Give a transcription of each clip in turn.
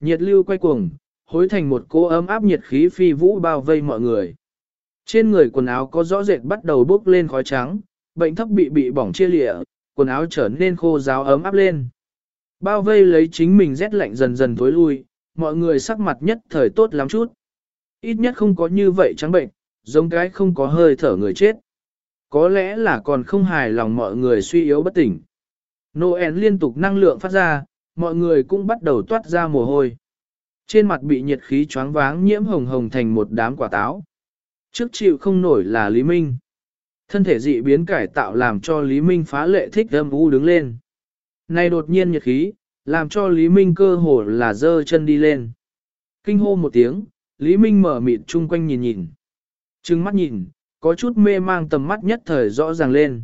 Nhiệt lưu quay cuồng, hối thành một cô ấm áp nhiệt khí phi vũ bao vây mọi người. Trên người quần áo có rõ rệt bắt đầu bốc lên khói trắng, bệnh thấp bị bị bỏng chia lịa, quần áo trở nên khô ráo ấm áp lên. Bao vây lấy chính mình rét lạnh dần dần tối lui, mọi người sắc mặt nhất thời tốt lắm chút. Ít nhất không có như vậy trắng bệnh, giống cái không có hơi thở người chết. Có lẽ là còn không hài lòng mọi người suy yếu bất tỉnh. Noel liên tục năng lượng phát ra, mọi người cũng bắt đầu toát ra mồ hôi. Trên mặt bị nhiệt khí choáng váng nhiễm hồng hồng thành một đám quả táo. Trước chịu không nổi là Lý Minh. Thân thể dị biến cải tạo làm cho Lý Minh phá lệ thích âm u đứng lên. Này đột nhiên nhiệt khí, làm cho Lý Minh cơ hồ là dơ chân đi lên. Kinh hô một tiếng, Lý Minh mở mịt chung quanh nhìn nhìn. Trừng mắt nhìn, có chút mê mang tầm mắt nhất thời rõ ràng lên.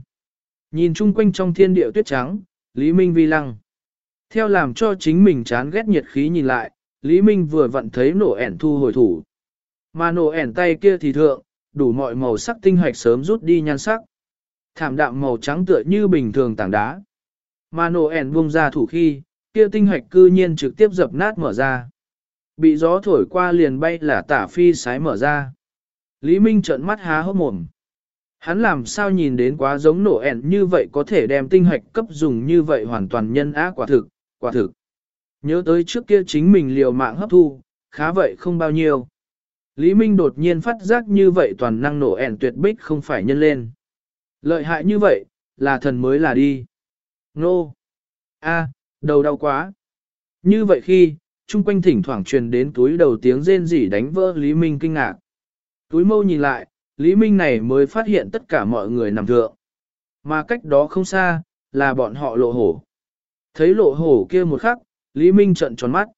Nhìn chung quanh trong thiên địa tuyết trắng, Lý Minh vi lăng. Theo làm cho chính mình chán ghét nhiệt khí nhìn lại, Lý Minh vừa vặn thấy nổ ẻn thu hồi thủ. Mà nổ ẻn tay kia thì thượng, đủ mọi màu sắc tinh hoạch sớm rút đi nhan sắc. Thảm đạm màu trắng tựa như bình thường tảng đá. Mà nổ ẻn buông ra thủ khi, kia tinh hoạch cư nhiên trực tiếp dập nát mở ra. Bị gió thổi qua liền bay là tả phi sái mở ra. Lý Minh trợn mắt há hốc mồm. Hắn làm sao nhìn đến quá giống nổ ẻn như vậy có thể đem tinh hoạch cấp dùng như vậy hoàn toàn nhân á quả thực, quả thực. Nhớ tới trước kia chính mình liều mạng hấp thu, khá vậy không bao nhiêu. Lý Minh đột nhiên phát giác như vậy toàn năng nổ ẻn tuyệt bích không phải nhân lên. Lợi hại như vậy, là thần mới là đi. Nô! A, đầu đau quá. Như vậy khi, chung quanh thỉnh thoảng truyền đến túi đầu tiếng rên rỉ đánh vỡ Lý Minh kinh ngạc. Túi mâu nhìn lại, Lý Minh này mới phát hiện tất cả mọi người nằm thượng. Mà cách đó không xa, là bọn họ lộ hổ. Thấy lộ hổ kia một khắc, Lý Minh trận tròn mắt.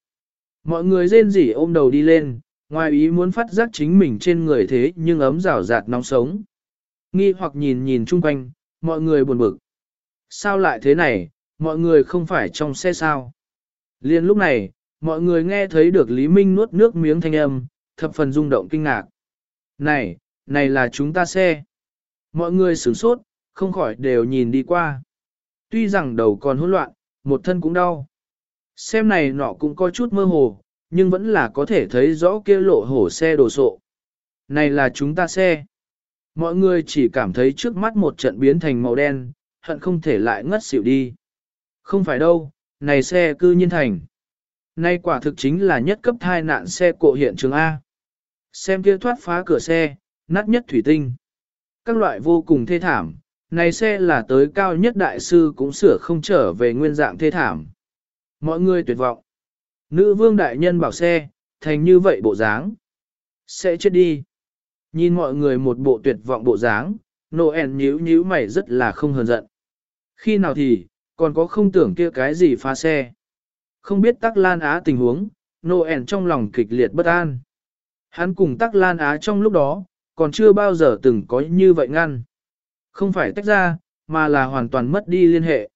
Mọi người rên rỉ ôm đầu đi lên, ngoài ý muốn phát giác chính mình trên người thế nhưng ấm rào rạt nóng sống. Nghi hoặc nhìn nhìn chung quanh, mọi người buồn bực. Sao lại thế này, mọi người không phải trong xe sao? Liên lúc này, mọi người nghe thấy được Lý Minh nuốt nước miếng thanh âm, thập phần rung động kinh ngạc. Này, này là chúng ta xe. Mọi người sửng sốt, không khỏi đều nhìn đi qua. Tuy rằng đầu còn hỗn loạn, một thân cũng đau. Xem này nọ cũng có chút mơ hồ, nhưng vẫn là có thể thấy rõ kia lộ hổ xe đồ sộ. Này là chúng ta xe. Mọi người chỉ cảm thấy trước mắt một trận biến thành màu đen, hận không thể lại ngất xỉu đi. Không phải đâu, này xe cư nhiên thành. Nay quả thực chính là nhất cấp thai nạn xe cộ hiện trường A. Xem kia thoát phá cửa xe, nát nhất thủy tinh. Các loại vô cùng thê thảm, này xe là tới cao nhất đại sư cũng sửa không trở về nguyên dạng thê thảm. Mọi người tuyệt vọng. Nữ vương đại nhân bảo xe, thành như vậy bộ dáng. Sẽ chết đi. Nhìn mọi người một bộ tuyệt vọng bộ dáng, Noel nhíu nhíu mày rất là không hờn giận. Khi nào thì, còn có không tưởng kia cái gì phá xe. Không biết Tắc Lan Á tình huống, Noel trong lòng kịch liệt bất an. Hắn cùng Tắc Lan Á trong lúc đó, còn chưa bao giờ từng có như vậy ngăn. Không phải tách ra, mà là hoàn toàn mất đi liên hệ.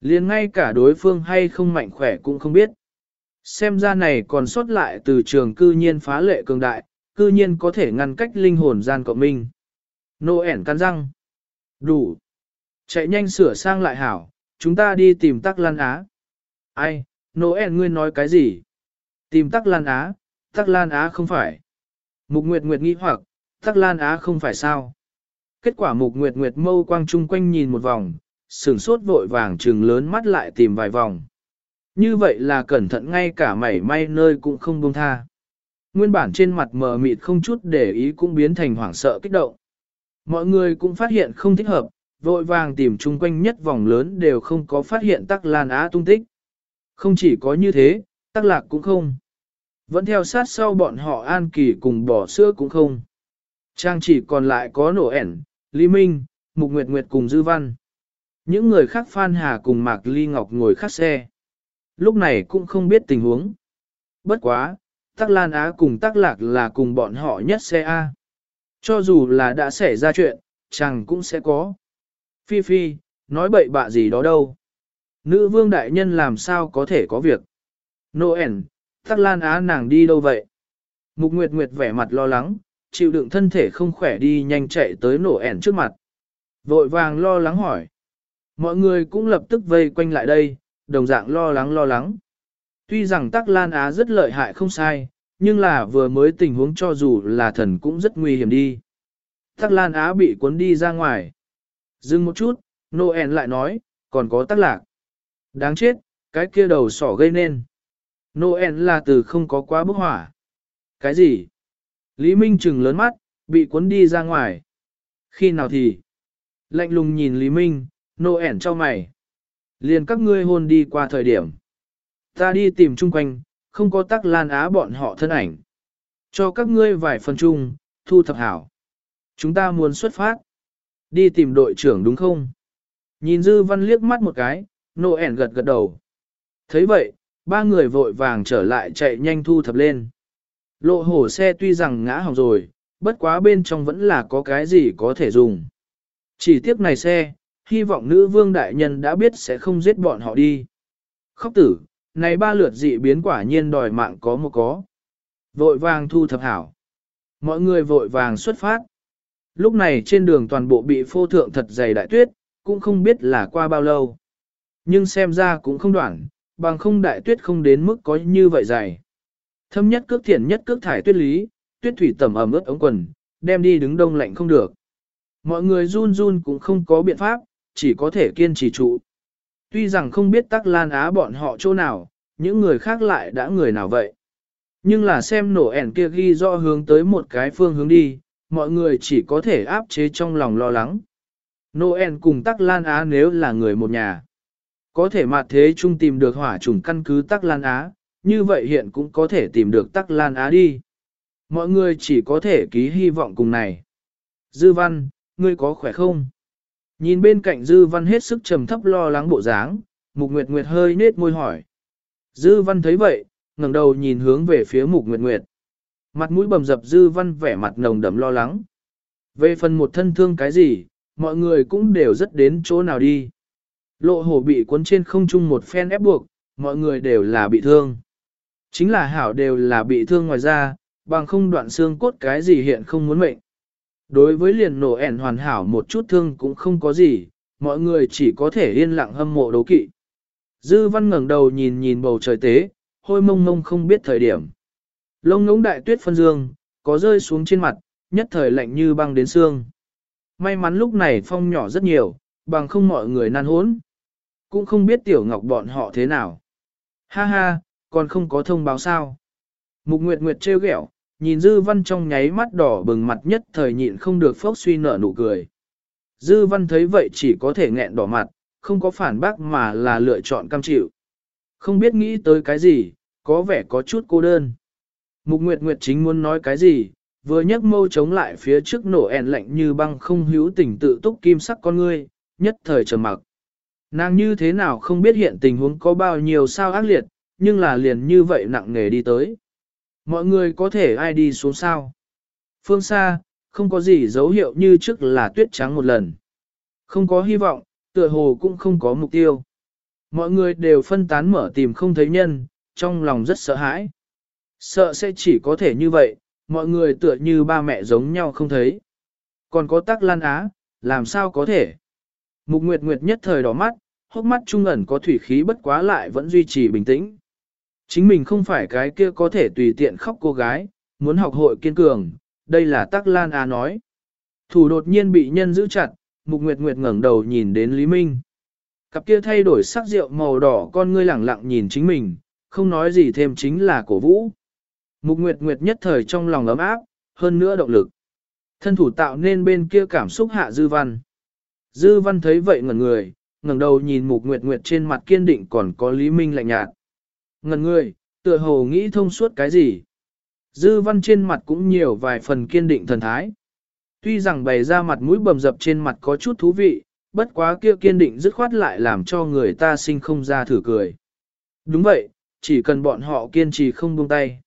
Liền ngay cả đối phương hay không mạnh khỏe cũng không biết. Xem ra này còn sót lại từ trường cư nhiên phá lệ cường đại, cư nhiên có thể ngăn cách linh hồn gian cộng minh. Nô ẻn cắn răng. Đủ. Chạy nhanh sửa sang lại hảo, chúng ta đi tìm tắc lan á. Ai, nô ẻn ngươi nói cái gì? Tìm tắc lan á, tắc lan á không phải. Mục Nguyệt Nguyệt nghĩ hoặc, tắc lan á không phải sao? Kết quả Mục Nguyệt Nguyệt mâu quang chung quanh nhìn một vòng, sửng sốt vội vàng trừng lớn mắt lại tìm vài vòng. Như vậy là cẩn thận ngay cả mảy may nơi cũng không buông tha. Nguyên bản trên mặt mờ mịt không chút để ý cũng biến thành hoảng sợ kích động. Mọi người cũng phát hiện không thích hợp, vội vàng tìm chung quanh nhất vòng lớn đều không có phát hiện tắc lan á tung tích. Không chỉ có như thế, tắc lạc cũng không. Vẫn theo sát sau bọn họ an kỳ cùng bỏ sữa cũng không. Trang chỉ còn lại có nổ ẻn, Lý Minh, Mục Nguyệt Nguyệt cùng Dư Văn. Những người khác Phan Hà cùng Mạc Ly Ngọc ngồi khác xe. Lúc này cũng không biết tình huống. Bất quá, Tắc Lan Á cùng Tắc Lạc là cùng bọn họ nhất xe A. Cho dù là đã xảy ra chuyện, chẳng cũng sẽ có. Phi Phi, nói bậy bạ gì đó đâu. Nữ vương đại nhân làm sao có thể có việc. Noel, Tắc Lan Á nàng đi đâu vậy? Mục Nguyệt Nguyệt vẻ mặt lo lắng, chịu đựng thân thể không khỏe đi nhanh chạy tới nổ ẻn trước mặt. Vội vàng lo lắng hỏi. Mọi người cũng lập tức vây quanh lại đây, đồng dạng lo lắng lo lắng. Tuy rằng Tắc Lan Á rất lợi hại không sai, nhưng là vừa mới tình huống cho dù là thần cũng rất nguy hiểm đi. Tắc Lan Á bị cuốn đi ra ngoài. Dừng một chút, Noel lại nói, còn có tắc lạc. Đáng chết, cái kia đầu sỏ gây nên. Noel là từ không có quá bức hỏa. Cái gì? Lý Minh trừng lớn mắt, bị cuốn đi ra ngoài. Khi nào thì? Lạnh lùng nhìn Lý Minh, nô ẻn cho mày. Liền các ngươi hôn đi qua thời điểm. Ta đi tìm chung quanh, không có tắc lan á bọn họ thân ảnh. Cho các ngươi vài phần chung, thu thập hảo. Chúng ta muốn xuất phát. Đi tìm đội trưởng đúng không? Nhìn Dư Văn liếc mắt một cái, nô ẻn gật gật đầu. thấy vậy, ba người vội vàng trở lại chạy nhanh thu thập lên. Lộ hổ xe tuy rằng ngã hỏng rồi, bất quá bên trong vẫn là có cái gì có thể dùng. Chỉ tiếc này xe, hy vọng nữ vương đại nhân đã biết sẽ không giết bọn họ đi. Khóc tử, này ba lượt dị biến quả nhiên đòi mạng có một có. Vội vàng thu thập hảo. Mọi người vội vàng xuất phát. Lúc này trên đường toàn bộ bị phô thượng thật dày đại tuyết, cũng không biết là qua bao lâu. Nhưng xem ra cũng không đoạn, bằng không đại tuyết không đến mức có như vậy dày. Thâm nhất cước thiện nhất cước thải tuyết lý, tuyết thủy tẩm ẩm ướt ống quần, đem đi đứng đông lạnh không được. Mọi người run run cũng không có biện pháp, chỉ có thể kiên trì trụ. Tuy rằng không biết tắc lan á bọn họ chỗ nào, những người khác lại đã người nào vậy. Nhưng là xem nổ ẻn kia ghi rõ hướng tới một cái phương hướng đi, mọi người chỉ có thể áp chế trong lòng lo lắng. Noel cùng Tắc Lan Á nếu là người một nhà. Có thể mặt thế chung tìm được hỏa trùng căn cứ Tắc Lan Á, như vậy hiện cũng có thể tìm được Tắc Lan Á đi. Mọi người chỉ có thể ký hy vọng cùng này. Dư văn, ngươi có khỏe không? Nhìn bên cạnh Dư văn hết sức trầm thấp lo lắng bộ dáng, Mục Nguyệt Nguyệt hơi nết môi hỏi. Dư văn thấy vậy, ngẩng đầu nhìn hướng về phía Mục Nguyệt Nguyệt. Mặt mũi bầm dập Dư văn vẻ mặt nồng đậm lo lắng. Về phần một thân thương cái gì, mọi người cũng đều rất đến chỗ nào đi. Lộ hổ bị cuốn trên không trung một phen ép buộc, mọi người đều là bị thương. Chính là hảo đều là bị thương ngoài ra, bằng không đoạn xương cốt cái gì hiện không muốn mệnh. Đối với liền nổ ẻn hoàn hảo một chút thương cũng không có gì, mọi người chỉ có thể yên lặng hâm mộ đấu kỵ. Dư văn ngẩng đầu nhìn nhìn bầu trời tế, hôi mông mông không biết thời điểm. Lông ngỗng đại tuyết phân dương, có rơi xuống trên mặt, nhất thời lạnh như băng đến xương. May mắn lúc này phong nhỏ rất nhiều, bằng không mọi người nan hốn. Cũng không biết tiểu ngọc bọn họ thế nào. Ha ha, còn không có thông báo sao. Mục Nguyệt Nguyệt trêu ghẹo, nhìn Dư Văn trong nháy mắt đỏ bừng mặt nhất thời nhịn không được phốc suy nở nụ cười. Dư Văn thấy vậy chỉ có thể nghẹn đỏ mặt, không có phản bác mà là lựa chọn cam chịu. Không biết nghĩ tới cái gì, có vẻ có chút cô đơn. Mục Nguyệt Nguyệt chính muốn nói cái gì, vừa nhấc mâu chống lại phía trước nổ ẻn lạnh như băng không hữu tình tự túc kim sắc con ngươi, nhất thời trầm mặc. Nàng như thế nào không biết hiện tình huống có bao nhiêu sao ác liệt, nhưng là liền như vậy nặng nghề đi tới. Mọi người có thể ai đi xuống sao? Phương xa, không có gì dấu hiệu như trước là tuyết trắng một lần. Không có hy vọng, tựa hồ cũng không có mục tiêu. Mọi người đều phân tán mở tìm không thấy nhân, trong lòng rất sợ hãi. Sợ sẽ chỉ có thể như vậy, mọi người tựa như ba mẹ giống nhau không thấy. Còn có tắc lan á, làm sao có thể? Mục Nguyệt Nguyệt nhất thời đỏ mắt, hốc mắt trung ẩn có thủy khí bất quá lại vẫn duy trì bình tĩnh. Chính mình không phải cái kia có thể tùy tiện khóc cô gái, muốn học hội kiên cường, đây là tắc lan A nói. Thủ đột nhiên bị nhân giữ chặt, Mục Nguyệt Nguyệt ngẩng đầu nhìn đến Lý Minh. Cặp kia thay đổi sắc rượu màu đỏ con ngươi lẳng lặng nhìn chính mình, không nói gì thêm chính là cổ vũ. Mục Nguyệt Nguyệt nhất thời trong lòng ấm áp, hơn nữa động lực. Thân thủ tạo nên bên kia cảm xúc hạ Dư Văn. Dư Văn thấy vậy ngẩn người, ngẩng đầu nhìn Mục Nguyệt Nguyệt trên mặt kiên định còn có Lý Minh lạnh nhạt. Ngần người, tựa hồ nghĩ thông suốt cái gì. Dư Văn trên mặt cũng nhiều vài phần kiên định thần thái. Tuy rằng bày ra mặt mũi bầm dập trên mặt có chút thú vị, bất quá kia kiên định dứt khoát lại làm cho người ta sinh không ra thử cười. Đúng vậy, chỉ cần bọn họ kiên trì không buông tay.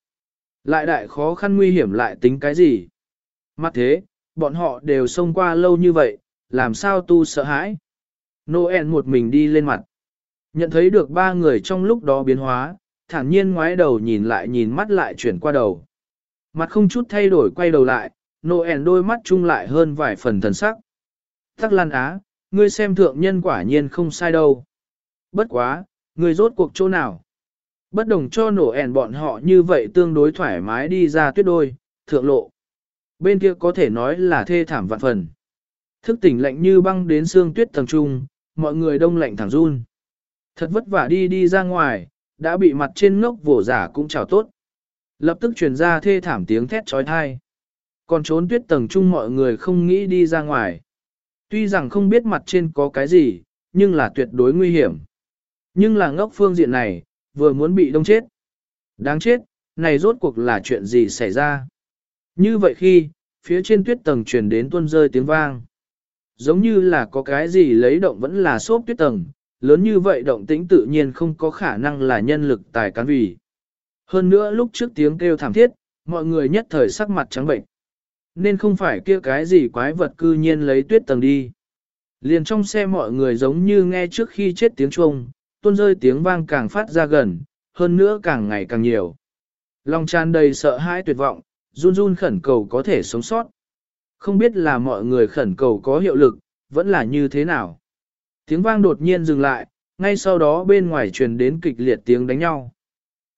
Lại đại khó khăn nguy hiểm lại tính cái gì? Mặt thế, bọn họ đều xông qua lâu như vậy, làm sao tu sợ hãi? Noel một mình đi lên mặt. Nhận thấy được ba người trong lúc đó biến hóa, thản nhiên ngoái đầu nhìn lại nhìn mắt lại chuyển qua đầu. Mặt không chút thay đổi quay đầu lại, Noel đôi mắt chung lại hơn vài phần thần sắc. Tắc Lan Á, ngươi xem thượng nhân quả nhiên không sai đâu. Bất quá, ngươi rốt cuộc chỗ nào? Bất đồng cho nổ ẻn bọn họ như vậy tương đối thoải mái đi ra tuyết đôi, thượng lộ. Bên kia có thể nói là thê thảm vạn phần. Thức tỉnh lạnh như băng đến xương tuyết tầng trung, mọi người đông lạnh thẳng run. Thật vất vả đi đi ra ngoài, đã bị mặt trên ngốc vổ giả cũng chào tốt. Lập tức truyền ra thê thảm tiếng thét trói thai. Còn trốn tuyết tầng chung mọi người không nghĩ đi ra ngoài. Tuy rằng không biết mặt trên có cái gì, nhưng là tuyệt đối nguy hiểm. Nhưng là ngốc phương diện này, vừa muốn bị đông chết. Đáng chết, này rốt cuộc là chuyện gì xảy ra? Như vậy khi, phía trên tuyết tầng truyền đến tuôn rơi tiếng vang. Giống như là có cái gì lấy động vẫn là xốp tuyết tầng, lớn như vậy động tĩnh tự nhiên không có khả năng là nhân lực tài cán vì. Hơn nữa lúc trước tiếng kêu thảm thiết, mọi người nhất thời sắc mặt trắng bệnh. Nên không phải kia cái gì quái vật cư nhiên lấy tuyết tầng đi. Liền trong xe mọi người giống như nghe trước khi chết tiếng chuông, tuôn rơi tiếng vang càng phát ra gần, hơn nữa càng ngày càng nhiều. Lòng tràn đầy sợ hãi tuyệt vọng, run run khẩn cầu có thể sống sót. Không biết là mọi người khẩn cầu có hiệu lực, vẫn là như thế nào. Tiếng vang đột nhiên dừng lại, ngay sau đó bên ngoài truyền đến kịch liệt tiếng đánh nhau.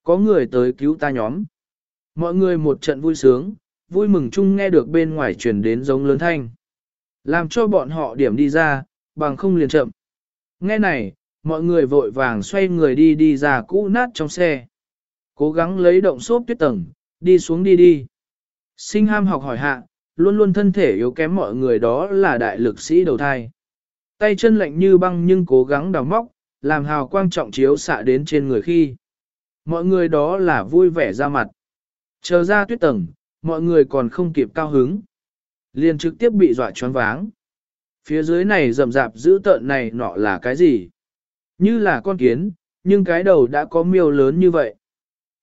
Có người tới cứu ta nhóm. Mọi người một trận vui sướng, vui mừng chung nghe được bên ngoài truyền đến giống lớn thanh. Làm cho bọn họ điểm đi ra, bằng không liền chậm. Nghe này, mọi người vội vàng xoay người đi đi ra cũ nát trong xe. Cố gắng lấy động xốp tuyết tầng, đi xuống đi đi. Sinh ham học hỏi hạ, luôn luôn thân thể yếu kém mọi người đó là đại lực sĩ đầu thai. Tay chân lạnh như băng nhưng cố gắng đào móc, làm hào quang trọng chiếu xạ đến trên người khi. Mọi người đó là vui vẻ ra mặt. Chờ ra tuyết tầng, mọi người còn không kịp cao hứng. Liền trực tiếp bị dọa choáng váng. Phía dưới này rậm rạp giữ tợn này nọ là cái gì? Như là con kiến, nhưng cái đầu đã có miêu lớn như vậy.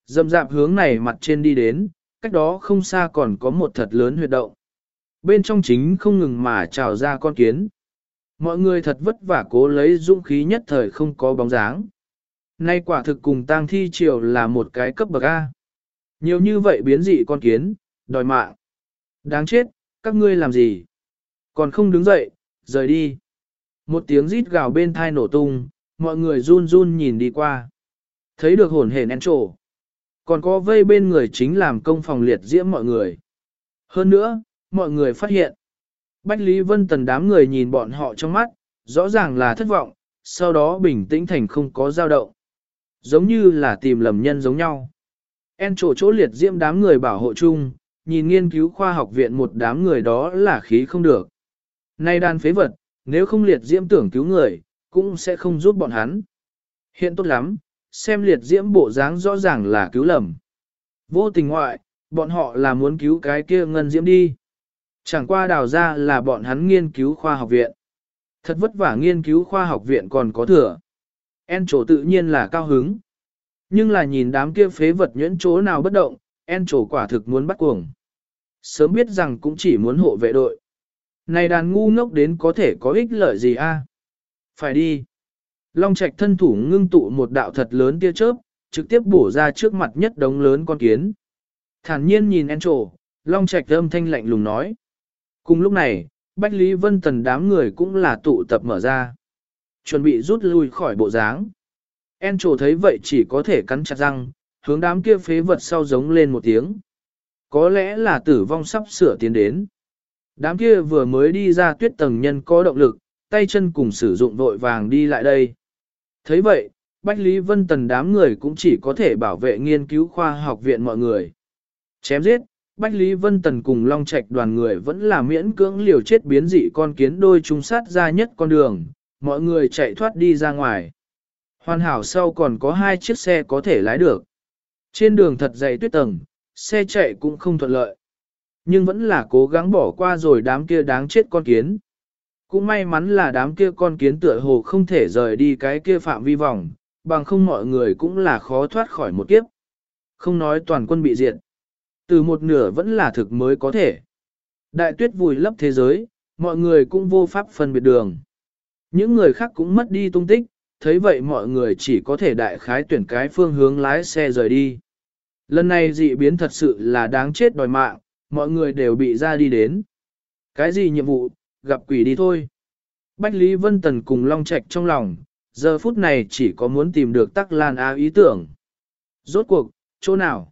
Rậm rạp hướng này mặt trên đi đến, cách đó không xa còn có một thật lớn huyệt động. Bên trong chính không ngừng mà trào ra con kiến. Mọi người thật vất vả cố lấy dũng khí nhất thời không có bóng dáng. Nay quả thực cùng tang thi triều là một cái cấp bậc A. Nhiều như vậy biến dị con kiến, đòi mạng. Đáng chết, các ngươi làm gì? Còn không đứng dậy, rời đi. Một tiếng rít gào bên thai nổ tung, mọi người run run nhìn đi qua. Thấy được hồn hề nén trổ. Còn có vây bên người chính làm công phòng liệt diễm mọi người. Hơn nữa, mọi người phát hiện. Bách Lý Vân Tần đám người nhìn bọn họ trong mắt, rõ ràng là thất vọng, sau đó bình tĩnh thành không có dao động. Giống như là tìm lầm nhân giống nhau. En trổ chỗ liệt diễm đám người bảo hộ chung, nhìn nghiên cứu khoa học viện một đám người đó là khí không được. Nay đàn phế vật, nếu không liệt diễm tưởng cứu người, cũng sẽ không giúp bọn hắn. Hiện tốt lắm, xem liệt diễm bộ dáng rõ ràng là cứu lầm. Vô tình ngoại, bọn họ là muốn cứu cái kia ngân diễm đi. Chẳng qua đào ra là bọn hắn nghiên cứu khoa học viện. Thật vất vả nghiên cứu khoa học viện còn có thừa. En trổ tự nhiên là cao hứng. Nhưng là nhìn đám kia phế vật nhẫn chỗ nào bất động, en trổ quả thực muốn bắt cuồng. Sớm biết rằng cũng chỉ muốn hộ vệ đội. Này đàn ngu ngốc đến có thể có ích lợi gì a? Phải đi. Long Trạch thân thủ ngưng tụ một đạo thật lớn tia chớp, trực tiếp bổ ra trước mặt nhất đống lớn con kiến. Thản nhiên nhìn en trổ, Long Trạch âm thanh lạnh lùng nói. Cùng lúc này, Bách Lý Vân Tần đám người cũng là tụ tập mở ra. Chuẩn bị rút lui khỏi bộ dáng. En trổ thấy vậy chỉ có thể cắn chặt răng, hướng đám kia phế vật sau giống lên một tiếng. Có lẽ là tử vong sắp sửa tiến đến. Đám kia vừa mới đi ra tuyết tầng nhân có động lực, tay chân cùng sử dụng vội vàng đi lại đây. thấy vậy, Bách Lý Vân Tần đám người cũng chỉ có thể bảo vệ nghiên cứu khoa học viện mọi người. Chém giết, Bách Lý Vân Tần cùng Long Trạch đoàn người vẫn là miễn cưỡng liều chết biến dị con kiến đôi trung sát ra nhất con đường, mọi người chạy thoát đi ra ngoài. Hoàn hảo sau còn có hai chiếc xe có thể lái được. Trên đường thật dày tuyết tầng, xe chạy cũng không thuận lợi. Nhưng vẫn là cố gắng bỏ qua rồi đám kia đáng chết con kiến. Cũng may mắn là đám kia con kiến tựa hồ không thể rời đi cái kia phạm vi vòng, bằng không mọi người cũng là khó thoát khỏi một kiếp. Không nói toàn quân bị diệt. Từ một nửa vẫn là thực mới có thể. Đại tuyết vùi lấp thế giới, mọi người cũng vô pháp phân biệt đường. Những người khác cũng mất đi tung tích, thấy vậy mọi người chỉ có thể đại khái tuyển cái phương hướng lái xe rời đi. Lần này dị biến thật sự là đáng chết đòi mạng, mọi người đều bị ra đi đến. Cái gì nhiệm vụ, gặp quỷ đi thôi. Bách Lý Vân Tần cùng Long Trạch trong lòng, giờ phút này chỉ có muốn tìm được Tắc Lan Á ý tưởng. Rốt cuộc, chỗ nào?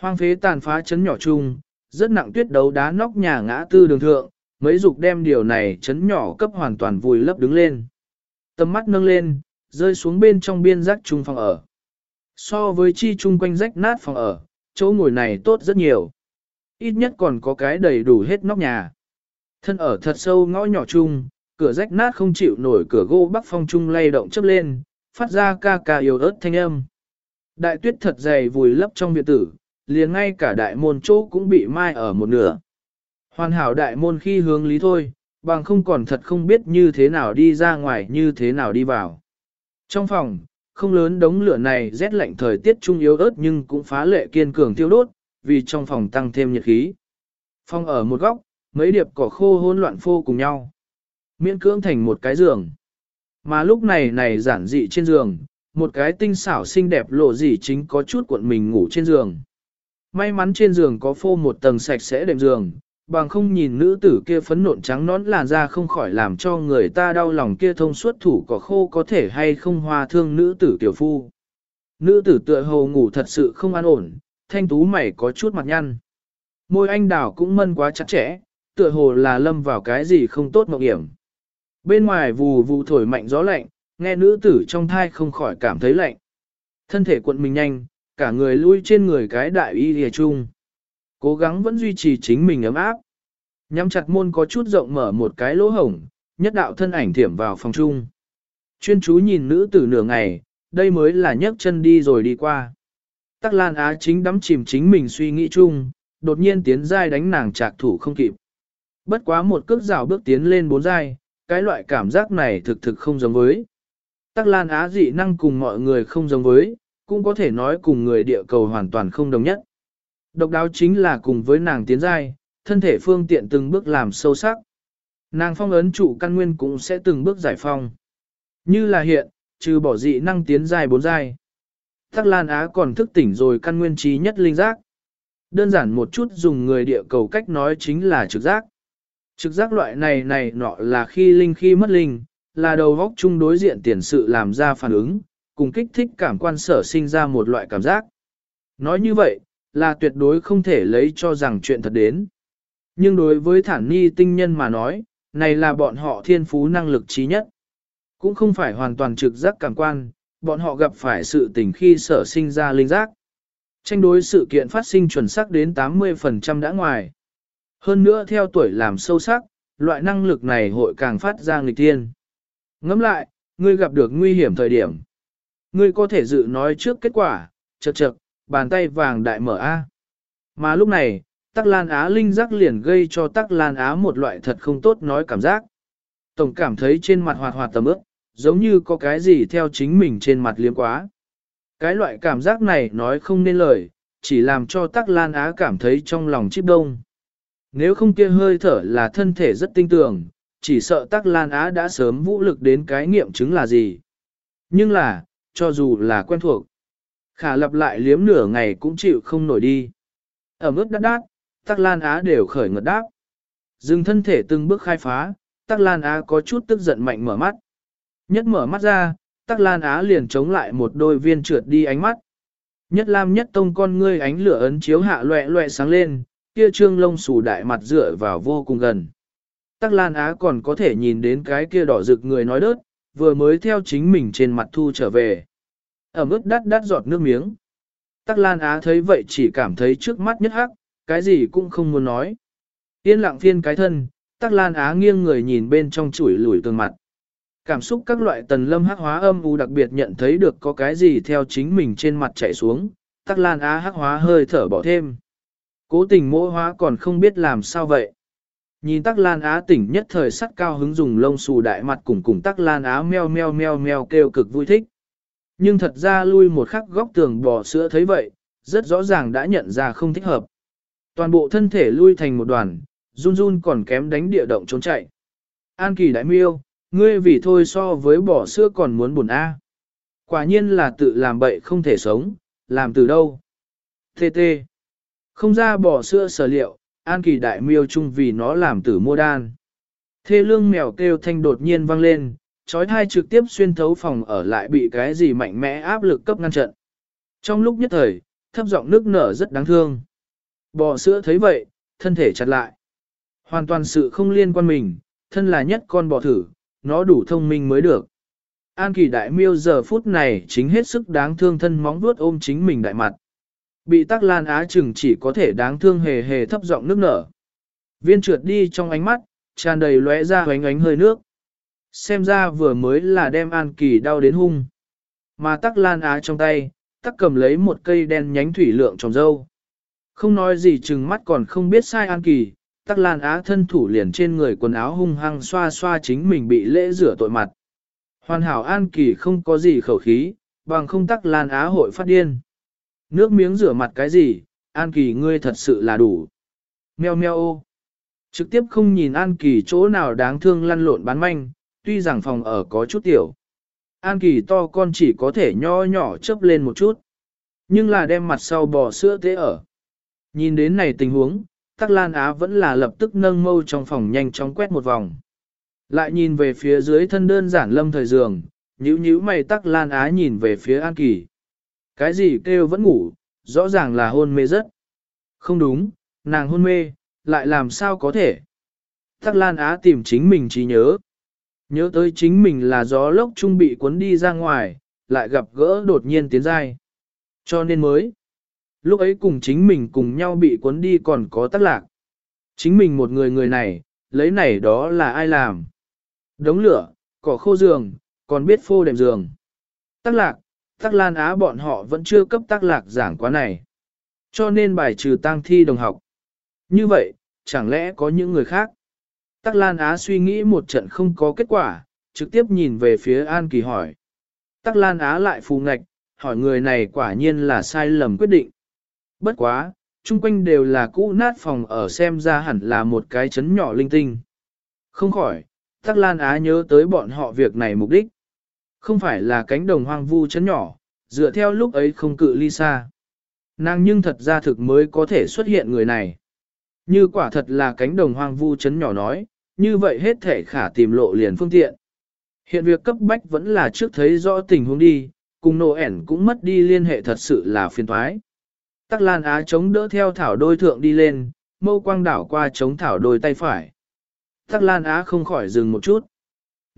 Hoang phế tàn phá chấn nhỏ chung, rất nặng tuyết đấu đá nóc nhà ngã tư đường thượng, mấy dục đem điều này chấn nhỏ cấp hoàn toàn vùi lấp đứng lên. Tầm mắt nâng lên, rơi xuống bên trong biên giác trung phòng ở. So với chi chung quanh rách nát phòng ở, chỗ ngồi này tốt rất nhiều. Ít nhất còn có cái đầy đủ hết nóc nhà. Thân ở thật sâu ngõ nhỏ chung, cửa rách nát không chịu nổi cửa gỗ bắc phong trung lay động chấp lên, phát ra ca ca yếu ớt thanh âm. Đại tuyết thật dày vùi lấp trong viện tử, liền ngay cả đại môn chỗ cũng bị mai ở một nửa. Hoàn hảo đại môn khi hướng lý thôi, bằng không còn thật không biết như thế nào đi ra ngoài như thế nào đi vào. Trong phòng, không lớn đống lửa này rét lạnh thời tiết trung yếu ớt nhưng cũng phá lệ kiên cường tiêu đốt, vì trong phòng tăng thêm nhiệt khí. Phòng ở một góc, mấy điệp cỏ khô hỗn loạn phô cùng nhau. Miễn cưỡng thành một cái giường. Mà lúc này này giản dị trên giường, một cái tinh xảo xinh đẹp lộ gì chính có chút cuộn mình ngủ trên giường. May mắn trên giường có phô một tầng sạch sẽ đệm giường, bằng không nhìn nữ tử kia phấn nộn trắng nón làn da không khỏi làm cho người ta đau lòng kia thông suốt thủ có khô có thể hay không hòa thương nữ tử tiểu phu. Nữ tử tựa hồ ngủ thật sự không an ổn, thanh tú mày có chút mặt nhăn. Môi anh đào cũng mân quá chặt chẽ, tựa hồ là lâm vào cái gì không tốt mộng hiểm. Bên ngoài vù vù thổi mạnh gió lạnh, nghe nữ tử trong thai không khỏi cảm thấy lạnh. Thân thể cuộn mình nhanh, cả người lui trên người cái đại y lìa chung. Cố gắng vẫn duy trì chính mình ấm áp. Nhắm chặt môn có chút rộng mở một cái lỗ hổng, nhất đạo thân ảnh thiểm vào phòng chung. Chuyên chú nhìn nữ tử nửa ngày, đây mới là nhấc chân đi rồi đi qua. Tắc Lan Á chính đắm chìm chính mình suy nghĩ chung, đột nhiên tiến giai đánh nàng trạc thủ không kịp. Bất quá một cước rào bước tiến lên bốn giai, cái loại cảm giác này thực thực không giống với. Tắc Lan Á dị năng cùng mọi người không giống với, cũng có thể nói cùng người địa cầu hoàn toàn không đồng nhất. Độc đáo chính là cùng với nàng tiến giai, thân thể phương tiện từng bước làm sâu sắc. Nàng phong ấn trụ căn nguyên cũng sẽ từng bước giải phong. Như là hiện, trừ bỏ dị năng tiến giai bốn giai. Tắc Lan Á còn thức tỉnh rồi căn nguyên trí nhất linh giác. Đơn giản một chút dùng người địa cầu cách nói chính là trực giác. Trực giác loại này này nọ là khi linh khi mất linh, là đầu góc chung đối diện tiền sự làm ra phản ứng, cùng kích thích cảm quan sở sinh ra một loại cảm giác. Nói như vậy, là tuyệt đối không thể lấy cho rằng chuyện thật đến. Nhưng đối với thản ni tinh nhân mà nói, này là bọn họ thiên phú năng lực trí nhất. Cũng không phải hoàn toàn trực giác cảm quan, bọn họ gặp phải sự tình khi sở sinh ra linh giác. Tranh đối sự kiện phát sinh chuẩn xác đến 80% đã ngoài. Hơn nữa theo tuổi làm sâu sắc, loại năng lực này hội càng phát ra nghịch tiên. Ngẫm lại, ngươi gặp được nguy hiểm thời điểm. Ngươi có thể dự nói trước kết quả, chật chật, bàn tay vàng đại mở A. Mà lúc này, Tắc Lan Á linh giác liền gây cho Tắc Lan Á một loại thật không tốt nói cảm giác. Tổng cảm thấy trên mặt hoạt hoạt tầm ước, giống như có cái gì theo chính mình trên mặt liếm quá. Cái loại cảm giác này nói không nên lời, chỉ làm cho Tắc Lan Á cảm thấy trong lòng chip đông. Nếu không kia hơi thở là thân thể rất tinh tường, chỉ sợ Tắc Lan Á đã sớm vũ lực đến cái nghiệm chứng là gì. Nhưng là, cho dù là quen thuộc, khả lặp lại liếm nửa ngày cũng chịu không nổi đi. Ở mức đắt đát, Tắc Lan Á đều khởi ngật đáp. Dừng thân thể từng bước khai phá, Tắc Lan Á có chút tức giận mạnh mở mắt. Nhất mở mắt ra, Tắc Lan Á liền chống lại một đôi viên trượt đi ánh mắt. Nhất lam nhất tông con ngươi ánh lửa ấn chiếu hạ loẹ loẹ sáng lên, kia trương lông xù đại mặt dựa vào vô cùng gần. Tắc Lan Á còn có thể nhìn đến cái kia đỏ rực người nói đớt, vừa mới theo chính mình trên mặt thu trở về. Ở mức đắt đắt giọt nước miếng. Tắc Lan Á thấy vậy chỉ cảm thấy trước mắt nhất hắc, cái gì cũng không muốn nói. Yên lặng phiên cái thân, Tắc Lan Á nghiêng người nhìn bên trong chuỗi lùi tường mặt. Cảm xúc các loại tần lâm hắc hóa âm u đặc biệt nhận thấy được có cái gì theo chính mình trên mặt chảy xuống, Tắc Lan Á hắc hóa hơi thở bỏ thêm. Cố tình mỗi hóa còn không biết làm sao vậy. Nhìn Tắc Lan Á tỉnh nhất thời sắt cao hứng dùng lông xù đại mặt cùng cùng Tắc Lan Á meo meo meo meo kêu cực vui thích. Nhưng thật ra lui một khắc góc tường bò sữa thấy vậy, rất rõ ràng đã nhận ra không thích hợp. Toàn bộ thân thể lui thành một đoàn, run run còn kém đánh địa động trốn chạy. An kỳ đại miêu, ngươi vì thôi so với bỏ sữa còn muốn buồn A. Quả nhiên là tự làm bậy không thể sống, làm từ đâu. Tê tê. Không ra bỏ sữa sở liệu, an kỳ đại miêu chung vì nó làm tử mua đan. Thê lương mèo kêu thanh đột nhiên vang lên, trói thai trực tiếp xuyên thấu phòng ở lại bị cái gì mạnh mẽ áp lực cấp ngăn trận. Trong lúc nhất thời, thấp giọng nước nở rất đáng thương. Bò sữa thấy vậy, thân thể chặt lại. Hoàn toàn sự không liên quan mình, thân là nhất con bò thử, nó đủ thông minh mới được. An kỳ đại miêu giờ phút này chính hết sức đáng thương thân móng vuốt ôm chính mình đại mặt. Bị tắc lan á chừng chỉ có thể đáng thương hề hề thấp giọng nước nở. Viên trượt đi trong ánh mắt, tràn đầy lóe ra hoánh ánh hơi nước. Xem ra vừa mới là đem An Kỳ đau đến hung. Mà tắc lan á trong tay, tắc cầm lấy một cây đen nhánh thủy lượng trồng dâu. Không nói gì chừng mắt còn không biết sai An Kỳ, tắc lan á thân thủ liền trên người quần áo hung hăng xoa xoa chính mình bị lễ rửa tội mặt. Hoàn hảo An Kỳ không có gì khẩu khí, bằng không tắc lan á hội phát điên. Nước miếng rửa mặt cái gì, An Kỳ ngươi thật sự là đủ. Meo meo ô. Trực tiếp không nhìn An Kỳ chỗ nào đáng thương lăn lộn bán manh, tuy rằng phòng ở có chút tiểu. An Kỳ to con chỉ có thể nho nhỏ chớp lên một chút. Nhưng là đem mặt sau bò sữa thế ở. Nhìn đến này tình huống, Tắc Lan Á vẫn là lập tức nâng mâu trong phòng nhanh chóng quét một vòng. Lại nhìn về phía dưới thân đơn giản lâm thời giường, nhíu nhíu mày Tắc Lan Á nhìn về phía An Kỳ. Cái gì kêu vẫn ngủ, rõ ràng là hôn mê rất. Không đúng, nàng hôn mê, lại làm sao có thể. Tắc Lan Á tìm chính mình trí nhớ. Nhớ tới chính mình là gió lốc trung bị cuốn đi ra ngoài, lại gặp gỡ đột nhiên tiến dai. Cho nên mới. Lúc ấy cùng chính mình cùng nhau bị cuốn đi còn có tác lạc. Chính mình một người người này, lấy này đó là ai làm. Đống lửa, cỏ khô giường, còn biết phô đệm giường. Tác lạc, Tắc lan á bọn họ vẫn chưa cấp tác lạc giảng quá này. Cho nên bài trừ tang thi đồng học. Như vậy, chẳng lẽ có những người khác? Tắc Lan Á suy nghĩ một trận không có kết quả, trực tiếp nhìn về phía An Kỳ hỏi. Tắc Lan Á lại phù ngạch, hỏi người này quả nhiên là sai lầm quyết định. Bất quá, chung quanh đều là cũ nát phòng ở xem ra hẳn là một cái chấn nhỏ linh tinh. Không khỏi, Tắc Lan Á nhớ tới bọn họ việc này mục đích. Không phải là cánh đồng hoang vu chấn nhỏ, dựa theo lúc ấy không cự ly xa. Nàng nhưng thật ra thực mới có thể xuất hiện người này. Như quả thật là cánh đồng hoang vu chấn nhỏ nói, như vậy hết thể khả tìm lộ liền phương tiện. Hiện việc cấp bách vẫn là trước thấy rõ tình huống đi, cùng nổ ẻn cũng mất đi liên hệ thật sự là phiền thoái. Tắc Lan Á chống đỡ theo thảo đôi thượng đi lên, mâu quang đảo qua chống thảo đôi tay phải. Tắc Lan Á không khỏi dừng một chút.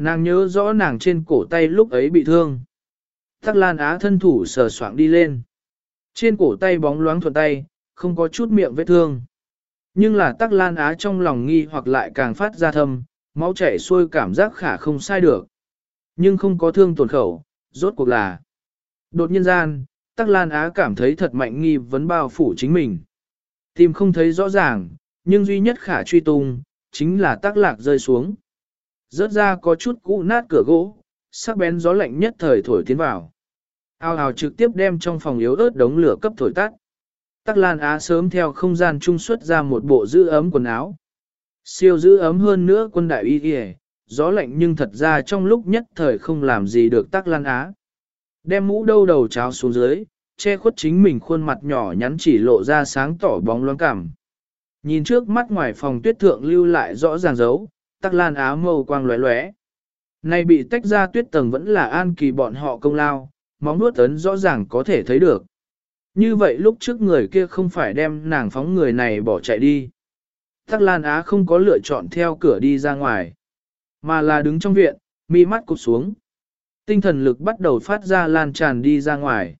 Nàng nhớ rõ nàng trên cổ tay lúc ấy bị thương. Tắc Lan Á thân thủ sờ soạng đi lên. Trên cổ tay bóng loáng thuận tay, không có chút miệng vết thương. Nhưng là tắc lan á trong lòng nghi hoặc lại càng phát ra thâm, máu chảy xuôi cảm giác khả không sai được. Nhưng không có thương tổn khẩu, rốt cuộc là. Đột nhiên gian, tắc lan á cảm thấy thật mạnh nghi vấn bao phủ chính mình. Tìm không thấy rõ ràng, nhưng duy nhất khả truy tung, chính là tắc lạc rơi xuống. Rớt ra có chút cũ nát cửa gỗ, sắc bén gió lạnh nhất thời thổi tiến vào. Ao ào trực tiếp đem trong phòng yếu ớt đống lửa cấp thổi tắt. Tắc Lan Á sớm theo không gian trung xuất ra một bộ giữ ấm quần áo. Siêu giữ ấm hơn nữa quân đại y kìa, gió lạnh nhưng thật ra trong lúc nhất thời không làm gì được Tắc Lan Á. Đem mũ đâu đầu cháo xuống dưới, che khuất chính mình khuôn mặt nhỏ nhắn chỉ lộ ra sáng tỏ bóng loáng cảm. Nhìn trước mắt ngoài phòng tuyết thượng lưu lại rõ ràng dấu, Tắc Lan Á màu quang lóe lóe. Này bị tách ra tuyết tầng vẫn là an kỳ bọn họ công lao, móng nuốt ấn rõ ràng có thể thấy được. Như vậy lúc trước người kia không phải đem nàng phóng người này bỏ chạy đi. Tắc Lan Á không có lựa chọn theo cửa đi ra ngoài, mà là đứng trong viện, mi mắt cụp xuống. Tinh thần lực bắt đầu phát ra lan tràn đi ra ngoài.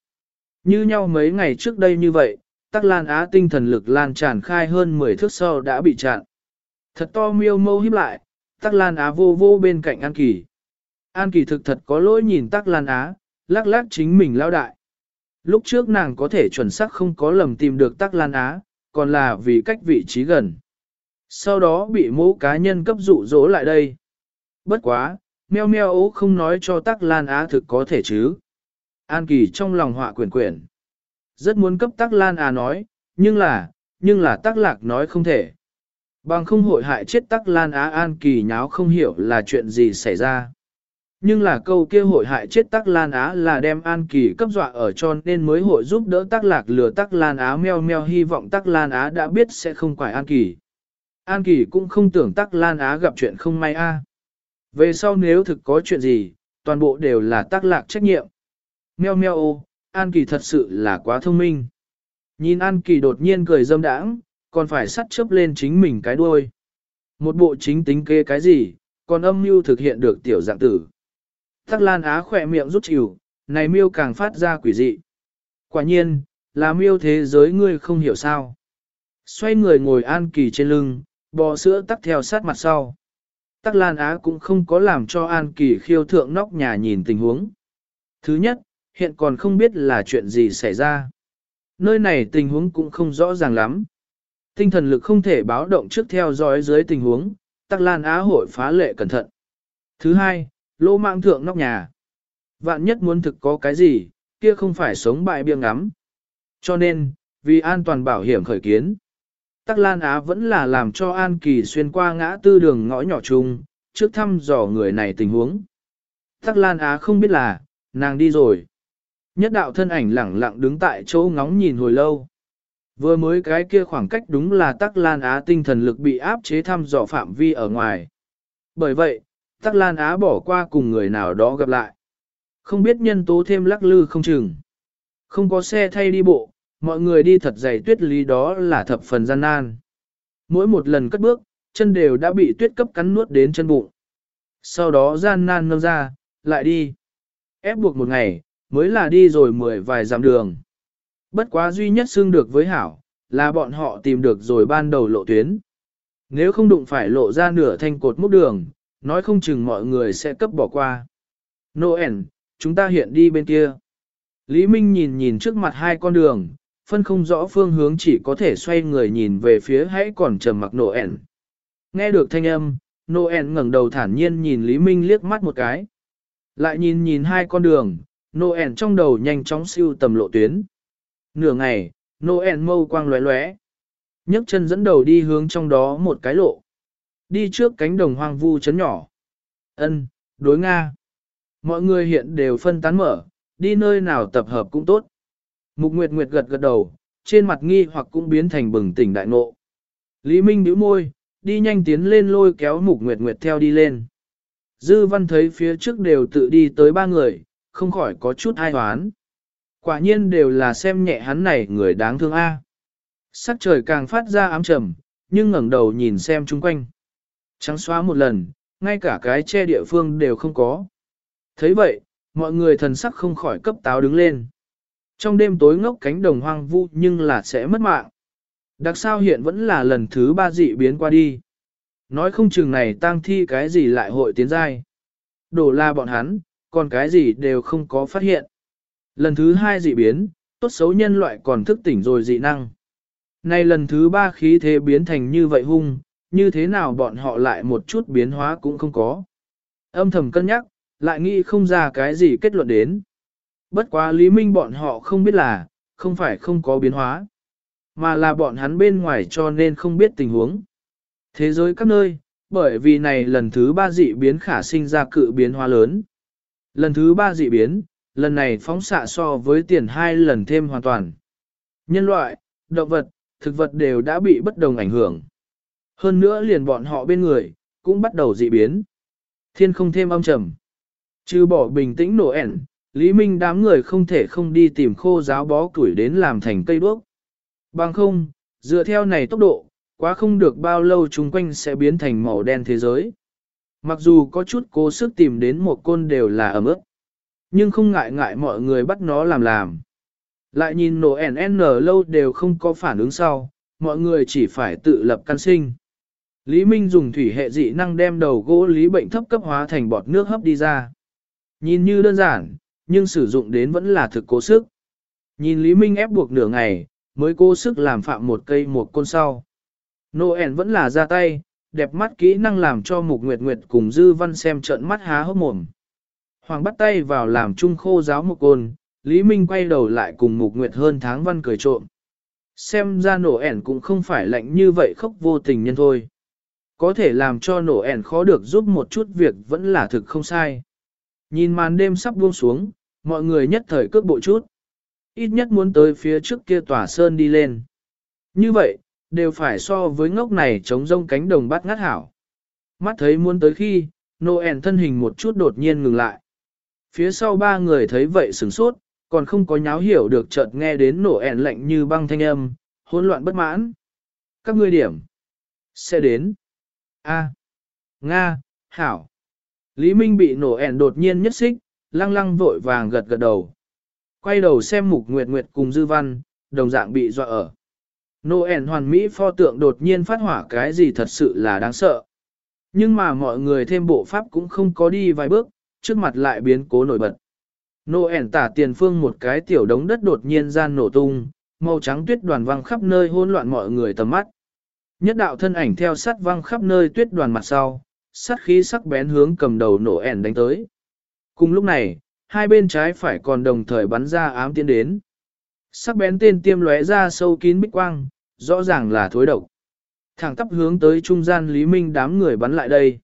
Như nhau mấy ngày trước đây như vậy, Tắc Lan Á tinh thần lực lan tràn khai hơn 10 thước sau đã bị chặn. Thật to miêu mâu híp lại, Tắc Lan Á vô vô bên cạnh An Kỳ. An Kỳ thực thật có lỗi nhìn Tắc Lan Á, lắc lắc chính mình lao đại. Lúc trước nàng có thể chuẩn xác không có lầm tìm được Tắc Lan Á, còn là vì cách vị trí gần. Sau đó bị mẫu cá nhân cấp dụ dỗ lại đây. Bất quá, meo meo ố không nói cho Tắc Lan Á thực có thể chứ. An Kỳ trong lòng họa quyển quyển. Rất muốn cấp Tắc Lan Á nói, nhưng là, nhưng là Tắc Lạc nói không thể. Bằng không hội hại chết Tắc Lan Á An Kỳ nháo không hiểu là chuyện gì xảy ra. Nhưng là câu kia hội hại chết Tắc Lan Á là đem An Kỳ cấp dọa ở cho nên mới hội giúp đỡ Tắc Lạc lừa Tắc Lan Á meo meo hy vọng Tắc Lan Á đã biết sẽ không quải An Kỳ. An Kỳ cũng không tưởng Tắc Lan Á gặp chuyện không may a. Về sau nếu thực có chuyện gì, toàn bộ đều là Tắc Lạc trách nhiệm. Meo meo ô, An Kỳ thật sự là quá thông minh. Nhìn An Kỳ đột nhiên cười dâm đãng, còn phải sắt chớp lên chính mình cái đuôi. Một bộ chính tính kê cái gì, còn âm mưu thực hiện được tiểu dạng tử. Tắc Lan Á khỏe miệng rút chịu, này miêu càng phát ra quỷ dị. Quả nhiên, là miêu thế giới ngươi không hiểu sao. Xoay người ngồi An Kỳ trên lưng, bò sữa tắc theo sát mặt sau. Tắc Lan Á cũng không có làm cho An Kỳ khiêu thượng nóc nhà nhìn tình huống. Thứ nhất, hiện còn không biết là chuyện gì xảy ra. Nơi này tình huống cũng không rõ ràng lắm. Tinh thần lực không thể báo động trước theo dõi dưới tình huống, Tắc Lan Á hội phá lệ cẩn thận. Thứ hai, lỗ mạng thượng nóc nhà. Vạn nhất muốn thực có cái gì, kia không phải sống bại biêng ngắm. Cho nên, vì an toàn bảo hiểm khởi kiến. Tắc Lan Á vẫn là làm cho An Kỳ xuyên qua ngã tư đường ngõ nhỏ chung, trước thăm dò người này tình huống. Tắc Lan Á không biết là, nàng đi rồi. Nhất đạo thân ảnh lẳng lặng đứng tại chỗ ngóng nhìn hồi lâu. Vừa mới cái kia khoảng cách đúng là Tắc Lan Á tinh thần lực bị áp chế thăm dò phạm vi ở ngoài. Bởi vậy, Tắc Lan Á bỏ qua cùng người nào đó gặp lại. Không biết nhân tố thêm lắc lư không chừng. Không có xe thay đi bộ, mọi người đi thật dày tuyết lý đó là thập phần gian nan. Mỗi một lần cất bước, chân đều đã bị tuyết cấp cắn nuốt đến chân bụng. Sau đó gian nan nâng ra, lại đi. Ép buộc một ngày, mới là đi rồi mười vài dặm đường. Bất quá duy nhất xương được với hảo, là bọn họ tìm được rồi ban đầu lộ tuyến. Nếu không đụng phải lộ ra nửa thanh cột múc đường, nói không chừng mọi người sẽ cấp bỏ qua. Noel, chúng ta hiện đi bên kia. Lý Minh nhìn nhìn trước mặt hai con đường, phân không rõ phương hướng chỉ có thể xoay người nhìn về phía hãy còn trầm mặc Noel. Nghe được thanh âm, Noel ngẩng đầu thản nhiên nhìn Lý Minh liếc mắt một cái. Lại nhìn nhìn hai con đường, Noel trong đầu nhanh chóng siêu tầm lộ tuyến. Nửa ngày, Noel mâu quang lóe lóe. nhấc chân dẫn đầu đi hướng trong đó một cái lộ. Đi trước cánh đồng hoang vu chấn nhỏ. Ân, đối Nga. Mọi người hiện đều phân tán mở, đi nơi nào tập hợp cũng tốt. Mục Nguyệt Nguyệt gật gật đầu, trên mặt nghi hoặc cũng biến thành bừng tỉnh đại ngộ. Lý Minh bĩu môi, đi nhanh tiến lên lôi kéo Mục Nguyệt Nguyệt theo đi lên. Dư văn thấy phía trước đều tự đi tới ba người, không khỏi có chút ai hoán. Quả nhiên đều là xem nhẹ hắn này người đáng thương a. Sắc trời càng phát ra ám trầm, nhưng ngẩng đầu nhìn xem chung quanh. Trắng xóa một lần, ngay cả cái che địa phương đều không có. thấy vậy, mọi người thần sắc không khỏi cấp táo đứng lên. Trong đêm tối ngốc cánh đồng hoang vu nhưng là sẽ mất mạng. Đặc sao hiện vẫn là lần thứ ba dị biến qua đi. Nói không chừng này tang thi cái gì lại hội tiến giai. Đổ la bọn hắn, còn cái gì đều không có phát hiện. Lần thứ hai dị biến, tốt xấu nhân loại còn thức tỉnh rồi dị năng. nay lần thứ ba khí thế biến thành như vậy hung, như thế nào bọn họ lại một chút biến hóa cũng không có. Âm thầm cân nhắc, lại nghĩ không ra cái gì kết luận đến. Bất quá Lý Minh bọn họ không biết là, không phải không có biến hóa, mà là bọn hắn bên ngoài cho nên không biết tình huống. Thế giới các nơi, bởi vì này lần thứ ba dị biến khả sinh ra cự biến hóa lớn. Lần thứ ba dị biến, lần này phóng xạ so với tiền hai lần thêm hoàn toàn. Nhân loại, động vật, thực vật đều đã bị bất đồng ảnh hưởng. Hơn nữa liền bọn họ bên người, cũng bắt đầu dị biến. Thiên không thêm âm trầm. Trừ bỏ bình tĩnh nổ ẻn, Lý Minh đám người không thể không đi tìm khô giáo bó củi đến làm thành cây đuốc. Bằng không, dựa theo này tốc độ, quá không được bao lâu chung quanh sẽ biến thành màu đen thế giới. Mặc dù có chút cố sức tìm đến một côn đều là ấm ức nhưng không ngại ngại mọi người bắt nó làm làm. Lại nhìn nổ ẻn lâu đều không có phản ứng sau, mọi người chỉ phải tự lập căn sinh. Lý Minh dùng thủy hệ dị năng đem đầu gỗ lý bệnh thấp cấp hóa thành bọt nước hấp đi ra. Nhìn như đơn giản, nhưng sử dụng đến vẫn là thực cố sức. Nhìn Lý Minh ép buộc nửa ngày, mới cố sức làm phạm một cây một côn sau. Noel vẫn là ra tay, đẹp mắt kỹ năng làm cho Mục Nguyệt Nguyệt cùng Dư Văn xem trợn mắt há hốc mồm. Hoàng bắt tay vào làm trung khô giáo một côn, Lý Minh quay đầu lại cùng Mục Nguyệt hơn tháng văn cười trộm. Xem ra nổ ẻn cũng không phải lạnh như vậy khóc vô tình nhân thôi. Có thể làm cho nổ ẻn khó được giúp một chút việc vẫn là thực không sai. Nhìn màn đêm sắp buông xuống, mọi người nhất thời cước bộ chút. Ít nhất muốn tới phía trước kia tòa sơn đi lên. Như vậy, đều phải so với ngốc này chống rông cánh đồng bát ngát hảo. Mắt thấy muốn tới khi, Noel thân hình một chút đột nhiên ngừng lại. Phía sau ba người thấy vậy sửng sốt, Còn không có nháo hiểu được chợt nghe đến nổ ẻn lạnh như băng thanh âm, hỗn loạn bất mãn. Các ngươi điểm. Sẽ đến. A. Nga, Hảo. Lý Minh bị nổ ẻn đột nhiên nhất xích, lăng lăng vội vàng gật gật đầu. Quay đầu xem mục nguyệt nguyệt cùng dư văn, đồng dạng bị dọa ở. Nô ẻn hoàn mỹ pho tượng đột nhiên phát hỏa cái gì thật sự là đáng sợ. Nhưng mà mọi người thêm bộ pháp cũng không có đi vài bước, trước mặt lại biến cố nổi bật. Nô ẻn tả tiền phương một cái tiểu đống đất đột nhiên gian nổ tung, màu trắng tuyết đoàn văng khắp nơi hỗn loạn mọi người tầm mắt. Nhất đạo thân ảnh theo sát văng khắp nơi tuyết đoàn mặt sau, sát khí sắc bén hướng cầm đầu nổ ẻn đánh tới. Cùng lúc này, hai bên trái phải còn đồng thời bắn ra ám tiến đến. Sắc bén tên tiêm lóe ra sâu kín bích quang, rõ ràng là thối độc. Thẳng tắp hướng tới trung gian Lý Minh đám người bắn lại đây.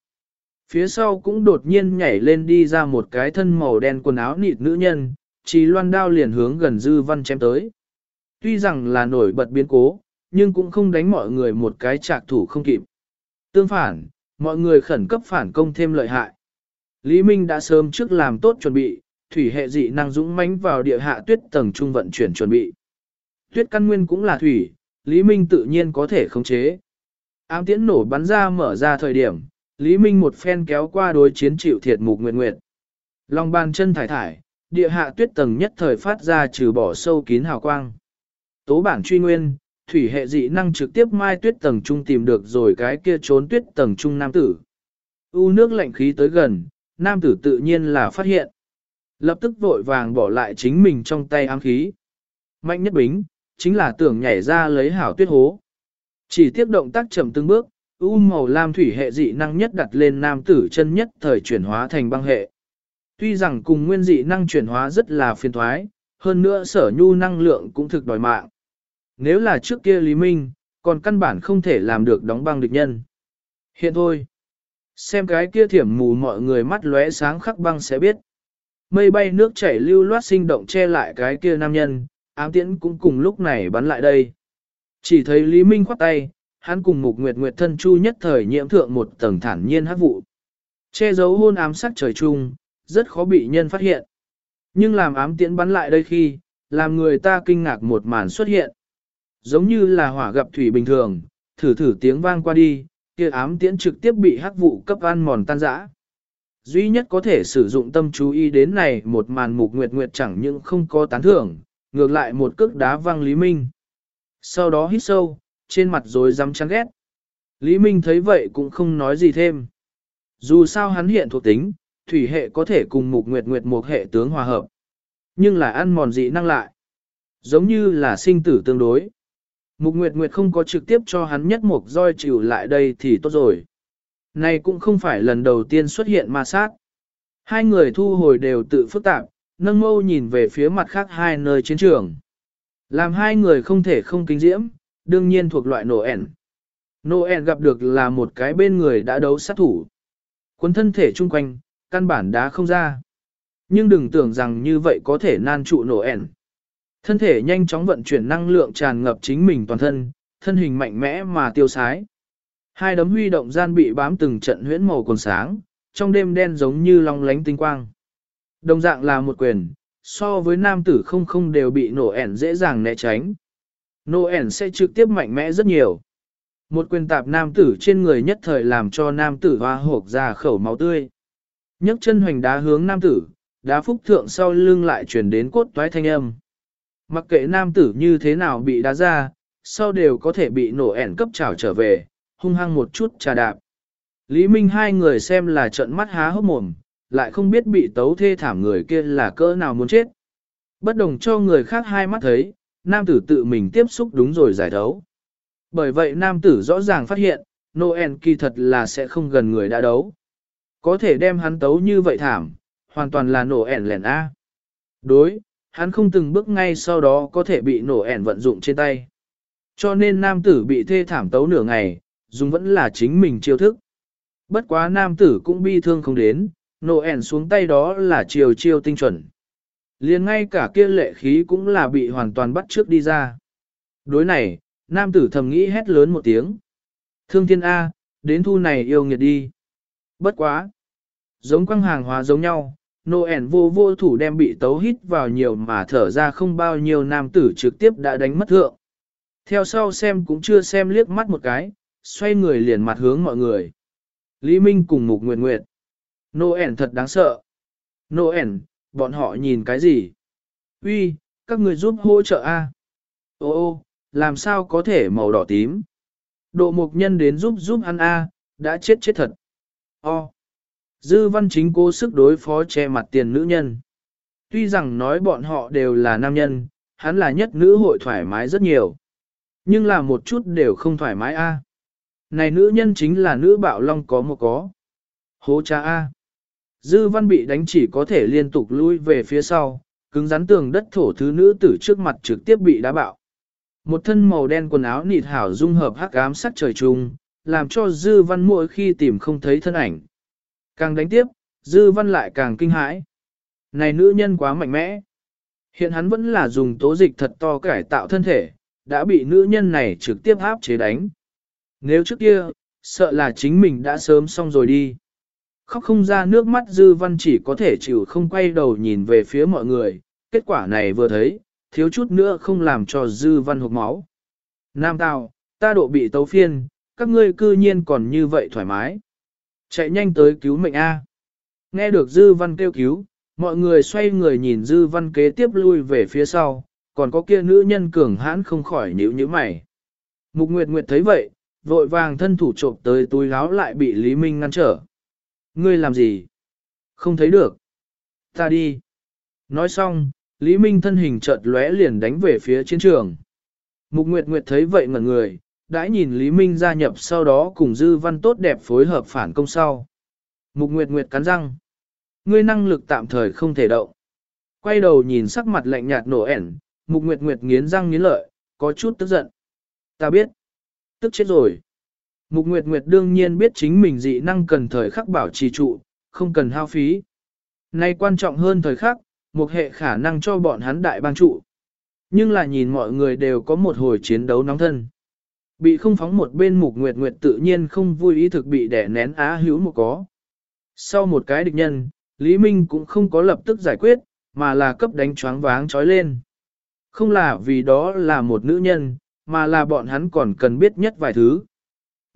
Phía sau cũng đột nhiên nhảy lên đi ra một cái thân màu đen quần áo nịt nữ nhân, chỉ loan đao liền hướng gần dư văn chém tới. Tuy rằng là nổi bật biến cố, nhưng cũng không đánh mọi người một cái trạc thủ không kịp. Tương phản, mọi người khẩn cấp phản công thêm lợi hại. Lý Minh đã sớm trước làm tốt chuẩn bị, thủy hệ dị năng dũng mãnh vào địa hạ tuyết tầng trung vận chuyển chuẩn bị. Tuyết căn nguyên cũng là thủy, Lý Minh tự nhiên có thể khống chế. Ám tiễn nổ bắn ra mở ra thời điểm, Lý Minh một phen kéo qua đối chiến chịu thiệt mục nguyệt nguyệt. long bàn chân thải thải, địa hạ tuyết tầng nhất thời phát ra trừ bỏ sâu kín hào quang. Tố bản truy nguyên, thủy hệ dị năng trực tiếp mai tuyết tầng trung tìm được rồi cái kia trốn tuyết tầng trung nam tử. U nước lạnh khí tới gần, nam tử tự nhiên là phát hiện. Lập tức vội vàng bỏ lại chính mình trong tay ám khí. Mạnh nhất bính, chính là tưởng nhảy ra lấy hảo tuyết hố. Chỉ tiếp động tác chậm từng bước, u màu lam thủy hệ dị năng nhất đặt lên nam tử chân nhất thời chuyển hóa thành băng hệ. Tuy rằng cùng nguyên dị năng chuyển hóa rất là phiền thoái, hơn nữa sở nhu năng lượng cũng thực đòi mạng. Nếu là trước kia Lý Minh, còn căn bản không thể làm được đóng băng địch nhân. Hiện thôi, xem cái kia thiểm mù mọi người mắt lóe sáng khắc băng sẽ biết. Mây bay nước chảy lưu loát sinh động che lại cái kia nam nhân, ám tiễn cũng cùng lúc này bắn lại đây. Chỉ thấy Lý Minh khoát tay, hắn cùng Mục Nguyệt Nguyệt thân chu nhất thời nhiễm thượng một tầng thản nhiên hát vụ. Che giấu hôn ám sắc trời chung, rất khó bị nhân phát hiện. Nhưng làm ám tiễn bắn lại đây khi, làm người ta kinh ngạc một màn xuất hiện. Giống như là hỏa gặp thủy bình thường, thử thử tiếng vang qua đi, kia ám tiễn trực tiếp bị hắc vụ cấp ăn mòn tan rã. Duy nhất có thể sử dụng tâm chú ý đến này một màn mục nguyệt nguyệt chẳng những không có tán thưởng, ngược lại một cước đá văng Lý Minh. Sau đó hít sâu, trên mặt rồi dám chán ghét. Lý Minh thấy vậy cũng không nói gì thêm. Dù sao hắn hiện thuộc tính, thủy hệ có thể cùng mục nguyệt nguyệt một hệ tướng hòa hợp. Nhưng là ăn mòn dị năng lại. Giống như là sinh tử tương đối. Mục nguyệt nguyệt không có trực tiếp cho hắn nhất mục roi chịu lại đây thì tốt rồi. Này cũng không phải lần đầu tiên xuất hiện ma sát. Hai người thu hồi đều tự phức tạp, nâng mâu nhìn về phía mặt khác hai nơi chiến trường. Làm hai người không thể không kính diễm, đương nhiên thuộc loại nổ ẻn. Ẻn gặp được là một cái bên người đã đấu sát thủ. Quấn thân thể chung quanh, căn bản đá không ra. Nhưng đừng tưởng rằng như vậy có thể nan trụ nổ ẻn. Thân thể nhanh chóng vận chuyển năng lượng tràn ngập chính mình toàn thân, thân hình mạnh mẽ mà tiêu sái. Hai đấm huy động gian bị bám từng trận huyễn màu còn sáng, trong đêm đen giống như long lánh tinh quang. Đồng dạng là một quyền, so với nam tử không không đều bị nổ ẻn dễ dàng né tránh. Noel sẽ trực tiếp mạnh mẽ rất nhiều. Một quyền tạp nam tử trên người nhất thời làm cho nam tử hoa hộp ra khẩu máu tươi. nhấc chân hoành đá hướng nam tử, đá phúc thượng sau lưng lại chuyển đến cốt toái thanh âm. Mặc kệ nam tử như thế nào bị đá ra, sau đều có thể bị nổ ẻn cấp trào trở về, hung hăng một chút trà đạp. Lý Minh hai người xem là trận mắt há hốc mồm, lại không biết bị tấu thê thảm người kia là cỡ nào muốn chết. Bất đồng cho người khác hai mắt thấy, nam tử tự mình tiếp xúc đúng rồi giải đấu. Bởi vậy nam tử rõ ràng phát hiện, Noel kỳ thật là sẽ không gần người đã đấu. Có thể đem hắn tấu như vậy thảm, hoàn toàn là nổ ẻn lẻn A. Đối, hắn không từng bước ngay sau đó có thể bị nổ ẻn vận dụng trên tay. Cho nên nam tử bị thê thảm tấu nửa ngày, dùng vẫn là chính mình chiêu thức. Bất quá nam tử cũng bi thương không đến, nổ ẻn xuống tay đó là chiều chiêu tinh chuẩn liền ngay cả kia lệ khí cũng là bị hoàn toàn bắt trước đi ra. Đối này, nam tử thầm nghĩ hét lớn một tiếng. Thương thiên A, đến thu này yêu nghiệt đi. Bất quá. Giống quăng hàng hóa giống nhau, Noel vô vô thủ đem bị tấu hít vào nhiều mà thở ra không bao nhiêu nam tử trực tiếp đã đánh mất thượng. Theo sau xem cũng chưa xem liếc mắt một cái, xoay người liền mặt hướng mọi người. Lý Minh cùng Mục Nguyệt Nguyệt. Noel thật đáng sợ. Noel, bọn họ nhìn cái gì? Uy, các người giúp hỗ trợ a. Ô ô, làm sao có thể màu đỏ tím? Độ mục nhân đến giúp giúp ăn a, đã chết chết thật. O. Dư văn chính cố sức đối phó che mặt tiền nữ nhân. Tuy rằng nói bọn họ đều là nam nhân, hắn là nhất nữ hội thoải mái rất nhiều. Nhưng là một chút đều không thoải mái a. Này nữ nhân chính là nữ bạo long có một có. Hố cha a. Dư văn bị đánh chỉ có thể liên tục lui về phía sau, cứng rắn tường đất thổ thứ nữ tử trước mặt trực tiếp bị đá bạo. Một thân màu đen quần áo nịt hảo dung hợp hắc ám sắc trời trung, làm cho dư văn mỗi khi tìm không thấy thân ảnh. Càng đánh tiếp, dư văn lại càng kinh hãi. Này nữ nhân quá mạnh mẽ. Hiện hắn vẫn là dùng tố dịch thật to cải tạo thân thể, đã bị nữ nhân này trực tiếp áp chế đánh. Nếu trước kia, sợ là chính mình đã sớm xong rồi đi. Khóc không ra nước mắt dư văn chỉ có thể chịu không quay đầu nhìn về phía mọi người, kết quả này vừa thấy, thiếu chút nữa không làm cho dư văn hộp máu. Nam Tào, ta độ bị tấu phiên, các ngươi cư nhiên còn như vậy thoải mái. Chạy nhanh tới cứu mệnh A. Nghe được dư văn kêu cứu, mọi người xoay người nhìn dư văn kế tiếp lui về phía sau, còn có kia nữ nhân cường hãn không khỏi nhíu nhíu mày. Mục Nguyệt Nguyệt thấy vậy, vội vàng thân thủ trộm tới túi láo lại bị Lý Minh ngăn trở. Ngươi làm gì? Không thấy được. Ta đi. Nói xong, Lý Minh thân hình chợt lóe liền đánh về phía chiến trường. Mục Nguyệt Nguyệt thấy vậy ngẩn người, đã nhìn Lý Minh gia nhập sau đó cùng Dư Văn tốt đẹp phối hợp phản công sau. Mục Nguyệt Nguyệt cắn răng. Ngươi năng lực tạm thời không thể động. Quay đầu nhìn sắc mặt lạnh nhạt nổ ẻn, Mục Nguyệt Nguyệt nghiến răng nghiến lợi, có chút tức giận. Ta biết. Tức chết rồi. Mục Nguyệt Nguyệt đương nhiên biết chính mình dị năng cần thời khắc bảo trì trụ, không cần hao phí. Nay quan trọng hơn thời khắc, một hệ khả năng cho bọn hắn đại bang trụ. Nhưng là nhìn mọi người đều có một hồi chiến đấu nóng thân. Bị không phóng một bên Mục Nguyệt Nguyệt tự nhiên không vui ý thực bị đẻ nén á hữu một có. Sau một cái địch nhân, Lý Minh cũng không có lập tức giải quyết, mà là cấp đánh choáng váng trói lên. Không là vì đó là một nữ nhân, mà là bọn hắn còn cần biết nhất vài thứ.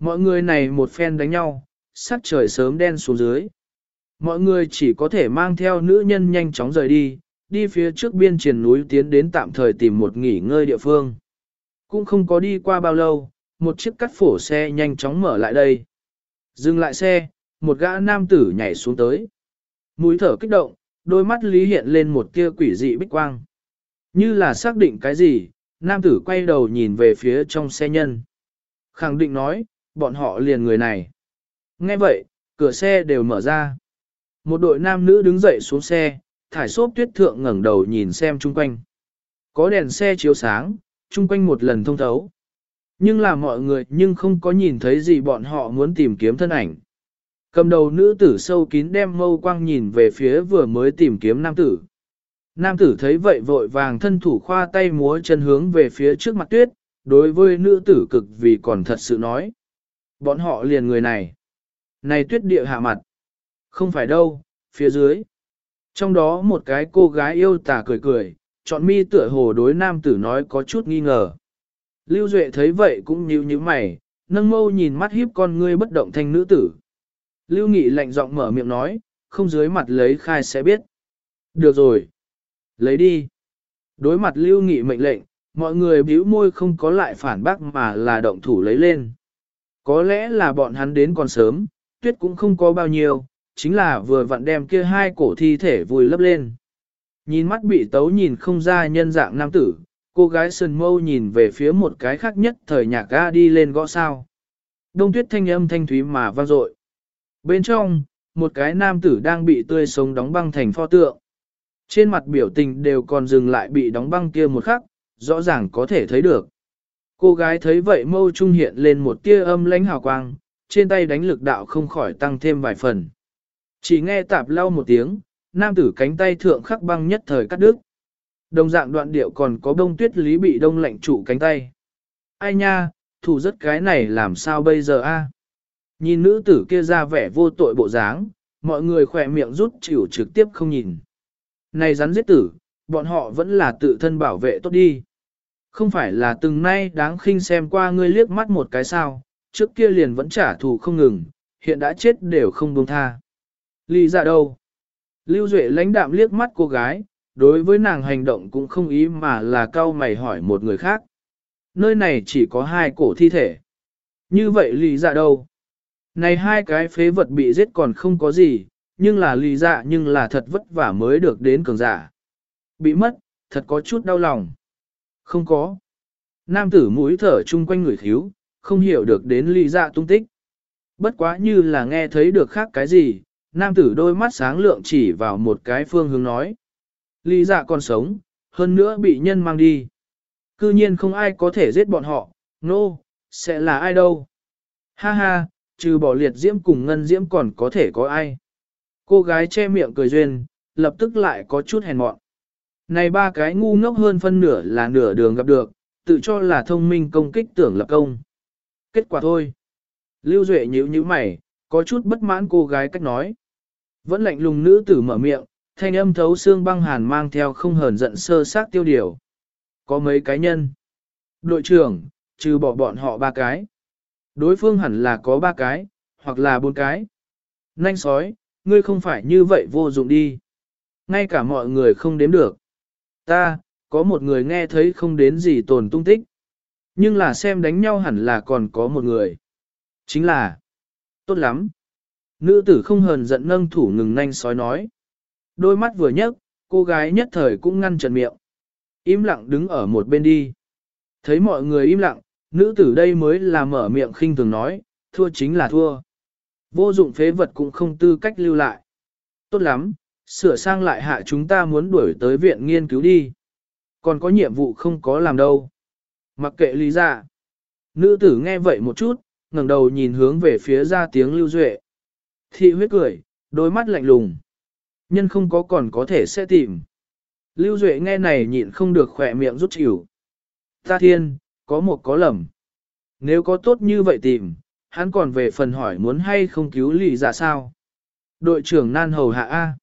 Mọi người này một phen đánh nhau, sắc trời sớm đen xuống dưới. Mọi người chỉ có thể mang theo nữ nhân nhanh chóng rời đi, đi phía trước biên triển núi tiến đến tạm thời tìm một nghỉ ngơi địa phương. Cũng không có đi qua bao lâu, một chiếc cắt phổ xe nhanh chóng mở lại đây. Dừng lại xe, một gã nam tử nhảy xuống tới. Mũi thở kích động, đôi mắt lý hiện lên một tia quỷ dị bích quang. Như là xác định cái gì, nam tử quay đầu nhìn về phía trong xe nhân. Khẳng định nói, bọn họ liền người này. Nghe vậy, cửa xe đều mở ra. Một đội nam nữ đứng dậy xuống xe, thải xốp tuyết thượng ngẩng đầu nhìn xem chung quanh. Có đèn xe chiếu sáng, chung quanh một lần thông thấu. Nhưng là mọi người nhưng không có nhìn thấy gì bọn họ muốn tìm kiếm thân ảnh. Cầm đầu nữ tử sâu kín đem mâu quang nhìn về phía vừa mới tìm kiếm nam tử. Nam tử thấy vậy vội vàng thân thủ khoa tay múa chân hướng về phía trước mặt tuyết, đối với nữ tử cực vì còn thật sự nói. Bọn họ liền người này. Này tuyết địa hạ mặt. Không phải đâu, phía dưới. Trong đó một cái cô gái yêu tà cười cười, chọn mi tựa hồ đối nam tử nói có chút nghi ngờ. Lưu Duệ thấy vậy cũng nhíu nhíu mày, nâng mâu nhìn mắt hiếp con ngươi bất động thanh nữ tử. Lưu Nghị lạnh giọng mở miệng nói, không dưới mặt lấy khai sẽ biết. Được rồi. Lấy đi. Đối mặt Lưu Nghị mệnh lệnh, mọi người bĩu môi không có lại phản bác mà là động thủ lấy lên. Có lẽ là bọn hắn đến còn sớm, tuyết cũng không có bao nhiêu, chính là vừa vặn đem kia hai cổ thi thể vùi lấp lên. Nhìn mắt bị tấu nhìn không ra nhân dạng nam tử, cô gái sơn mâu nhìn về phía một cái khác nhất thời nhạc ga đi lên gõ sao. Đông tuyết thanh âm thanh thúy mà vang dội. Bên trong, một cái nam tử đang bị tươi sống đóng băng thành pho tượng. Trên mặt biểu tình đều còn dừng lại bị đóng băng kia một khắc, rõ ràng có thể thấy được. Cô gái thấy vậy mâu trung hiện lên một tia âm lãnh hào quang, trên tay đánh lực đạo không khỏi tăng thêm vài phần. Chỉ nghe tạp lau một tiếng, nam tử cánh tay thượng khắc băng nhất thời cắt đứt. Đồng dạng đoạn điệu còn có bông tuyết lý bị đông lạnh trụ cánh tay. Ai nha, thủ rất cái này làm sao bây giờ a? Nhìn nữ tử kia ra vẻ vô tội bộ dáng, mọi người khỏe miệng rút chịu trực tiếp không nhìn. Này rắn giết tử, bọn họ vẫn là tự thân bảo vệ tốt đi. Không phải là từng nay đáng khinh xem qua ngươi liếc mắt một cái sao, trước kia liền vẫn trả thù không ngừng, hiện đã chết đều không buông tha. Lý dạ đâu? Lưu Duệ lãnh đạm liếc mắt cô gái, đối với nàng hành động cũng không ý mà là cao mày hỏi một người khác. Nơi này chỉ có hai cổ thi thể. Như vậy lý dạ đâu? Này hai cái phế vật bị giết còn không có gì, nhưng là lý dạ nhưng là thật vất vả mới được đến cường giả. Bị mất, thật có chút đau lòng. Không có. Nam tử mũi thở chung quanh người thiếu, không hiểu được đến ly dạ tung tích. Bất quá như là nghe thấy được khác cái gì, nam tử đôi mắt sáng lượng chỉ vào một cái phương hướng nói. ly dạ còn sống, hơn nữa bị nhân mang đi. Cư nhiên không ai có thể giết bọn họ, nô, no, sẽ là ai đâu. Ha ha, trừ bỏ liệt diễm cùng ngân diễm còn có thể có ai. Cô gái che miệng cười duyên, lập tức lại có chút hèn mọn. Này ba cái ngu ngốc hơn phân nửa là nửa đường gặp được, tự cho là thông minh công kích tưởng lập công. Kết quả thôi. Lưu Duệ nhíu nhíu mày, có chút bất mãn cô gái cách nói. Vẫn lạnh lùng nữ tử mở miệng, thanh âm thấu xương băng hàn mang theo không hờn giận sơ sát tiêu điều. Có mấy cái nhân. Đội trưởng, trừ bỏ bọn họ ba cái. Đối phương hẳn là có ba cái, hoặc là bốn cái. Nanh sói, ngươi không phải như vậy vô dụng đi. Ngay cả mọi người không đếm được. Ta, có một người nghe thấy không đến gì tồn tung tích. Nhưng là xem đánh nhau hẳn là còn có một người. Chính là, tốt lắm. Nữ tử không hờn giận nâng thủ ngừng nanh sói nói. Đôi mắt vừa nhấc, cô gái nhất thời cũng ngăn trần miệng. Im lặng đứng ở một bên đi. Thấy mọi người im lặng, nữ tử đây mới là mở miệng khinh thường nói, thua chính là thua. Vô dụng phế vật cũng không tư cách lưu lại. Tốt lắm, sửa sang lại hạ chúng ta muốn đuổi tới viện nghiên cứu đi. Còn có nhiệm vụ không có làm đâu. Mặc kệ lý ra. Nữ tử nghe vậy một chút, ngẩng đầu nhìn hướng về phía ra tiếng lưu duệ. Thị huyết cười, đôi mắt lạnh lùng. Nhân không có còn có thể sẽ tìm. Lưu Duệ nghe này nhịn không được khỏe miệng rút chịu. Ta thiên, có một có lầm. Nếu có tốt như vậy tìm, hắn còn về phần hỏi muốn hay không cứu lì giả dạ sao. Đội trưởng nan hầu hạ A.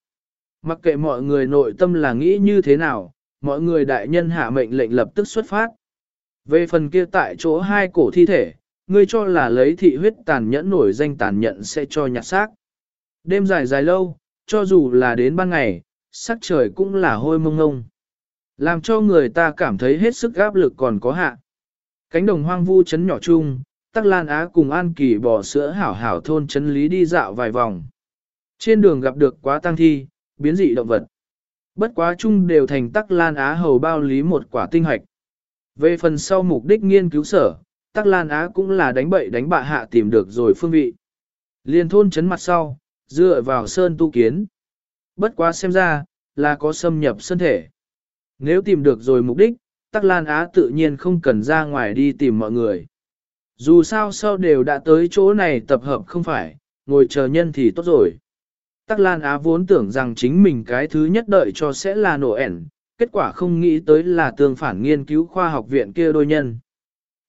Mặc kệ mọi người nội tâm là nghĩ như thế nào, mọi người đại nhân hạ mệnh lệnh lập tức xuất phát. Về phần kia tại chỗ hai cổ thi thể, ngươi cho là lấy thị huyết tàn nhẫn nổi danh tàn nhẫn sẽ cho nhặt xác. Đêm dài dài lâu, cho dù là đến ban ngày, sắc trời cũng là hôi mông ngông. Làm cho người ta cảm thấy hết sức áp lực còn có hạ. Cánh đồng hoang vu chấn nhỏ chung, Tắc Lan Á cùng An Kỳ bỏ sữa hảo hảo thôn chấn lý đi dạo vài vòng. Trên đường gặp được quá tăng thi, biến dị động vật. Bất quá chung đều thành Tắc Lan Á hầu bao lý một quả tinh hoạch. Về phần sau mục đích nghiên cứu sở, Tắc Lan Á cũng là đánh bậy đánh bạ hạ tìm được rồi phương vị. Liên thôn chấn mặt sau, dựa vào sơn tu kiến. Bất quá xem ra, là có xâm nhập 身 thể. Nếu tìm được rồi mục đích, Tắc Lan Á tự nhiên không cần ra ngoài đi tìm mọi người. Dù sao sau đều đã tới chỗ này tập hợp không phải, ngồi chờ nhân thì tốt rồi. Tắc Lan Á vốn tưởng rằng chính mình cái thứ nhất đợi cho sẽ là nổ ẻn, kết quả không nghĩ tới là tương phản nghiên cứu khoa học viện kia đôi nhân.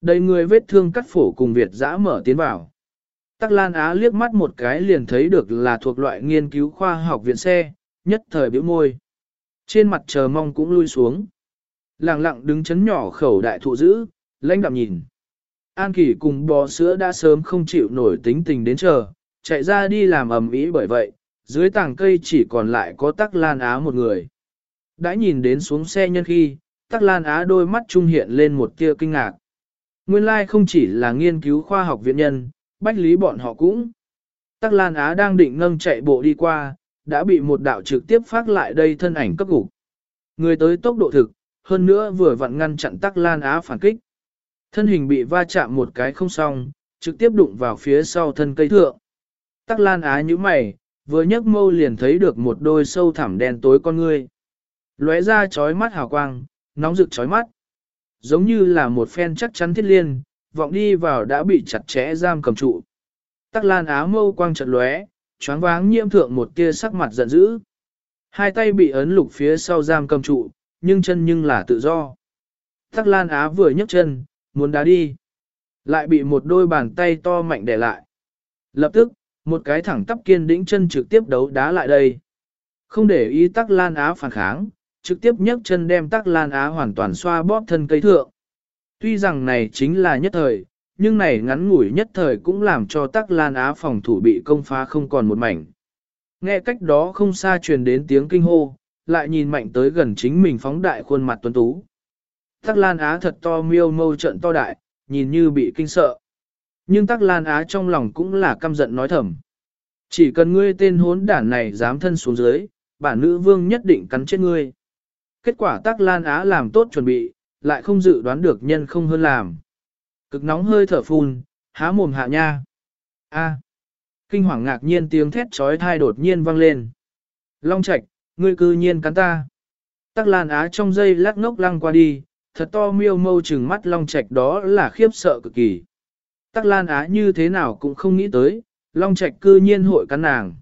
Đầy người vết thương cắt phổ cùng Việt dã mở tiến vào. Tắc Lan Á liếc mắt một cái liền thấy được là thuộc loại nghiên cứu khoa học viện xe, nhất thời biểu môi. Trên mặt chờ mong cũng lui xuống. Lặng lặng đứng chấn nhỏ khẩu đại thụ giữ, lãnh đạm nhìn. An Kỳ cùng bò sữa đã sớm không chịu nổi tính tình đến chờ, chạy ra đi làm ầm ĩ bởi vậy, dưới tảng cây chỉ còn lại có Tắc Lan Á một người. Đã nhìn đến xuống xe nhân khi, Tắc Lan Á đôi mắt trung hiện lên một tia kinh ngạc. Nguyên lai like không chỉ là nghiên cứu khoa học viện nhân, bách lý bọn họ cũng. Tắc Lan Á đang định nâng chạy bộ đi qua, đã bị một đạo trực tiếp phát lại đây thân ảnh cấp gục. Người tới tốc độ thực, hơn nữa vừa vặn ngăn chặn Tắc Lan Á phản kích. Thân hình bị va chạm một cái không xong, trực tiếp đụng vào phía sau thân cây thượng. Tắc Lan Á như mày, vừa nhấc mâu liền thấy được một đôi sâu thẳm đen tối con ngươi. Lóe ra chói mắt hào quang, nóng rực chói mắt. Giống như là một phen chắc chắn thiết liên, vọng đi vào đã bị chặt chẽ giam cầm trụ. Tắc Lan Á mâu quang chợt lóe, choáng váng nhiễm thượng một tia sắc mặt giận dữ. Hai tay bị ấn lục phía sau giam cầm trụ, nhưng chân nhưng là tự do. Tắc Lan Á vừa nhấc chân, muốn đá đi. Lại bị một đôi bàn tay to mạnh để lại. Lập tức, một cái thẳng tắp kiên đĩnh chân trực tiếp đấu đá lại đây. Không để ý tắc lan á phản kháng, trực tiếp nhấc chân đem tắc lan á hoàn toàn xoa bóp thân cây thượng. Tuy rằng này chính là nhất thời, nhưng này ngắn ngủi nhất thời cũng làm cho tắc lan á phòng thủ bị công phá không còn một mảnh. Nghe cách đó không xa truyền đến tiếng kinh hô, lại nhìn mạnh tới gần chính mình phóng đại khuôn mặt tuấn tú. Tắc Lan Á thật to miêu mâu trận to đại, nhìn như bị kinh sợ. Nhưng Tắc Lan Á trong lòng cũng là căm giận nói thầm. Chỉ cần ngươi tên hốn đản này dám thân xuống dưới, bản nữ vương nhất định cắn chết ngươi. Kết quả Tắc Lan Á làm tốt chuẩn bị, lại không dự đoán được nhân không hơn làm. Cực nóng hơi thở phun, há mồm hạ nha. A. À. Kinh hoàng ngạc nhiên tiếng thét trói thai đột nhiên vang lên. Long Trạch, ngươi cư nhiên cắn ta. Tắc Lan Á trong dây lắc ngốc lăng qua đi, thật to miêu mâu trừng mắt Long Trạch đó là khiếp sợ cực kỳ. Tắc Lan Á như thế nào cũng không nghĩ tới, Long Trạch cư nhiên hội cắn nàng.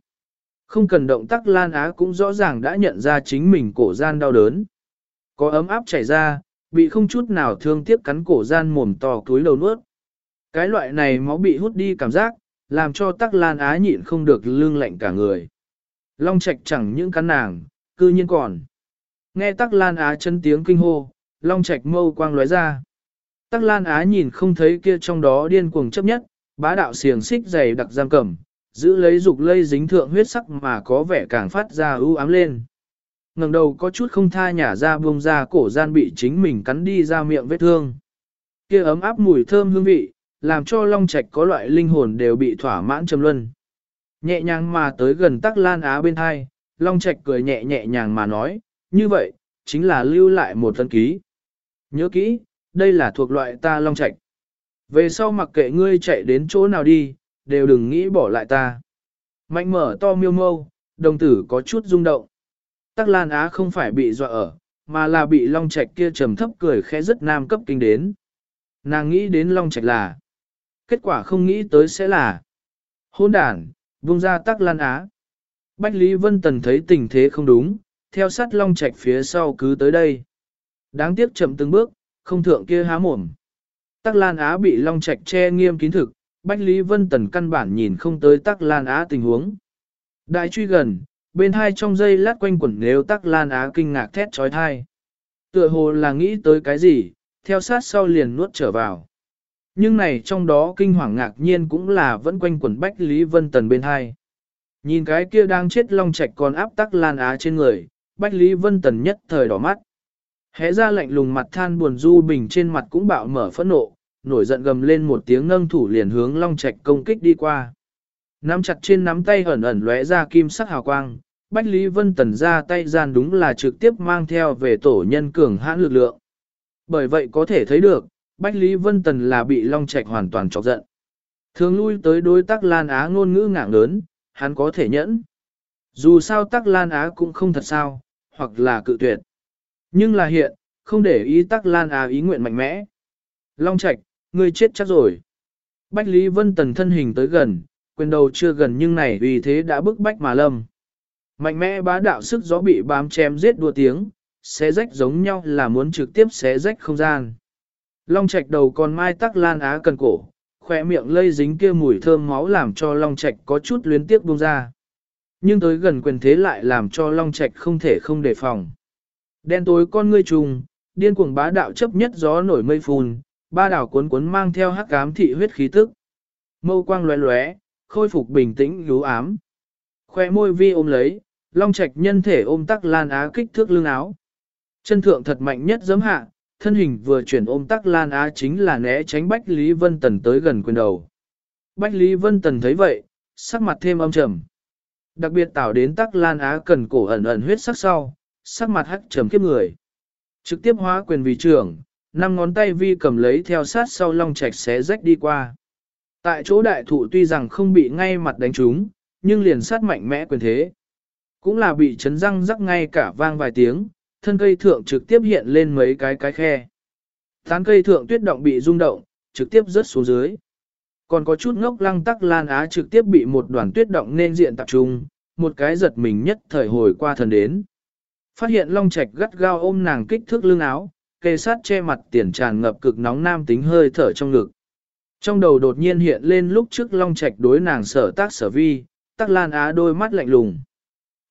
Không cần động tác Lan Á cũng rõ ràng đã nhận ra chính mình cổ gian đau đớn. Có ấm áp chảy ra, bị không chút nào thương tiếc cắn cổ gian mồm to túi đầu nuốt. Cái loại này máu bị hút đi cảm giác, làm cho tắc Lan Á nhịn không được lương lạnh cả người. Long Trạch chẳng những cắn nàng, cư nhiên còn. Nghe tắc Lan Á chân tiếng kinh hô, Long Trạch mâu quang lóe ra. Tắc Lan Á nhìn không thấy kia trong đó điên cuồng chấp nhất, bá đạo xiềng xích dày đặc giam cầm, giữ lấy dục lây dính thượng huyết sắc mà có vẻ càng phát ra ưu ám lên. ngẩng đầu có chút không tha nhả ra buông ra cổ gian bị chính mình cắn đi ra miệng vết thương. Kia ấm áp mùi thơm hương vị, làm cho Long Trạch có loại linh hồn đều bị thỏa mãn trầm luân. Nhẹ nhàng mà tới gần Tắc Lan Á bên hai, Long Trạch cười nhẹ nhẹ nhàng mà nói, như vậy, chính là lưu lại một tân ký. Nhớ kỹ, đây là thuộc loại ta Long Trạch. Về sau mặc kệ ngươi chạy đến chỗ nào đi, đều đừng nghĩ bỏ lại ta. Mạnh mở to miêu mâu, đồng tử có chút rung động. Tắc Lan Á không phải bị dọa ở, mà là bị Long Trạch kia trầm thấp cười khẽ rất nam cấp kinh đến. Nàng nghĩ đến Long Trạch là, kết quả không nghĩ tới sẽ là hôn đản, vung ra Tắc Lan Á. Bách Lý Vân Tần thấy tình thế không đúng, theo sát Long Trạch phía sau cứ tới đây. Đáng tiếc chậm từng bước, không thượng kia há mồm. Tắc Lan Á bị Long Trạch che nghiêm kín thực, Bách Lý Vân Tần căn bản nhìn không tới Tắc Lan Á tình huống. Đại truy gần, bên hai trong dây lát quanh quẩn nếu Tắc Lan Á kinh ngạc thét trói thai. Tựa hồ là nghĩ tới cái gì, theo sát sau liền nuốt trở vào. Nhưng này trong đó kinh hoàng ngạc nhiên cũng là vẫn quanh quẩn Bách Lý Vân Tần bên hai. Nhìn cái kia đang chết Long Trạch còn áp Tắc Lan Á trên người, Bách Lý Vân Tần nhất thời đỏ mắt. Hé ra lạnh lùng mặt than buồn du bình trên mặt cũng bạo mở phẫn nộ, nổi giận gầm lên một tiếng nâng thủ liền hướng Long Trạch công kích đi qua. Nắm chặt trên nắm tay ẩn ẩn lóe ra kim sắc hào quang, Bách Lý Vân Tần ra tay gian đúng là trực tiếp mang theo về tổ nhân cường hãn lực lượng. Bởi vậy có thể thấy được, Bách Lý Vân Tần là bị Long Trạch hoàn toàn chọc giận. Thường lui tới đối tác Lan Á ngôn ngữ ngạng lớn, hắn có thể nhẫn. Dù sao tác Lan Á cũng không thật sao, hoặc là cự tuyệt. Nhưng là hiện, không để ý tắc lan à ý nguyện mạnh mẽ. Long Trạch, ngươi chết chắc rồi. Bách Lý Vân Tần thân hình tới gần, quyền đầu chưa gần nhưng này vì thế đã bức bách mà lâm. Mạnh mẽ bá đạo sức gió bị bám chém giết đua tiếng, xé rách giống nhau là muốn trực tiếp xé rách không gian. Long Trạch đầu còn mai tắc lan á cần cổ, khỏe miệng lây dính kia mùi thơm máu làm cho Long Trạch có chút luyến tiếc buông ra. Nhưng tới gần quyền thế lại làm cho Long Trạch không thể không đề phòng. Đen tối con ngươi trùng, điên cuồng bá đạo chấp nhất gió nổi mây phùn, ba đảo cuốn cuốn mang theo hắc ám thị huyết khí tức. Mâu quang lóe lóe, khôi phục bình tĩnh lú ám. Khoe môi vi ôm lấy, long trạch nhân thể ôm tắc lan á kích thước lưng áo. Chân thượng thật mạnh nhất giấm hạ, thân hình vừa chuyển ôm tắc lan á chính là né tránh Bách Lý Vân Tần tới gần quyền đầu. Bách Lý Vân Tần thấy vậy, sắc mặt thêm âm trầm. Đặc biệt tạo đến tắc lan á cần cổ ẩn ẩn huyết sắc sau, sắc mặt hắc trầm kiếp người. Trực tiếp hóa quyền vì trưởng, năm ngón tay vi cầm lấy theo sát sau long trạch xé rách đi qua. Tại chỗ đại thụ tuy rằng không bị ngay mặt đánh trúng, nhưng liền sát mạnh mẽ quyền thế. Cũng là bị chấn răng rắc ngay cả vang vài tiếng, thân cây thượng trực tiếp hiện lên mấy cái cái khe. Tán cây thượng tuyết động bị rung động, trực tiếp rớt xuống dưới. Còn có chút ngốc lăng tắc lan á trực tiếp bị một đoàn tuyết động nên diện tập trung, một cái giật mình nhất thời hồi qua thần đến. Phát hiện Long Trạch gắt gao ôm nàng kích thước lưng áo, kề sát che mặt tiền tràn ngập cực nóng nam tính hơi thở trong ngực. Trong đầu đột nhiên hiện lên lúc trước Long Trạch đối nàng sở tác sở vi, tắc lan á đôi mắt lạnh lùng.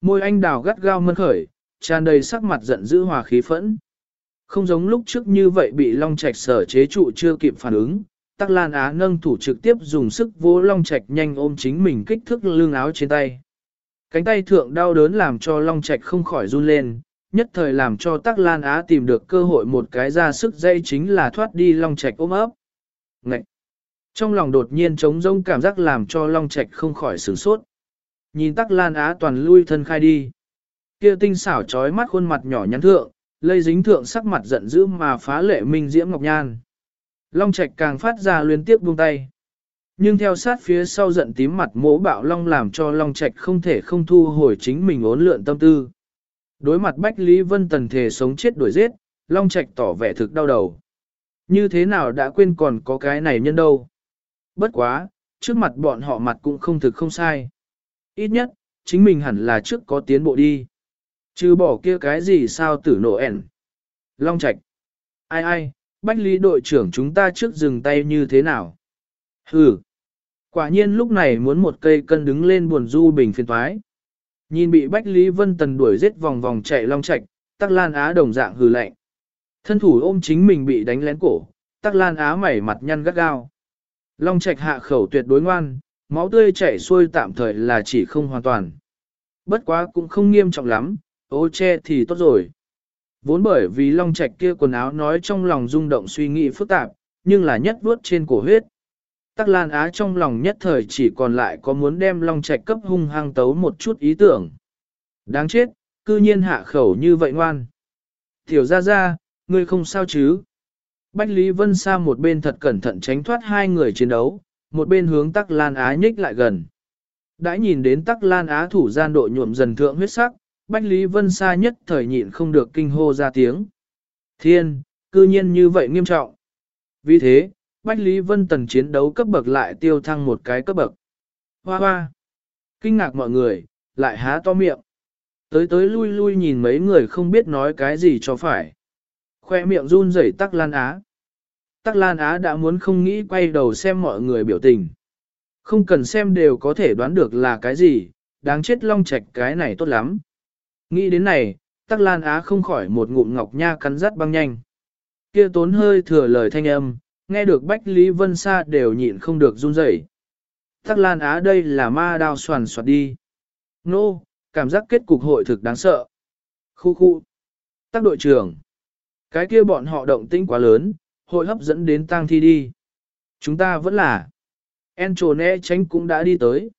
Môi anh đào gắt gao mân khởi, tràn đầy sắc mặt giận dữ hòa khí phẫn. Không giống lúc trước như vậy bị Long Trạch sở chế trụ chưa kịp phản ứng, Tắc Lan Á nâng thủ trực tiếp dùng sức vỗ Long Trạch nhanh ôm chính mình kích thước lưng áo trên tay. Cánh tay thượng đau đớn làm cho Long Trạch không khỏi run lên, nhất thời làm cho Tắc Lan Á tìm được cơ hội một cái ra sức dây chính là thoát đi Long Trạch ôm ấp. Ngậy! Trong lòng đột nhiên trống rông cảm giác làm cho Long Trạch không khỏi sửng sốt. Nhìn Tắc Lan Á toàn lui thân khai đi. Kia tinh xảo trói mắt khuôn mặt nhỏ nhắn thượng, lây dính thượng sắc mặt giận dữ mà phá lệ minh diễm ngọc nhan. Long Trạch càng phát ra liên tiếp buông tay. Nhưng theo sát phía sau giận tím mặt mỗ bạo Long làm cho Long Trạch không thể không thu hồi chính mình ốn lượn tâm tư. Đối mặt Bách Lý Vân Tần thể sống chết đuổi giết, Long Trạch tỏ vẻ thực đau đầu. Như thế nào đã quên còn có cái này nhân đâu. Bất quá, trước mặt bọn họ mặt cũng không thực không sai. Ít nhất, chính mình hẳn là trước có tiến bộ đi. Chứ bỏ kia cái gì sao tử nổ ẻn. Long Trạch. Ai ai, Bách Lý đội trưởng chúng ta trước dừng tay như thế nào? Hừ. Quả nhiên lúc này muốn một cây cân đứng lên buồn du bình phiền thoái. Nhìn bị Bách Lý Vân Tần đuổi giết vòng vòng chạy long Trạch, Tắc Lan Á đồng dạng hừ lạnh. Thân thủ ôm chính mình bị đánh lén cổ, Tắc Lan Á mảy mặt nhăn gắt gao. Long Trạch hạ khẩu tuyệt đối ngoan, máu tươi chảy xuôi tạm thời là chỉ không hoàn toàn. Bất quá cũng không nghiêm trọng lắm, ô che thì tốt rồi. Vốn bởi vì Long Trạch kia quần áo nói trong lòng rung động suy nghĩ phức tạp, nhưng là nhất vuốt trên cổ huyết. Tắc Lan Á trong lòng nhất thời chỉ còn lại có muốn đem Long Trạch cấp hung hăng tấu một chút ý tưởng. Đáng chết, cư nhiên hạ khẩu như vậy ngoan. Tiểu ra ra, ngươi không sao chứ? Bách Lý Vân Sa một bên thật cẩn thận tránh thoát hai người chiến đấu, một bên hướng Tắc Lan Á nhích lại gần. Đã nhìn đến Tắc Lan Á thủ gian độ nhuộm dần thượng huyết sắc, Bách Lý Vân Sa nhất thời nhịn không được kinh hô ra tiếng. Thiên, cư nhiên như vậy nghiêm trọng. Vì thế, Bách Lý Vân Tần chiến đấu cấp bậc lại tiêu thăng một cái cấp bậc. Hoa hoa! Kinh ngạc mọi người, lại há to miệng. Tới tới lui lui nhìn mấy người không biết nói cái gì cho phải. Khoe miệng run rẩy Tắc Lan Á. Tắc Lan Á đã muốn không nghĩ quay đầu xem mọi người biểu tình. Không cần xem đều có thể đoán được là cái gì, đáng chết long Trạch cái này tốt lắm. Nghĩ đến này, Tắc Lan Á không khỏi một ngụm ngọc nha cắn rắt băng nhanh. Kia tốn hơi thừa lời thanh âm, nghe được Bách Lý Vân Sa đều nhịn không được run rẩy. Tắc Lan Á đây là ma đao soàn soạt đi. Nô, no, cảm giác kết cục hội thực đáng sợ. Khu khu. Tắc đội trưởng. Cái kia bọn họ động tĩnh quá lớn, hội hấp dẫn đến tang thi đi. Chúng ta vẫn là. En trồ tránh cũng đã đi tới.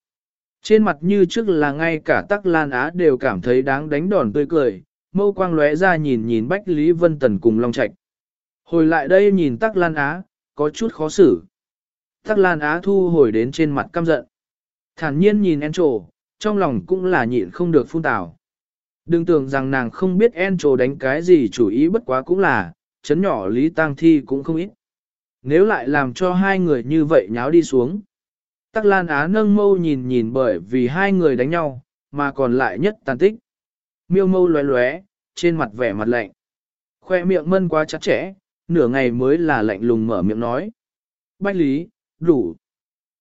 Trên mặt như trước là ngay cả tắc lan á đều cảm thấy đáng đánh đòn tươi cười, mâu quang lóe ra nhìn nhìn Bách Lý Vân Tần cùng Long Trạch. Hồi lại đây nhìn tắc lan á, có chút khó xử. Tắc lan á thu hồi đến trên mặt căm giận. Thản nhiên nhìn en trồ, trong lòng cũng là nhịn không được phun tào. Đừng tưởng rằng nàng không biết en trồ đánh cái gì chủ ý bất quá cũng là, chấn nhỏ Lý Tăng Thi cũng không ít. Nếu lại làm cho hai người như vậy nháo đi xuống. Tắc Lan Á nâng mâu nhìn nhìn bởi vì hai người đánh nhau, mà còn lại nhất tàn tích. Miêu mâu lóe lóe, trên mặt vẻ mặt lạnh. Khoe miệng mân quá chặt chẽ, nửa ngày mới là lạnh lùng mở miệng nói. Bách Lý, đủ.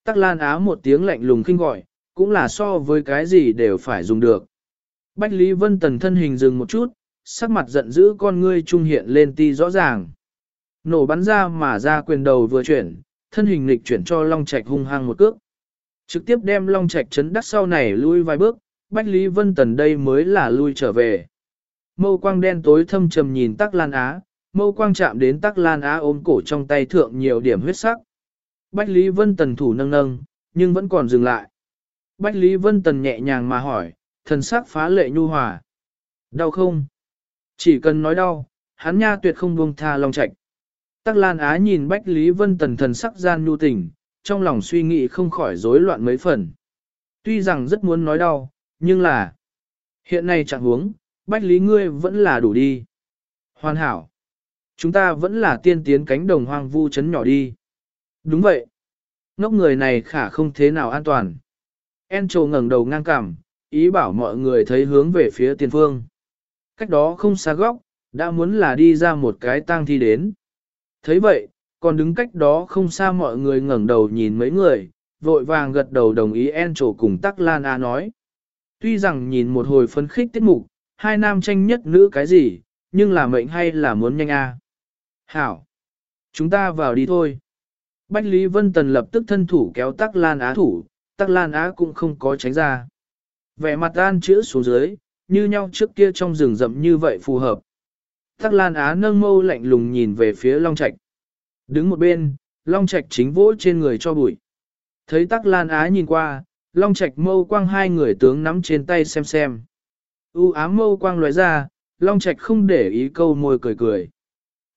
Tắc Lan Á một tiếng lạnh lùng khinh gọi, cũng là so với cái gì đều phải dùng được. Bách Lý Vân Tần thân hình dừng một chút, sắc mặt giận dữ con ngươi trung hiện lên ti rõ ràng. Nổ bắn ra mà ra quyền đầu vừa chuyển, thân hình lịch chuyển cho Long Trạch hung hăng một cước. Trực tiếp đem Long Trạch chấn đắc sau này lui vài bước, Bách Lý Vân Tần đây mới là lui trở về. Mâu quang đen tối thâm trầm nhìn Tắc Lan Á, mâu quang chạm đến Tắc Lan Á ôm cổ trong tay thượng nhiều điểm huyết sắc. Bách Lý Vân Tần thủ nâng nâng, nhưng vẫn còn dừng lại. Bách Lý Vân Tần nhẹ nhàng mà hỏi, thần sắc phá lệ nhu hòa. Đau không? Chỉ cần nói đau, hắn nha tuyệt không buông tha lòng Trạch. Tắc Lan Á nhìn Bách Lý Vân Tần thần sắc gian nhu tình, trong lòng suy nghĩ không khỏi rối loạn mấy phần. Tuy rằng rất muốn nói đau, nhưng là hiện nay chẳng huống, Bách Lý ngươi vẫn là đủ đi. Hoàn hảo. Chúng ta vẫn là tiên tiến cánh đồng hoang vu chấn nhỏ đi. Đúng vậy. Ngốc người này khả không thế nào an toàn. En trồ ngẩng đầu ngang cảm, ý bảo mọi người thấy hướng về phía tiền phương. Cách đó không xa góc, đã muốn là đi ra một cái tang thi đến. thấy vậy, còn đứng cách đó không xa mọi người ngẩng đầu nhìn mấy người, vội vàng gật đầu đồng ý En trổ cùng Tắc Lan a nói. Tuy rằng nhìn một hồi phấn khích tiết mục, hai nam tranh nhất nữ cái gì, nhưng là mệnh hay là muốn nhanh a? Hảo! Chúng ta vào đi thôi. Bách Lý Vân Tần lập tức thân thủ kéo Tắc Lan Á thủ, Tắc Lan Á cũng không có tránh ra. Vẻ mặt an chữ xuống dưới, như nhau trước kia trong rừng rậm như vậy phù hợp. Tắc Lan Á nâng mâu lạnh lùng nhìn về phía Long Trạch. Đứng một bên, Long Trạch chính vỗ trên người cho bụi. Thấy Tắc Lan Á nhìn qua, Long Trạch mâu quang hai người tướng nắm trên tay xem xem. U ám mâu quang lóe ra, Long Trạch không để ý câu môi cười cười.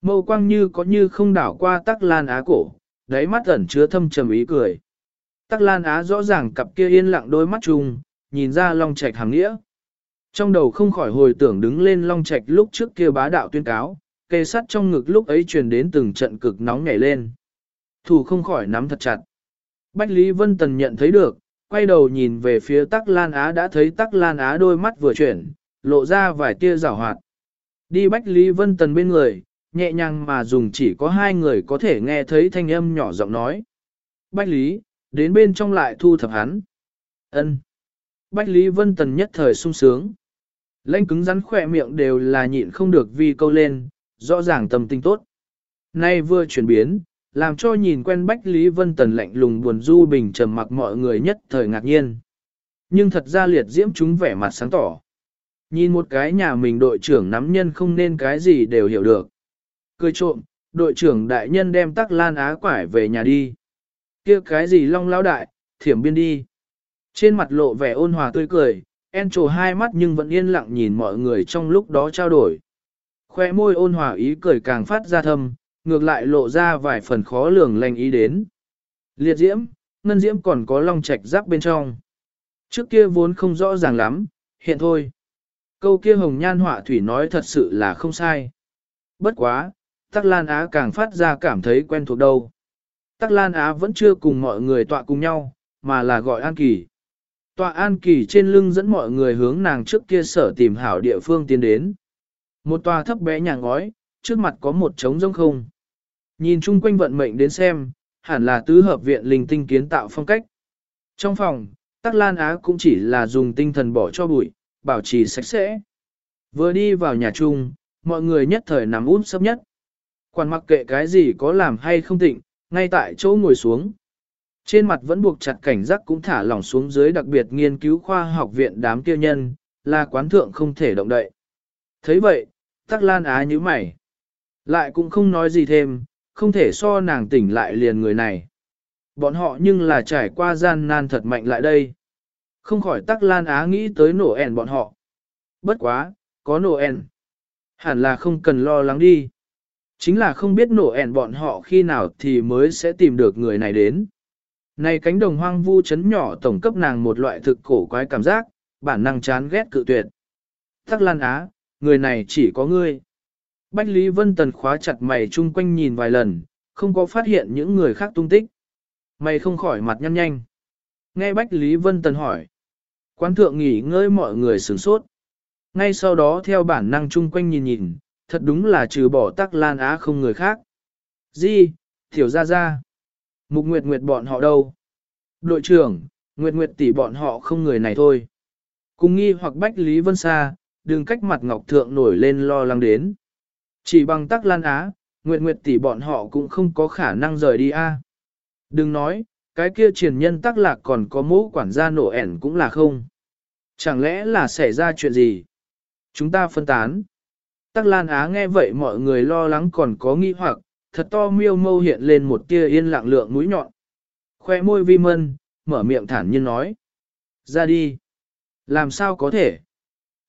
Mâu quang như có như không đảo qua Tắc Lan Á cổ, đáy mắt ẩn chứa thâm trầm ý cười. Tắc Lan Á rõ ràng cặp kia yên lặng đôi mắt chung, nhìn ra Long Trạch hàng nghĩa. Trong đầu không khỏi hồi tưởng đứng lên Long Trạch lúc trước kia bá đạo tuyên cáo, kề sắt trong ngực lúc ấy truyền đến từng trận cực nóng nhảy lên. Thủ không khỏi nắm thật chặt. Bách Lý Vân Tần nhận thấy được, quay đầu nhìn về phía Tắc Lan Á đã thấy Tắc Lan Á đôi mắt vừa chuyển, lộ ra vài tia rảo hoạt. Đi Bách Lý Vân Tần bên người, nhẹ nhàng mà dùng chỉ có hai người có thể nghe thấy thanh âm nhỏ giọng nói. Bách Lý, đến bên trong lại thu thập hắn. ân Bách Lý Vân Tần nhất thời sung sướng. Lênh cứng rắn khỏe miệng đều là nhịn không được vì câu lên, rõ ràng tâm tinh tốt. Nay vừa chuyển biến, làm cho nhìn quen Bách Lý Vân Tần lạnh lùng buồn du bình trầm mặc mọi người nhất thời ngạc nhiên. Nhưng thật ra liệt diễm chúng vẻ mặt sáng tỏ. Nhìn một cái nhà mình đội trưởng nắm nhân không nên cái gì đều hiểu được. Cười trộm, đội trưởng đại nhân đem tắc lan á quải về nhà đi. kia cái gì long lão đại, thiểm biên đi. Trên mặt lộ vẻ ôn hòa tươi cười, en trồ hai mắt nhưng vẫn yên lặng nhìn mọi người trong lúc đó trao đổi. Khoe môi ôn hòa ý cười càng phát ra thâm, ngược lại lộ ra vài phần khó lường lành ý đến. Liệt diễm, ngân diễm còn có long trạch giáp bên trong. Trước kia vốn không rõ ràng lắm, hiện thôi. Câu kia hồng nhan họa thủy nói thật sự là không sai. Bất quá, Tắc Lan Á càng phát ra cảm thấy quen thuộc đâu. Tắc Lan Á vẫn chưa cùng mọi người tọa cùng nhau, mà là gọi An Kỳ. Tọa An Kỳ trên lưng dẫn mọi người hướng nàng trước kia sở tìm hảo địa phương tiến đến. Một tòa thấp bé nhà ngói, trước mặt có một trống rông không. Nhìn chung quanh vận mệnh đến xem, hẳn là tứ hợp viện linh tinh kiến tạo phong cách. Trong phòng, Tắc Lan Á cũng chỉ là dùng tinh thần bỏ cho bụi, bảo trì sạch sẽ. Vừa đi vào nhà chung, mọi người nhất thời nằm út sấp nhất. Quản mặc kệ cái gì có làm hay không tịnh, ngay tại chỗ ngồi xuống. Trên mặt vẫn buộc chặt cảnh giác cũng thả lỏng xuống dưới đặc biệt nghiên cứu khoa học viện đám tiêu nhân, là quán thượng không thể động đậy. thấy vậy, tắc lan á như mày. Lại cũng không nói gì thêm, không thể so nàng tỉnh lại liền người này. Bọn họ nhưng là trải qua gian nan thật mạnh lại đây. Không khỏi tắc lan á nghĩ tới nổ ẻn bọn họ. Bất quá, có nổ ẻn. Hẳn là không cần lo lắng đi. Chính là không biết nổ ẻn bọn họ khi nào thì mới sẽ tìm được người này đến. Này cánh đồng hoang vu chấn nhỏ tổng cấp nàng một loại thực cổ quái cảm giác, bản năng chán ghét cự tuyệt. Tắc Lan Á, người này chỉ có ngươi. Bách Lý Vân Tần khóa chặt mày chung quanh nhìn vài lần, không có phát hiện những người khác tung tích. Mày không khỏi mặt nhăn nhanh. Nghe Bách Lý Vân Tần hỏi. Quán thượng nghỉ ngơi mọi người sửng sốt. Ngay sau đó theo bản năng chung quanh nhìn nhìn, thật đúng là trừ bỏ tắc lan á không người khác. Di, tiểu ra ra. Mục Nguyệt Nguyệt bọn họ đâu? Đội trưởng, Nguyệt Nguyệt tỷ bọn họ không người này thôi. Cùng nghi hoặc Bách Lý Vân Sa, đừng cách mặt Ngọc Thượng nổi lên lo lắng đến. Chỉ bằng tắc lan á, Nguyệt Nguyệt tỷ bọn họ cũng không có khả năng rời đi a. Đừng nói, cái kia truyền nhân tắc lạc còn có mũ quản gia nổ ẻn cũng là không. Chẳng lẽ là xảy ra chuyện gì? Chúng ta phân tán. Tắc Lan Á nghe vậy mọi người lo lắng còn có nghi hoặc, thật to miêu mâu hiện lên một tia yên lặng lượng mũi nhọn. Khoe môi vi mân, mở miệng thản nhiên nói. Ra đi. Làm sao có thể?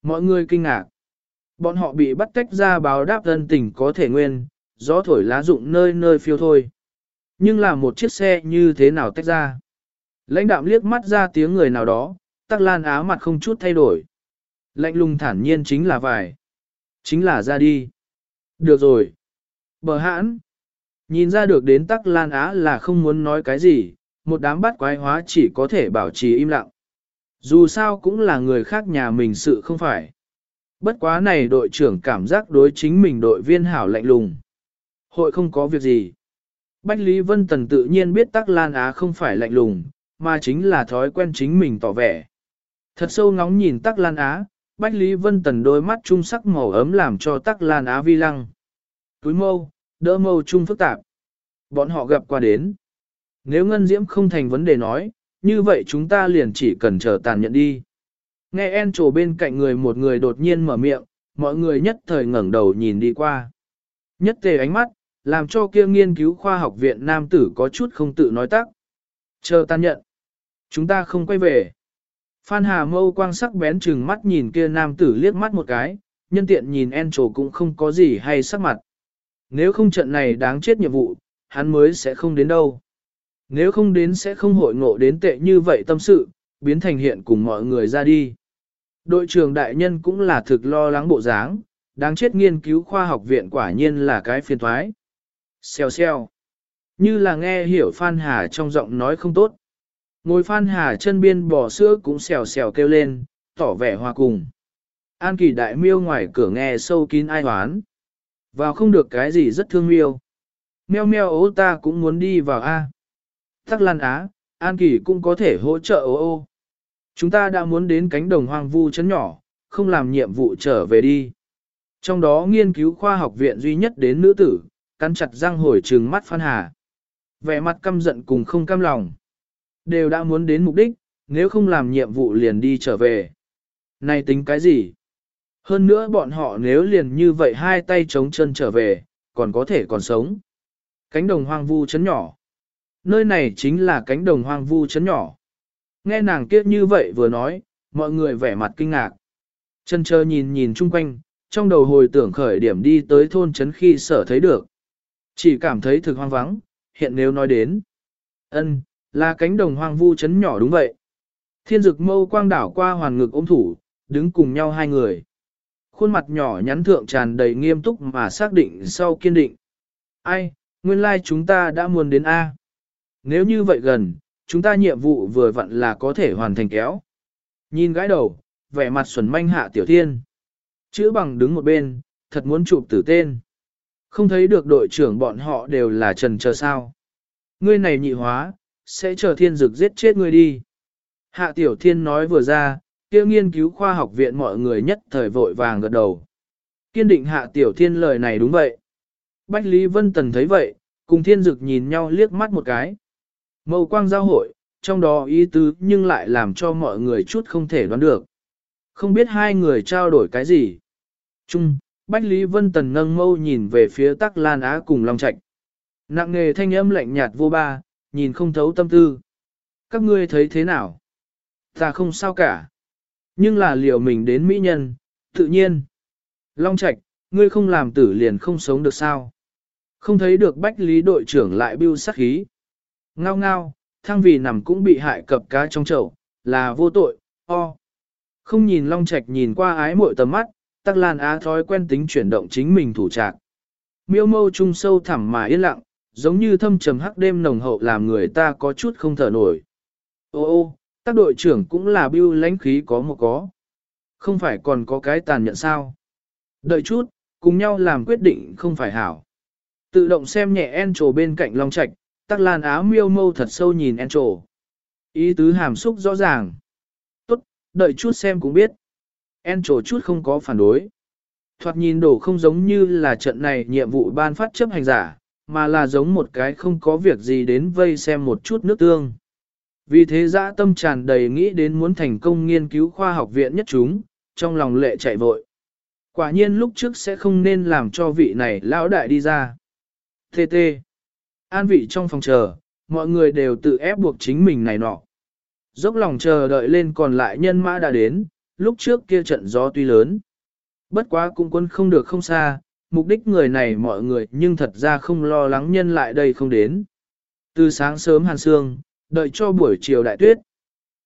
Mọi người kinh ngạc. Bọn họ bị bắt tách ra báo đáp thân tình có thể nguyên, gió thổi lá rụng nơi nơi phiêu thôi. Nhưng là một chiếc xe như thế nào tách ra? Lãnh đạm liếc mắt ra tiếng người nào đó, tắc lan á mặt không chút thay đổi. Lạnh lùng thản nhiên chính là vài. Chính là ra đi. Được rồi. Bờ hãn. Nhìn ra được đến tắc lan á là không muốn nói cái gì, một đám bắt quái hóa chỉ có thể bảo trì im lặng. Dù sao cũng là người khác nhà mình sự không phải. Bất quá này đội trưởng cảm giác đối chính mình đội viên hảo lạnh lùng. Hội không có việc gì. Bách Lý Vân Tần tự nhiên biết Tắc Lan Á không phải lạnh lùng, mà chính là thói quen chính mình tỏ vẻ. Thật sâu ngóng nhìn Tắc Lan Á, Bách Lý Vân Tần đôi mắt trung sắc màu ấm làm cho Tắc Lan Á vi lăng. Túi mâu, đỡ mâu trung phức tạp. Bọn họ gặp qua đến. Nếu Ngân Diễm không thành vấn đề nói, như vậy chúng ta liền chỉ cần chờ tàn nhận đi. Nghe en trổ bên cạnh người một người đột nhiên mở miệng, mọi người nhất thời ngẩng đầu nhìn đi qua. Nhất tề ánh mắt, làm cho kia nghiên cứu khoa học viện nam tử có chút không tự nói tắc. Chờ tàn nhận. Chúng ta không quay về. Phan Hà mâu quang sắc bén chừng mắt nhìn kia nam tử liếc mắt một cái, nhân tiện nhìn en trổ cũng không có gì hay sắc mặt. Nếu không trận này đáng chết nhiệm vụ, hắn mới sẽ không đến đâu. Nếu không đến sẽ không hội ngộ đến tệ như vậy tâm sự, biến thành hiện cùng mọi người ra đi. Đội trưởng đại nhân cũng là thực lo lắng bộ dáng, đáng chết nghiên cứu khoa học viện quả nhiên là cái phiền thoái. Xèo xèo. Như là nghe hiểu Phan Hà trong giọng nói không tốt. Ngồi Phan Hà chân biên bò sữa cũng xèo xèo kêu lên, tỏ vẻ hòa cùng. An kỳ đại miêu ngoài cửa nghe sâu kín ai hoán. Vào không được cái gì rất thương miêu. Meo meo ố ta cũng muốn đi vào A. Tắc Lan Á, An Kỳ cũng có thể hỗ trợ ô ô. Chúng ta đã muốn đến cánh đồng hoang vu chấn nhỏ, không làm nhiệm vụ trở về đi. Trong đó nghiên cứu khoa học viện duy nhất đến nữ tử, cắn chặt răng hồi trừng mắt Phan Hà. Vẻ mặt căm giận cùng không căm lòng. Đều đã muốn đến mục đích, nếu không làm nhiệm vụ liền đi trở về. Này tính cái gì? Hơn nữa bọn họ nếu liền như vậy hai tay chống chân trở về, còn có thể còn sống. Cánh đồng hoang vu chấn nhỏ. Nơi này chính là cánh đồng hoang vu chấn nhỏ. Nghe nàng kiếp như vậy vừa nói, mọi người vẻ mặt kinh ngạc. Chân chờ nhìn nhìn chung quanh, trong đầu hồi tưởng khởi điểm đi tới thôn chấn khi sở thấy được. Chỉ cảm thấy thực hoang vắng, hiện nếu nói đến. ân là cánh đồng hoang vu chấn nhỏ đúng vậy. Thiên dực mâu quang đảo qua hoàn ngực ôm thủ, đứng cùng nhau hai người. Khuôn mặt nhỏ nhắn thượng tràn đầy nghiêm túc mà xác định sau kiên định. Ai, nguyên lai like chúng ta đã muốn đến A. Nếu như vậy gần, chúng ta nhiệm vụ vừa vặn là có thể hoàn thành kéo. Nhìn gái đầu, vẻ mặt xuẩn manh hạ tiểu thiên. Chữ bằng đứng một bên, thật muốn chụp tử tên. Không thấy được đội trưởng bọn họ đều là trần chờ sao. Ngươi này nhị hóa, sẽ chờ thiên dực giết chết ngươi đi. Hạ tiểu thiên nói vừa ra, kia nghiên cứu khoa học viện mọi người nhất thời vội vàng gật đầu. Kiên định hạ tiểu thiên lời này đúng vậy. Bách Lý Vân Tần thấy vậy, cùng thiên dực nhìn nhau liếc mắt một cái. Mâu quang giao hội, trong đó ý tứ nhưng lại làm cho mọi người chút không thể đoán được. Không biết hai người trao đổi cái gì. Trung, Bách Lý Vân Tần nâng mâu nhìn về phía Tắc Lan Á cùng Long Trạch. Nặng nghề thanh âm lạnh nhạt vô ba, nhìn không thấu tâm tư. Các ngươi thấy thế nào? Ta không sao cả. Nhưng là liệu mình đến mỹ nhân, tự nhiên. Long Trạch, ngươi không làm tử liền không sống được sao? Không thấy được Bách Lý đội trưởng lại bưu sắc khí. Ngao ngao, thang vì nằm cũng bị hại cập cá trong chậu, là vô tội, o. Không nhìn Long Trạch nhìn qua ái muội tầm mắt, Tắc Lan Á thói quen tính chuyển động chính mình thủ trạc. Miêu mâu trung sâu thẳm mà yên lặng, giống như thâm trầm hắc đêm nồng hậu làm người ta có chút không thở nổi. Ô ô, tác đội trưởng cũng là bưu lãnh khí có một có. Không phải còn có cái tàn nhận sao. Đợi chút, cùng nhau làm quyết định không phải hảo. Tự động xem nhẹ en trồ bên cạnh Long Trạch, Tắc Lan áo miêu mâu thật sâu nhìn en trồ. Ý tứ hàm xúc rõ ràng. Tốt, đợi chút xem cũng biết. En trồ chút không có phản đối. Thoạt nhìn đổ không giống như là trận này nhiệm vụ ban phát chấp hành giả, mà là giống một cái không có việc gì đến vây xem một chút nước tương. Vì thế dã tâm tràn đầy nghĩ đến muốn thành công nghiên cứu khoa học viện nhất chúng, trong lòng lệ chạy vội. Quả nhiên lúc trước sẽ không nên làm cho vị này lão đại đi ra. Thê tê. An vị trong phòng chờ, mọi người đều tự ép buộc chính mình này nọ. Dốc lòng chờ đợi lên còn lại nhân mã đã đến, lúc trước kia trận gió tuy lớn. Bất quá cũng quân không được không xa, mục đích người này mọi người nhưng thật ra không lo lắng nhân lại đây không đến. Từ sáng sớm hàn sương, đợi cho buổi chiều đại tuyết.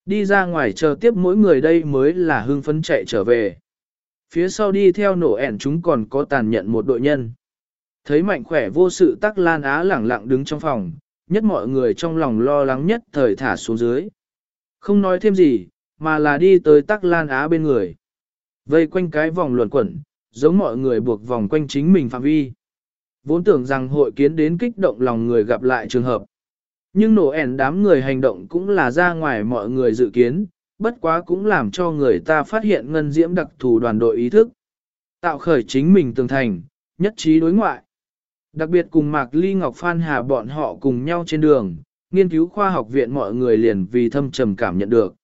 Đi ra ngoài chờ tiếp mỗi người đây mới là hưng phấn chạy trở về. Phía sau đi theo nổ ẻn chúng còn có tàn nhận một đội nhân. Thấy mạnh khỏe vô sự tắc lan á lẳng lặng đứng trong phòng, nhất mọi người trong lòng lo lắng nhất thời thả xuống dưới. Không nói thêm gì, mà là đi tới tắc lan á bên người. Vây quanh cái vòng luẩn quẩn, giống mọi người buộc vòng quanh chính mình phạm vi. Vốn tưởng rằng hội kiến đến kích động lòng người gặp lại trường hợp. Nhưng nổ ẻn đám người hành động cũng là ra ngoài mọi người dự kiến, bất quá cũng làm cho người ta phát hiện ngân diễm đặc thù đoàn đội ý thức. Tạo khởi chính mình tường thành, nhất trí đối ngoại. Đặc biệt cùng Mạc Ly Ngọc Phan Hà bọn họ cùng nhau trên đường, nghiên cứu khoa học viện mọi người liền vì thâm trầm cảm nhận được.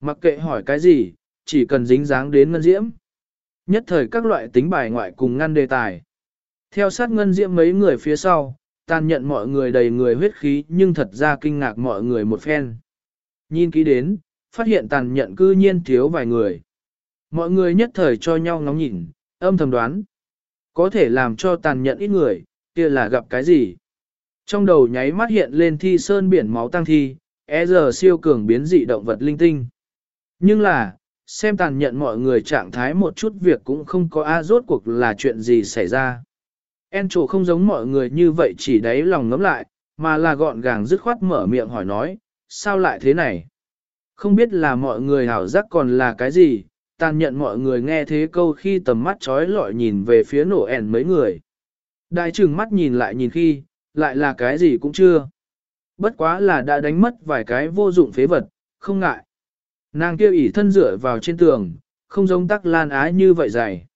Mặc kệ hỏi cái gì, chỉ cần dính dáng đến ngân diễm. Nhất thời các loại tính bài ngoại cùng ngăn đề tài. Theo sát ngân diễm mấy người phía sau, tàn nhận mọi người đầy người huyết khí nhưng thật ra kinh ngạc mọi người một phen. Nhìn kỹ đến, phát hiện tàn nhận cư nhiên thiếu vài người. Mọi người nhất thời cho nhau ngóng nhìn, âm thầm đoán. Có thể làm cho tàn nhận ít người, kia là gặp cái gì? Trong đầu nháy mắt hiện lên thi sơn biển máu tăng thi, e giờ siêu cường biến dị động vật linh tinh. Nhưng là, xem tàn nhận mọi người trạng thái một chút việc cũng không có a rốt cuộc là chuyện gì xảy ra. En trổ không giống mọi người như vậy chỉ đáy lòng ngấm lại, mà là gọn gàng dứt khoát mở miệng hỏi nói, sao lại thế này? Không biết là mọi người hảo giác còn là cái gì, tàn nhận mọi người nghe thế câu khi tầm mắt trói lọi nhìn về phía nổ ẻn mấy người. Đại trừng mắt nhìn lại nhìn khi, lại là cái gì cũng chưa. Bất quá là đã đánh mất vài cái vô dụng phế vật, không ngại. Nàng kêu ỉ thân dựa vào trên tường, không giống tắc lan ái như vậy dày.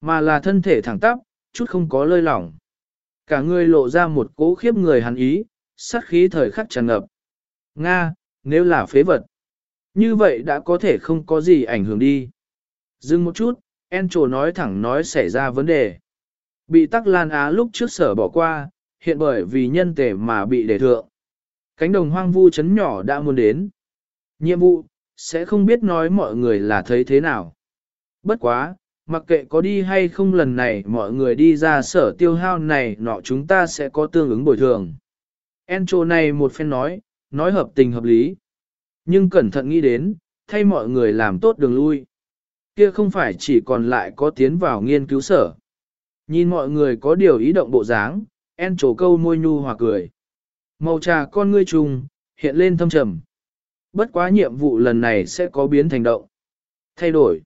Mà là thân thể thẳng tắp, chút không có lơi lỏng. Cả người lộ ra một cố khiếp người hắn ý, sát khí thời khắc tràn ngập. Nga, nếu là phế vật. Như vậy đã có thể không có gì ảnh hưởng đi. Dừng một chút, En trồ nói thẳng nói xảy ra vấn đề. Bị tắc lan á lúc trước sở bỏ qua, hiện bởi vì nhân tể mà bị đề thượng. Cánh đồng hoang vu chấn nhỏ đã muốn đến. Nhiệm vụ, sẽ không biết nói mọi người là thấy thế nào. Bất quá, mặc kệ có đi hay không lần này mọi người đi ra sở tiêu hao này nọ chúng ta sẽ có tương ứng bồi thường. Encho này một phen nói, nói hợp tình hợp lý. Nhưng cẩn thận nghĩ đến, thay mọi người làm tốt đường lui. Kia không phải chỉ còn lại có tiến vào nghiên cứu sở. Nhìn mọi người có điều ý động bộ dáng, en câu môi nhu hòa cười. Màu trà con ngươi trùng, hiện lên thâm trầm. Bất quá nhiệm vụ lần này sẽ có biến thành động. Thay đổi.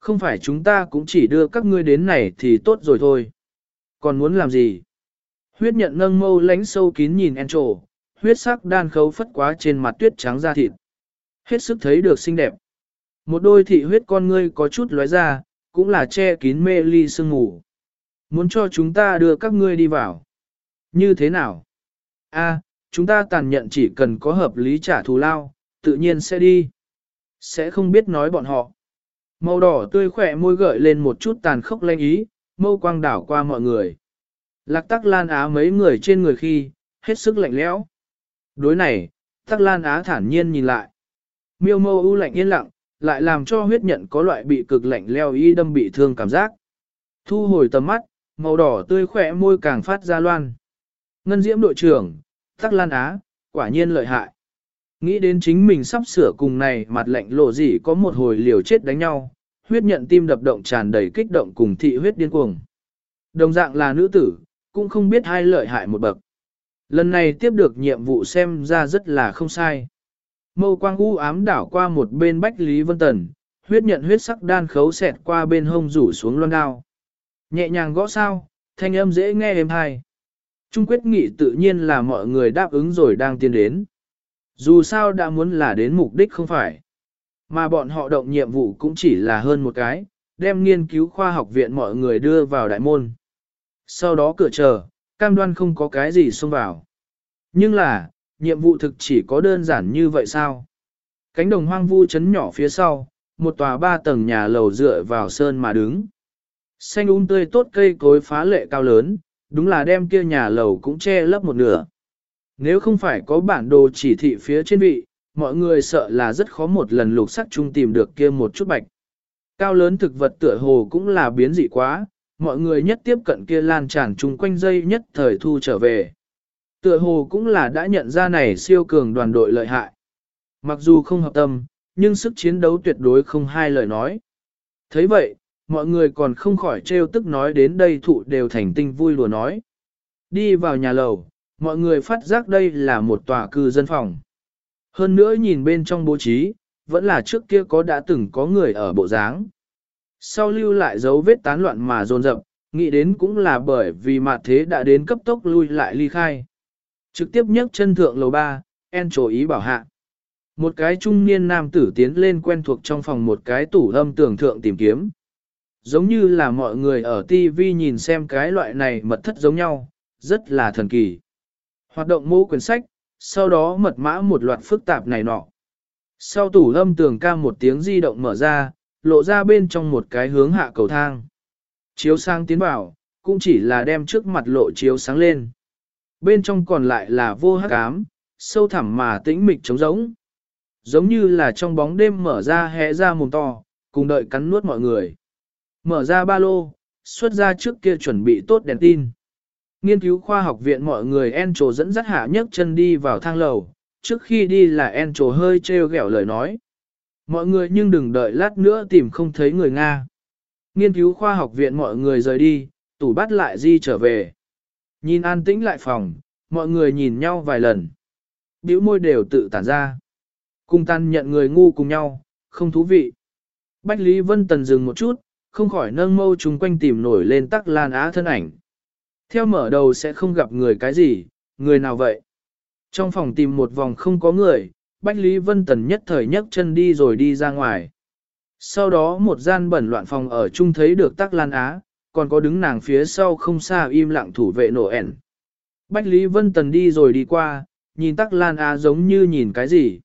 Không phải chúng ta cũng chỉ đưa các ngươi đến này thì tốt rồi thôi. Còn muốn làm gì? Huyết nhận nâng mâu lánh sâu kín nhìn en trổ, huyết sắc đan khấu phất quá trên mặt tuyết trắng da thịt. Hết sức thấy được xinh đẹp. Một đôi thị huyết con ngươi có chút lóe ra, cũng là che kín mê ly sương ngủ. Muốn cho chúng ta đưa các ngươi đi vào. Như thế nào? A, chúng ta tàn nhận chỉ cần có hợp lý trả thù lao, tự nhiên sẽ đi. Sẽ không biết nói bọn họ. Màu đỏ tươi khỏe môi gợi lên một chút tàn khốc lanh ý, mâu quang đảo qua mọi người. Lạc tắc lan á mấy người trên người khi, hết sức lạnh lẽo. Đối này, tắc lan á thản nhiên nhìn lại. Miêu mâu ưu lạnh yên lặng, lại làm cho huyết nhận có loại bị cực lạnh leo y đâm bị thương cảm giác. Thu hồi tầm mắt, màu đỏ tươi khỏe môi càng phát ra loan. Ngân diễm đội trưởng, tắc lan á, quả nhiên lợi hại. Nghĩ đến chính mình sắp sửa cùng này mặt lạnh lộ gì có một hồi liều chết đánh nhau, huyết nhận tim đập động tràn đầy kích động cùng thị huyết điên cuồng. Đồng dạng là nữ tử, cũng không biết hai lợi hại một bậc. Lần này tiếp được nhiệm vụ xem ra rất là không sai. Mâu quang u ám đảo qua một bên Bách Lý Vân Tần, huyết nhận huyết sắc đan khấu xẹt qua bên hông rủ xuống loan đao. Nhẹ nhàng gõ sao, thanh âm dễ nghe êm hay. Trung quyết nghị tự nhiên là mọi người đáp ứng rồi đang tiến đến. Dù sao đã muốn là đến mục đích không phải. Mà bọn họ động nhiệm vụ cũng chỉ là hơn một cái, đem nghiên cứu khoa học viện mọi người đưa vào đại môn. Sau đó cửa chờ, cam đoan không có cái gì xông vào. Nhưng là, nhiệm vụ thực chỉ có đơn giản như vậy sao? Cánh đồng hoang vu chấn nhỏ phía sau, một tòa ba tầng nhà lầu dựa vào sơn mà đứng. Xanh um tươi tốt cây cối phá lệ cao lớn, đúng là đem kia nhà lầu cũng che lấp một nửa. Nếu không phải có bản đồ chỉ thị phía trên vị, mọi người sợ là rất khó một lần lục sắc chung tìm được kia một chút bạch. Cao lớn thực vật tựa hồ cũng là biến dị quá, mọi người nhất tiếp cận kia lan tràn chung quanh dây nhất thời thu trở về. Tựa hồ cũng là đã nhận ra này siêu cường đoàn đội lợi hại. Mặc dù không hợp tâm, nhưng sức chiến đấu tuyệt đối không hai lời nói. thấy vậy, mọi người còn không khỏi trêu tức nói đến đây thụ đều thành tinh vui lùa nói. Đi vào nhà lầu, mọi người phát giác đây là một tòa cư dân phòng. Hơn nữa nhìn bên trong bố trí, vẫn là trước kia có đã từng có người ở bộ dáng. Sau lưu lại dấu vết tán loạn mà dồn rập, nghĩ đến cũng là bởi vì mặt thế đã đến cấp tốc lui lại ly khai. Trực tiếp nhấc chân thượng lầu ba, en trổ ý bảo hạ. Một cái trung niên nam tử tiến lên quen thuộc trong phòng một cái tủ âm tưởng thượng tìm kiếm. Giống như là mọi người ở TV nhìn xem cái loại này mật thất giống nhau, rất là thần kỳ. Hoạt động mô quyển sách, sau đó mật mã một loạt phức tạp này nọ. Sau tủ âm tường ca một tiếng di động mở ra, lộ ra bên trong một cái hướng hạ cầu thang. Chiếu sang tiến vào, cũng chỉ là đem trước mặt lộ chiếu sáng lên. Bên trong còn lại là vô hắc ám, sâu thẳm mà tĩnh mịch trống rỗng. Giống như là trong bóng đêm mở ra hé ra mồm to, cùng đợi cắn nuốt mọi người. Mở ra ba lô, xuất ra trước kia chuẩn bị tốt đèn tin. Nghiên cứu khoa học viện mọi người Encho dẫn dắt hạ nhấc chân đi vào thang lầu, trước khi đi là Encho hơi trêu ghẹo lời nói. Mọi người nhưng đừng đợi lát nữa tìm không thấy người Nga. Nghiên cứu khoa học viện mọi người rời đi, tủ bắt lại di trở về. Nhìn an tĩnh lại phòng, mọi người nhìn nhau vài lần. Biểu môi đều tự tản ra. Cung tan nhận người ngu cùng nhau, không thú vị. Bách Lý Vân Tần dừng một chút, không khỏi nâng mâu chúng quanh tìm nổi lên tắc lan á thân ảnh. Theo mở đầu sẽ không gặp người cái gì, người nào vậy? Trong phòng tìm một vòng không có người, Bách Lý Vân Tần nhất thời nhấc chân đi rồi đi ra ngoài. Sau đó một gian bẩn loạn phòng ở chung thấy được tắc lan á, còn có đứng nàng phía sau không xa im lặng thủ vệ nổ ẻn. Bách Lý Vân Tần đi rồi đi qua, nhìn tắc lan á giống như nhìn cái gì.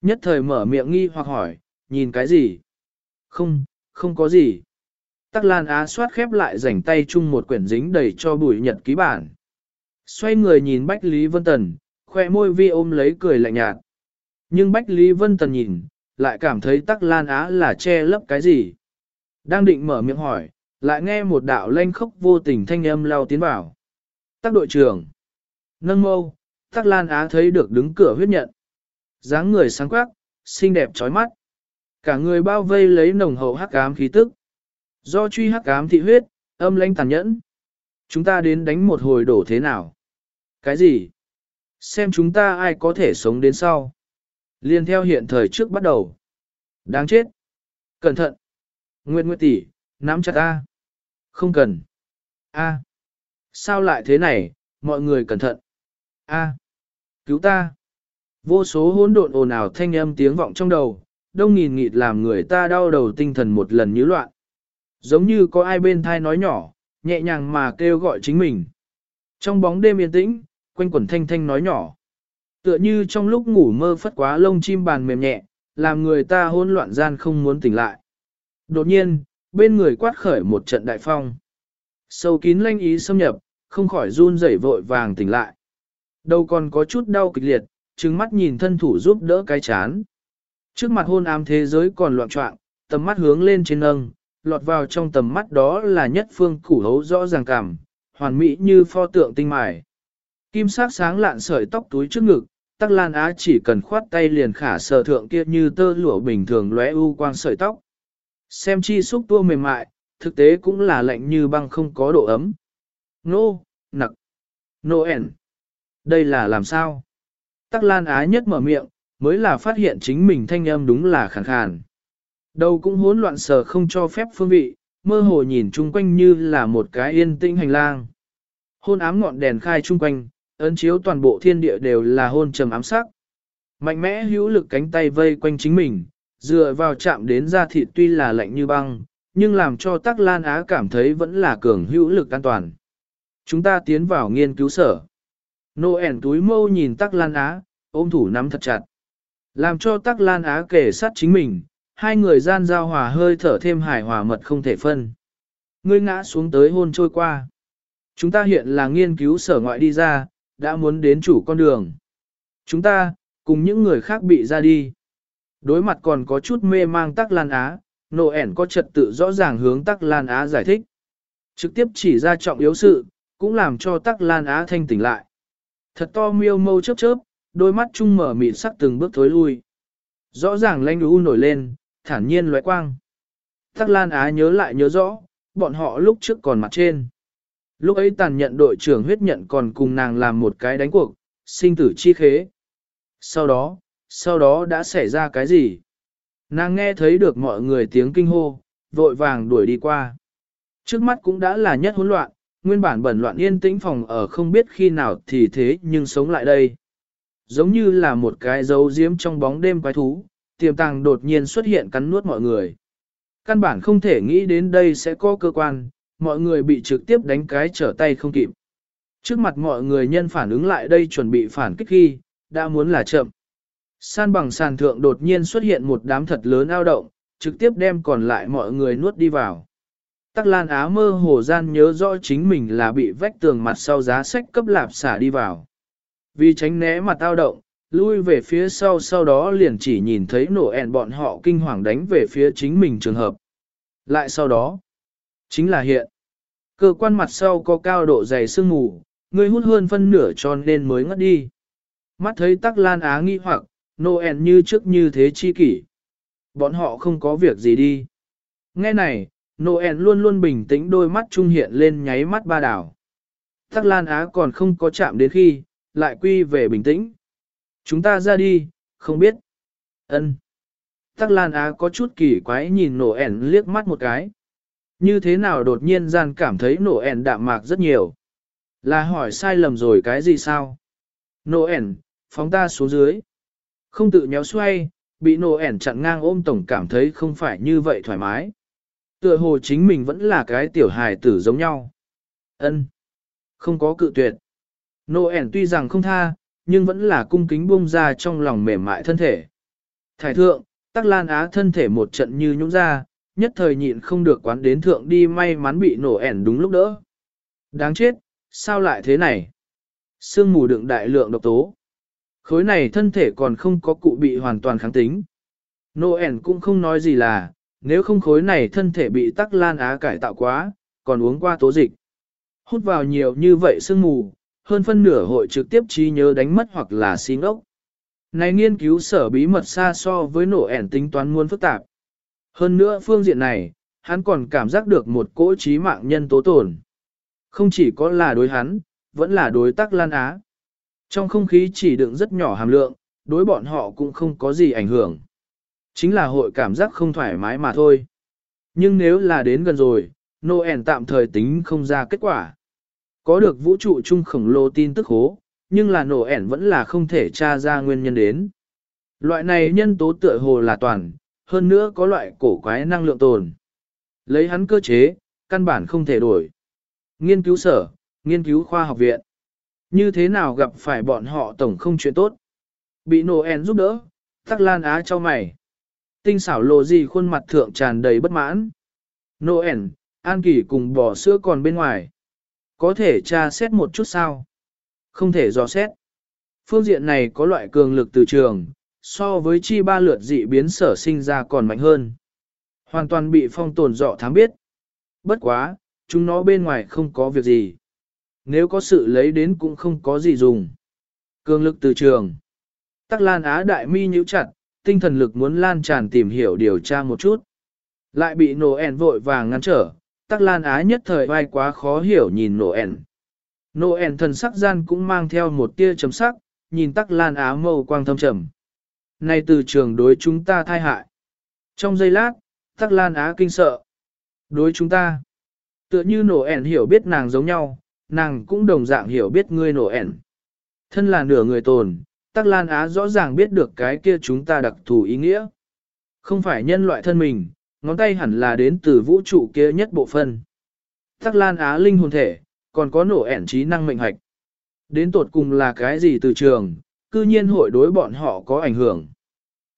Nhất thời mở miệng nghi hoặc hỏi, nhìn cái gì? Không, không có gì. Tắc Lan Á soát khép lại rảnh tay chung một quyển dính đầy cho bùi nhật ký bản. Xoay người nhìn Bách Lý Vân Tần, khoe môi vi ôm lấy cười lạnh nhạt. Nhưng Bách Lý Vân Tần nhìn, lại cảm thấy Tắc Lan Á là che lấp cái gì. Đang định mở miệng hỏi, lại nghe một đạo lanh khốc vô tình thanh âm lao tiến vào. Tắc đội trưởng. Nâng mâu, Tắc Lan Á thấy được đứng cửa huyết nhận dáng người sáng quắc, xinh đẹp trói mắt. Cả người bao vây lấy nồng hậu hắc ám khí tức. Do truy hắc ám thị huyết, âm lãnh tàn nhẫn. Chúng ta đến đánh một hồi đổ thế nào? Cái gì? Xem chúng ta ai có thể sống đến sau. Liên theo hiện thời trước bắt đầu. Đáng chết. Cẩn thận. Nguyệt Nguyệt tỷ, nắm chặt ta. Không cần. A. Sao lại thế này, mọi người cẩn thận. A. Cứu ta. Vô số hỗn độn ồn ào thanh âm tiếng vọng trong đầu, đông nghìn nghịt làm người ta đau đầu tinh thần một lần như loạn. Giống như có ai bên thai nói nhỏ, nhẹ nhàng mà kêu gọi chính mình. Trong bóng đêm yên tĩnh, quanh quẩn thanh thanh nói nhỏ. Tựa như trong lúc ngủ mơ phất quá lông chim bàn mềm nhẹ, làm người ta hỗn loạn gian không muốn tỉnh lại. Đột nhiên, bên người quát khởi một trận đại phong. Sâu kín lanh ý xâm nhập, không khỏi run rẩy vội vàng tỉnh lại. Đâu còn có chút đau kịch liệt, trừng mắt nhìn thân thủ giúp đỡ cái chán. Trước mặt hôn ám thế giới còn loạn trọng, tầm mắt hướng lên trên nâng, lọt vào trong tầm mắt đó là nhất phương củ hấu rõ ràng cảm, hoàn mỹ như pho tượng tinh mài. Kim sắc sáng lạn sợi tóc túi trước ngực, tắc lan á chỉ cần khoát tay liền khả sờ thượng kia như tơ lụa bình thường lóe u quang sợi tóc. Xem chi xúc tua mềm mại, thực tế cũng là lạnh như băng không có độ ấm. Nô, nặc, nô ẻn. Đây là làm sao? Tắc Lan Á nhất mở miệng, mới là phát hiện chính mình thanh âm đúng là khàn khàn. Đầu cũng hỗn loạn sờ không cho phép phương vị, mơ hồ nhìn chung quanh như là một cái yên tĩnh hành lang. Hôn ám ngọn đèn khai chung quanh, ấn chiếu toàn bộ thiên địa đều là hôn trầm ám sắc. Mạnh mẽ hữu lực cánh tay vây quanh chính mình, dựa vào chạm đến da thịt tuy là lạnh như băng, nhưng làm cho Tắc Lan Á cảm thấy vẫn là cường hữu lực an toàn. Chúng ta tiến vào nghiên cứu sở. Noel túi mâu nhìn Tắc Lan Á, ôm thủ nắm thật chặt. Làm cho Tắc Lan Á kể sát chính mình, hai người gian giao hòa hơi thở thêm hài hòa mật không thể phân. Ngươi ngã xuống tới hôn trôi qua. Chúng ta hiện là nghiên cứu sở ngoại đi ra, đã muốn đến chủ con đường. Chúng ta, cùng những người khác bị ra đi. Đối mặt còn có chút mê mang Tắc Lan Á, Noel có trật tự rõ ràng hướng Tắc Lan Á giải thích. Trực tiếp chỉ ra trọng yếu sự, cũng làm cho Tắc Lan Á thanh tỉnh lại. Thật to miêu mâu chớp chớp, đôi mắt trung mở mịn sắc từng bước thối lui. Rõ ràng lanh u nổi lên, thản nhiên lóe quang. Tắc Lan Á nhớ lại nhớ rõ, bọn họ lúc trước còn mặt trên. Lúc ấy tàn nhận đội trưởng huyết nhận còn cùng nàng làm một cái đánh cuộc, sinh tử chi khế. Sau đó, sau đó đã xảy ra cái gì? Nàng nghe thấy được mọi người tiếng kinh hô, vội vàng đuổi đi qua. Trước mắt cũng đã là nhất hỗn loạn, nguyên bản bẩn loạn yên tĩnh phòng ở không biết khi nào thì thế nhưng sống lại đây. Giống như là một cái dấu diếm trong bóng đêm quái thú, tiềm tàng đột nhiên xuất hiện cắn nuốt mọi người. Căn bản không thể nghĩ đến đây sẽ có cơ quan, mọi người bị trực tiếp đánh cái trở tay không kịp. Trước mặt mọi người nhân phản ứng lại đây chuẩn bị phản kích khi, đã muốn là chậm. San bằng sàn thượng đột nhiên xuất hiện một đám thật lớn ao động, trực tiếp đem còn lại mọi người nuốt đi vào. Tắc Lan Á mơ hồ gian nhớ rõ chính mình là bị vách tường mặt sau giá sách cấp lạp xả đi vào. Vì tránh né mặt ao động, lui về phía sau sau đó liền chỉ nhìn thấy nổ ẹn bọn họ kinh hoàng đánh về phía chính mình trường hợp. Lại sau đó, chính là hiện. Cơ quan mặt sau có cao độ dày sương mù, người hút hơn phân nửa tròn nên mới ngất đi. Mắt thấy tắc lan á nghi hoặc, Noel như trước như thế chi kỷ. Bọn họ không có việc gì đi. Nghe này, Noel luôn luôn bình tĩnh đôi mắt trung hiện lên nháy mắt ba đảo. Tắc lan á còn không có chạm đến khi, lại quy về bình tĩnh. Chúng ta ra đi, không biết. ân Tắc lan á có chút kỳ quái nhìn Noel liếc mắt một cái. Như thế nào đột nhiên gian cảm thấy Noel đạm mạc rất nhiều. Là hỏi sai lầm rồi cái gì sao? Noel, phóng ta xuống dưới. Không tự nhéo xoay, bị nổ ẻn chặn ngang ôm tổng cảm thấy không phải như vậy thoải mái. Tựa hồ chính mình vẫn là cái tiểu hài tử giống nhau. ân Không có cự tuyệt. Nô ẻn tuy rằng không tha, nhưng vẫn là cung kính buông ra trong lòng mềm mại thân thể. Thải thượng, tắc lan á thân thể một trận như nhũng ra, nhất thời nhịn không được quán đến thượng đi may mắn bị nổ ẻn đúng lúc đỡ. Đáng chết, sao lại thế này? Sương mù đựng đại lượng độc tố. Khối này thân thể còn không có cụ bị hoàn toàn kháng tính. Noel cũng không nói gì là, nếu không khối này thân thể bị tắc lan á cải tạo quá, còn uống qua tố dịch. Hút vào nhiều như vậy sương mù, hơn phân nửa hội trực tiếp trí nhớ đánh mất hoặc là xin ốc. Này nghiên cứu sở bí mật xa so với nổ ẻn tính toán muôn phức tạp. Hơn nữa phương diện này, hắn còn cảm giác được một cỗ trí mạng nhân tố tổn Không chỉ có là đối hắn, vẫn là đối tác Lan Á. Trong không khí chỉ đựng rất nhỏ hàm lượng, đối bọn họ cũng không có gì ảnh hưởng. Chính là hội cảm giác không thoải mái mà thôi. Nhưng nếu là đến gần rồi, Noel tạm thời tính không ra kết quả. Có được vũ trụ chung khổng lồ tin tức hố, nhưng là Noel vẫn là không thể tra ra nguyên nhân đến. Loại này nhân tố tựa hồ là toàn, hơn nữa có loại cổ quái năng lượng tồn. Lấy hắn cơ chế, căn bản không thể đổi. Nghiên cứu sở, nghiên cứu khoa học viện. Như thế nào gặp phải bọn họ tổng không chuyện tốt. Bị Noel giúp đỡ, tắc lan á cho mày. Tinh xảo lộ gì khuôn mặt thượng tràn đầy bất mãn. Noel, An Kỳ cùng bỏ sữa còn bên ngoài. Có thể tra xét một chút sao? Không thể dò xét. Phương diện này có loại cường lực từ trường, so với chi ba lượt dị biến sở sinh ra còn mạnh hơn. Hoàn toàn bị phong tồn dọ thám biết. Bất quá, chúng nó bên ngoài không có việc gì. Nếu có sự lấy đến cũng không có gì dùng. Cường lực từ trường. Tắc Lan Á đại mi nhíu chặt, tinh thần lực muốn lan tràn tìm hiểu điều tra một chút. Lại bị Noel vội vàng ngăn trở, Tắc Lan Á nhất thời vai quá khó hiểu nhìn Noel. Noel thần sắc gian cũng mang theo một tia chấm sắc, nhìn Tắc Lan Á mâu quang thâm trầm. Này từ trường đối chúng ta thai hại. Trong giây lát, Tắc Lan Á kinh sợ. Đối chúng ta. Tựa như Noel hiểu biết nàng giống nhau, nàng cũng đồng dạng hiểu biết ngươi nổ ẻn. Thân là nửa người tồn, Tắc Lan Á rõ ràng biết được cái kia chúng ta đặc thù ý nghĩa. Không phải nhân loại thân mình, ngón tay hẳn là đến từ vũ trụ kia nhất bộ phân. Tắc Lan Á linh hồn thể, còn có nổ ẻn trí năng mệnh hạch. Đến tột cùng là cái gì từ trường, cư nhiên hội đối bọn họ có ảnh hưởng.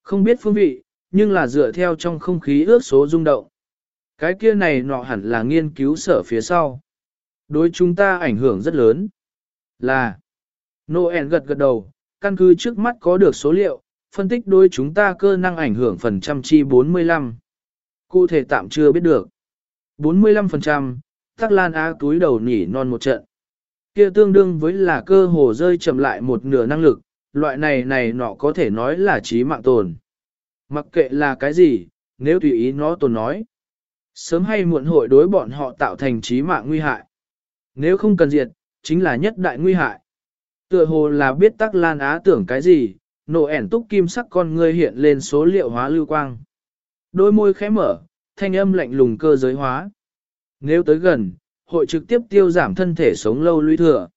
Không biết phương vị, nhưng là dựa theo trong không khí ước số rung động. Cái kia này nọ hẳn là nghiên cứu sở phía sau. Đối chúng ta ảnh hưởng rất lớn. Là, Noel gật gật đầu, căn cứ trước mắt có được số liệu, phân tích đối chúng ta cơ năng ảnh hưởng phần trăm chi 45. Cụ thể tạm chưa biết được. 45%, Tắc Lan Á túi đầu nỉ non một trận. Kia tương đương với là cơ hồ rơi chậm lại một nửa năng lực, loại này này nọ có thể nói là trí mạng tồn. Mặc kệ là cái gì, nếu tùy ý nó tồn nói. Sớm hay muộn hội đối bọn họ tạo thành trí mạng nguy hại. Nếu không cần diệt, chính là nhất đại nguy hại. Tựa hồ là biết tắc lan á tưởng cái gì, nổ ẻn túc kim sắc con ngươi hiện lên số liệu hóa lưu quang. Đôi môi khẽ mở, thanh âm lạnh lùng cơ giới hóa. Nếu tới gần, hội trực tiếp tiêu giảm thân thể sống lâu lũy thừa.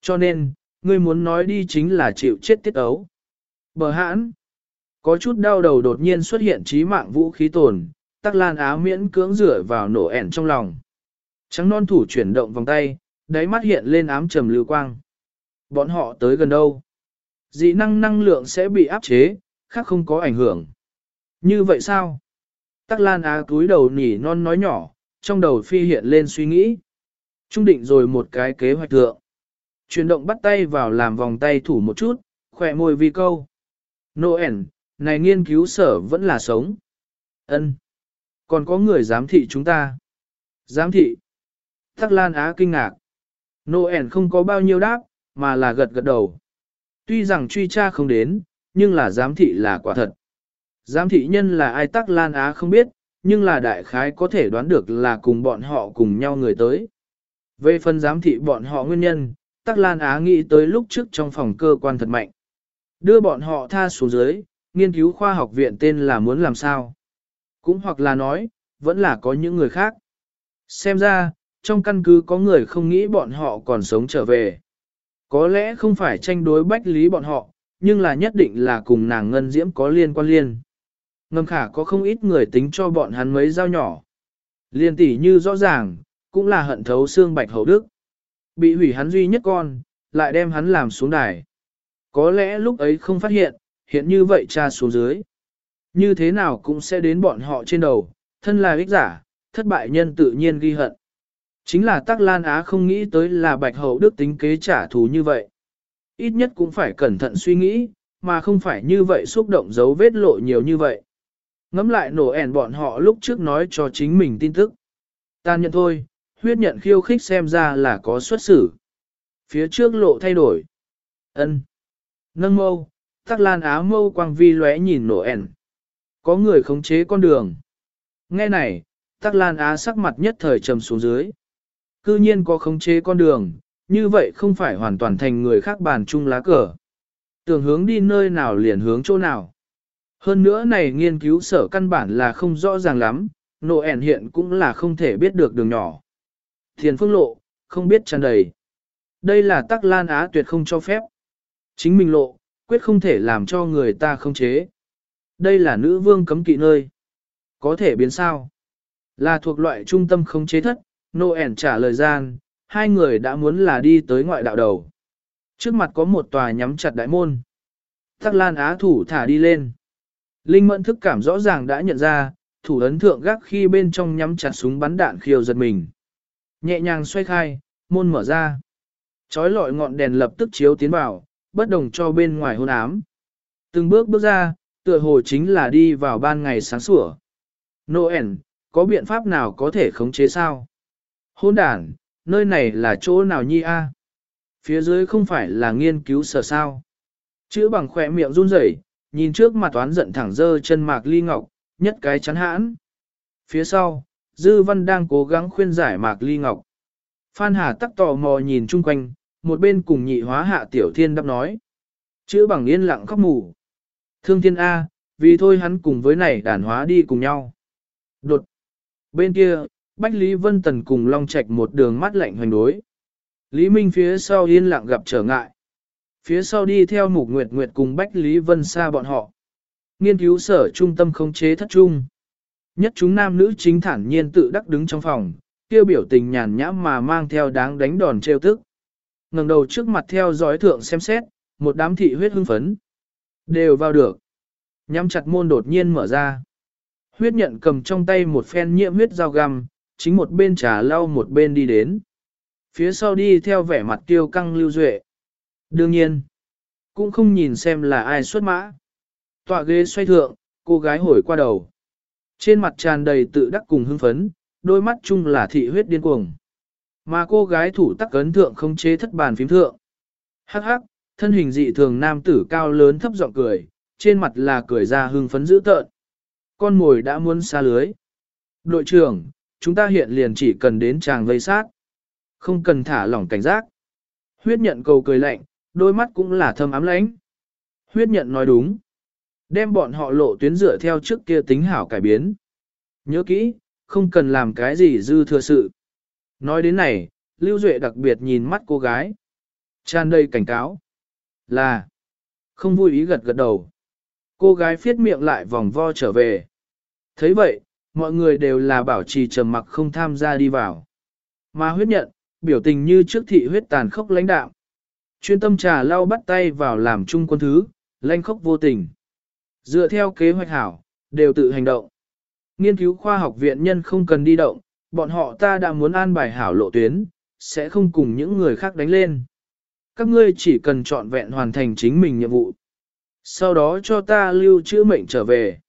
Cho nên, ngươi muốn nói đi chính là chịu chết tiết ấu. Bờ hãn, có chút đau đầu đột nhiên xuất hiện trí mạng vũ khí tồn, tắc lan á miễn cưỡng rửa vào nổ ẻn trong lòng. Trắng non thủ chuyển động vòng tay, đáy mắt hiện lên ám trầm lưu quang. Bọn họ tới gần đâu? Dị năng năng lượng sẽ bị áp chế, khác không có ảnh hưởng. Như vậy sao? Tắc Lan Á cúi đầu nỉ non nói nhỏ, trong đầu phi hiện lên suy nghĩ. Trung định rồi một cái kế hoạch thượng. Chuyển động bắt tay vào làm vòng tay thủ một chút, khỏe môi vi câu. Noel, này nghiên cứu sở vẫn là sống. ân Còn có người giám thị chúng ta. Giám thị. Tắc Lan Á kinh ngạc. Noel không có bao nhiêu đáp, mà là gật gật đầu. Tuy rằng truy tra không đến, nhưng là giám thị là quả thật. Giám thị nhân là ai Tắc Lan Á không biết, nhưng là đại khái có thể đoán được là cùng bọn họ cùng nhau người tới. Về phần giám thị bọn họ nguyên nhân, Tắc Lan Á nghĩ tới lúc trước trong phòng cơ quan thật mạnh. Đưa bọn họ tha xuống dưới, nghiên cứu khoa học viện tên là muốn làm sao. Cũng hoặc là nói, vẫn là có những người khác. Xem ra, trong căn cứ có người không nghĩ bọn họ còn sống trở về. Có lẽ không phải tranh đối bách lý bọn họ, nhưng là nhất định là cùng nàng Ngân Diễm có liên quan liên. Ngầm khả có không ít người tính cho bọn hắn mấy dao nhỏ. Liên tỷ như rõ ràng, cũng là hận thấu xương bạch hậu đức. Bị hủy hắn duy nhất con, lại đem hắn làm xuống đài. Có lẽ lúc ấy không phát hiện, hiện như vậy cha xuống dưới. Như thế nào cũng sẽ đến bọn họ trên đầu, thân là ích giả, thất bại nhân tự nhiên ghi hận. Chính là Tắc Lan Á không nghĩ tới là Bạch Hậu Đức tính kế trả thù như vậy. Ít nhất cũng phải cẩn thận suy nghĩ, mà không phải như vậy xúc động dấu vết lộ nhiều như vậy. Ngắm lại nổ ẻn bọn họ lúc trước nói cho chính mình tin tức. tan nhận thôi, huyết nhận khiêu khích xem ra là có xuất xử. Phía trước lộ thay đổi. ân Nâng mâu, tắc lan á mâu quang vi lóe nhìn nổ ẻn. Có người khống chế con đường. Nghe này, tắc lan á sắc mặt nhất thời trầm xuống dưới. Cư nhiên có khống chế con đường, như vậy không phải hoàn toàn thành người khác bàn chung lá cờ. Tưởng hướng đi nơi nào liền hướng chỗ nào. Hơn nữa này nghiên cứu sở căn bản là không rõ ràng lắm, nộ ẻn hiện cũng là không thể biết được đường nhỏ. Thiền phương lộ, không biết tràn đầy. Đây là tắc lan á tuyệt không cho phép. Chính mình lộ, quyết không thể làm cho người ta không chế. Đây là nữ vương cấm kỵ nơi. Có thể biến sao? Là thuộc loại trung tâm không chế thất, nô ẻn trả lời gian, hai người đã muốn là đi tới ngoại đạo đầu. Trước mặt có một tòa nhắm chặt đại môn. Tắc lan á thủ thả đi lên. Linh mẫn thức cảm rõ ràng đã nhận ra, thủ ấn thượng gác khi bên trong nhắm chặt súng bắn đạn khiêu giật mình. Nhẹ nhàng xoay khai, môn mở ra. Chói lọi ngọn đèn lập tức chiếu tiến vào, bất đồng cho bên ngoài hôn ám. Từng bước bước ra, tựa hồ chính là đi vào ban ngày sáng sủa. Noel, có biện pháp nào có thể khống chế sao? Hôn đàn, nơi này là chỗ nào nhi a? Phía dưới không phải là nghiên cứu sở sao. Chữ bằng khỏe miệng run rẩy, nhìn trước mặt toán giận thẳng dơ chân mạc ly ngọc, nhất cái chắn hãn. Phía sau, Dư Văn đang cố gắng khuyên giải mạc ly ngọc. Phan Hà tắc tò mò nhìn chung quanh, một bên cùng nhị hóa hạ tiểu thiên đáp nói. Chữ bằng yên lặng khóc mù. Thương thiên A, vì thôi hắn cùng với này đàn hóa đi cùng nhau. Đột. Bên kia, Bách Lý Vân Tần cùng Long Trạch một đường mắt lạnh hoành đối. Lý Minh phía sau yên lặng gặp trở ngại. Phía sau đi theo Mục Nguyệt Nguyệt cùng Bách Lý Vân Sa bọn họ. Nghiên cứu sở trung tâm khống chế thất trung. Nhất chúng nam nữ chính thản nhiên tự đắc đứng trong phòng, kêu biểu tình nhàn nhã mà mang theo đáng đánh đòn trêu tức. ngẩng đầu trước mặt theo dõi thượng xem xét, một đám thị huyết hưng phấn. Đều vào được. Nhắm chặt môn đột nhiên mở ra. Huyết nhận cầm trong tay một phen nhiễm huyết dao găm, chính một bên trà lau một bên đi đến. Phía sau đi theo vẻ mặt tiêu căng lưu duệ. Đương nhiên, cũng không nhìn xem là ai xuất mã. Tọa ghế xoay thượng, cô gái hồi qua đầu. Trên mặt tràn đầy tự đắc cùng hưng phấn, đôi mắt chung là thị huyết điên cuồng. Mà cô gái thủ tắc ấn thượng không chế thất bàn phím thượng. Hắc hắc, thân hình dị thường nam tử cao lớn thấp giọng cười, trên mặt là cười ra hưng phấn dữ tợn. Con mồi đã muốn xa lưới. Đội trưởng, chúng ta hiện liền chỉ cần đến chàng vây sát. Không cần thả lỏng cảnh giác. Huyết nhận cầu cười lạnh, đôi mắt cũng là thâm ám lãnh. Huyết nhận nói đúng. Đem bọn họ lộ tuyến dựa theo trước kia tính hảo cải biến. Nhớ kỹ, không cần làm cái gì dư thừa sự. Nói đến này, Lưu Duệ đặc biệt nhìn mắt cô gái. Tràn đầy cảnh cáo. Là. Không vui ý gật gật đầu. Cô gái phiết miệng lại vòng vo trở về. thấy vậy, mọi người đều là bảo trì trầm mặc không tham gia đi vào. Mà huyết nhận, biểu tình như trước thị huyết tàn khốc lãnh đạo. Chuyên tâm trà lau bắt tay vào làm chung quân thứ, lanh khốc vô tình. Dựa theo kế hoạch hảo, đều tự hành động. Nghiên cứu khoa học viện nhân không cần đi động, bọn họ ta đã muốn an bài hảo lộ tuyến, sẽ không cùng những người khác đánh lên. Các ngươi chỉ cần chọn vẹn hoàn thành chính mình nhiệm vụ. Sau đó cho ta lưu chữ mệnh trở về.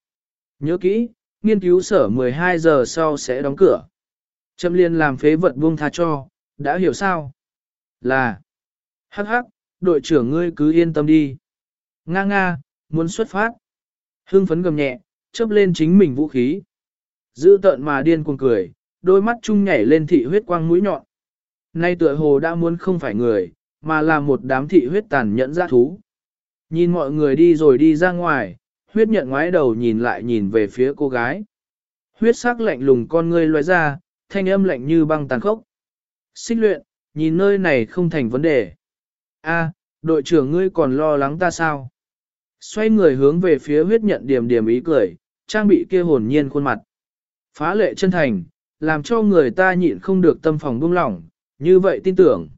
Nhớ kỹ, nghiên cứu sở 12 giờ sau sẽ đóng cửa. Trâm liên làm phế vật buông tha cho, đã hiểu sao? Là, hắc hắc, đội trưởng ngươi cứ yên tâm đi. Nga nga, muốn xuất phát. Hưng phấn gầm nhẹ, chớp lên chính mình vũ khí. Dữ tợn mà điên cuồng cười, đôi mắt chung nhảy lên thị huyết quang mũi nhọn. Nay tựa hồ đã muốn không phải người, mà là một đám thị huyết tàn nhẫn ra thú. Nhìn mọi người đi rồi đi ra ngoài, huyết nhận ngoái đầu nhìn lại nhìn về phía cô gái. Huyết sắc lạnh lùng con ngươi loay ra, thanh âm lạnh như băng tàn khốc. Xích luyện, nhìn nơi này không thành vấn đề. A, đội trưởng ngươi còn lo lắng ta sao? Xoay người hướng về phía huyết nhận điểm điểm ý cười, trang bị kia hồn nhiên khuôn mặt. Phá lệ chân thành, làm cho người ta nhịn không được tâm phòng buông lỏng, như vậy tin tưởng.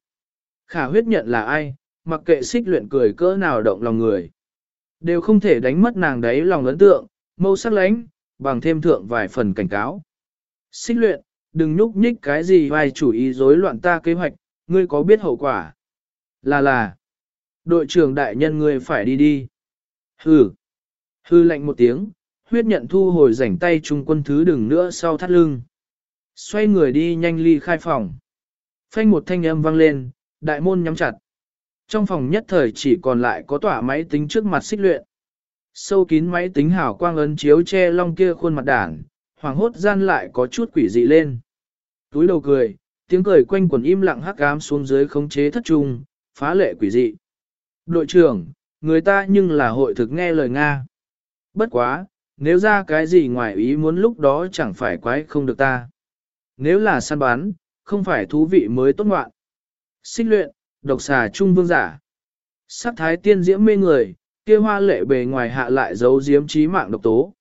Khả huyết nhận là ai, mặc kệ xích luyện cười cỡ nào động lòng người. Đều không thể đánh mất nàng đấy lòng ấn tượng, mâu sắc lánh, bằng thêm thượng vài phần cảnh cáo. Xích luyện, đừng nhúc nhích cái gì vai chủ ý rối loạn ta kế hoạch, ngươi có biết hậu quả? Là là, đội trưởng đại nhân ngươi phải đi đi. Hừ, hư lạnh một tiếng, huyết nhận thu hồi rảnh tay trung quân thứ đừng nữa sau thắt lưng. Xoay người đi nhanh ly khai phòng. Phanh một thanh âm vang lên, đại môn nhắm chặt. Trong phòng nhất thời chỉ còn lại có tỏa máy tính trước mặt xích luyện. Sâu kín máy tính hảo quang ấn chiếu che long kia khuôn mặt đảng, hoàng hốt gian lại có chút quỷ dị lên. Túi đầu cười, tiếng cười quanh quần im lặng hắc ám xuống dưới khống chế thất trung, phá lệ quỷ dị. Đội trưởng, người ta nhưng là hội thực nghe lời Nga. Bất quá, nếu ra cái gì ngoài ý muốn lúc đó chẳng phải quái không được ta. Nếu là săn bán, không phải thú vị mới tốt ngoạn. Xích luyện, độc xà trung vương giả. Sắc thái tiên diễm mê người, kia hoa lệ bề ngoài hạ lại giấu diếm trí mạng độc tố.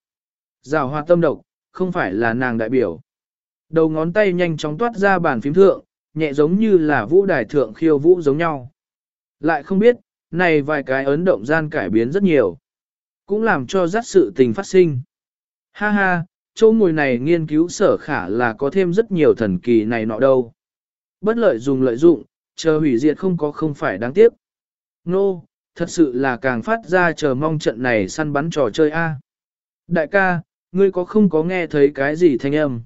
Giảo hoa tâm độc, không phải là nàng đại biểu. Đầu ngón tay nhanh chóng toát ra bàn phím thượng, nhẹ giống như là vũ đài thượng khiêu vũ giống nhau. Lại không biết, này vài cái ấn động gian cải biến rất nhiều. Cũng làm cho rắc sự tình phát sinh. Ha ha, chỗ ngồi này nghiên cứu sở khả là có thêm rất nhiều thần kỳ này nọ đâu. Bất lợi dùng lợi dụng, chờ hủy diệt không có không phải đáng tiếc. Nô, no, thật sự là càng phát ra chờ mong trận này săn bắn trò chơi A. Đại ca, ngươi có không có nghe thấy cái gì thanh âm?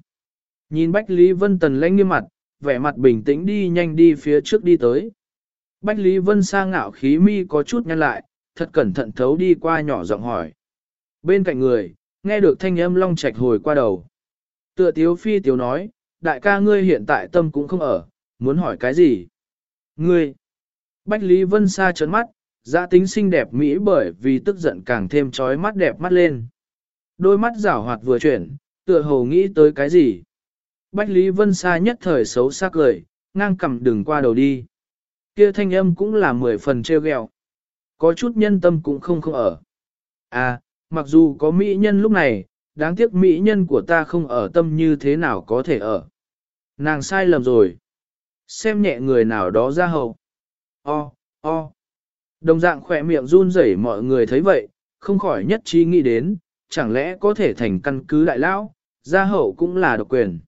Nhìn Bách Lý Vân Tần lãnh nghiêm mặt, vẻ mặt bình tĩnh đi nhanh đi phía trước đi tới. Bách Lý Vân Sa ngạo khí mi có chút nhăn lại, thật cẩn thận thấu đi qua nhỏ giọng hỏi. Bên cạnh người, nghe được thanh âm long trạch hồi qua đầu. Tựa tiếu phi tiếu nói, đại ca ngươi hiện tại tâm cũng không ở, muốn hỏi cái gì? Ngươi! Bách Lý Vân Sa trấn mắt, dạ tính xinh đẹp mỹ bởi vì tức giận càng thêm trói mắt đẹp mắt lên. Đôi mắt rảo hoạt vừa chuyển, tựa hồ nghĩ tới cái gì? Bách Lý Vân Sa nhất thời xấu xác cười, ngang cầm đừng qua đầu đi. Kia thanh âm cũng là mười phần treo gẹo, Có chút nhân tâm cũng không không ở. À, mặc dù có mỹ nhân lúc này, đáng tiếc mỹ nhân của ta không ở tâm như thế nào có thể ở. Nàng sai lầm rồi. Xem nhẹ người nào đó ra hậu. O, o. Đồng dạng khỏe miệng run rẩy mọi người thấy vậy, không khỏi nhất trí nghĩ đến, chẳng lẽ có thể thành căn cứ đại lão, gia hậu cũng là độc quyền.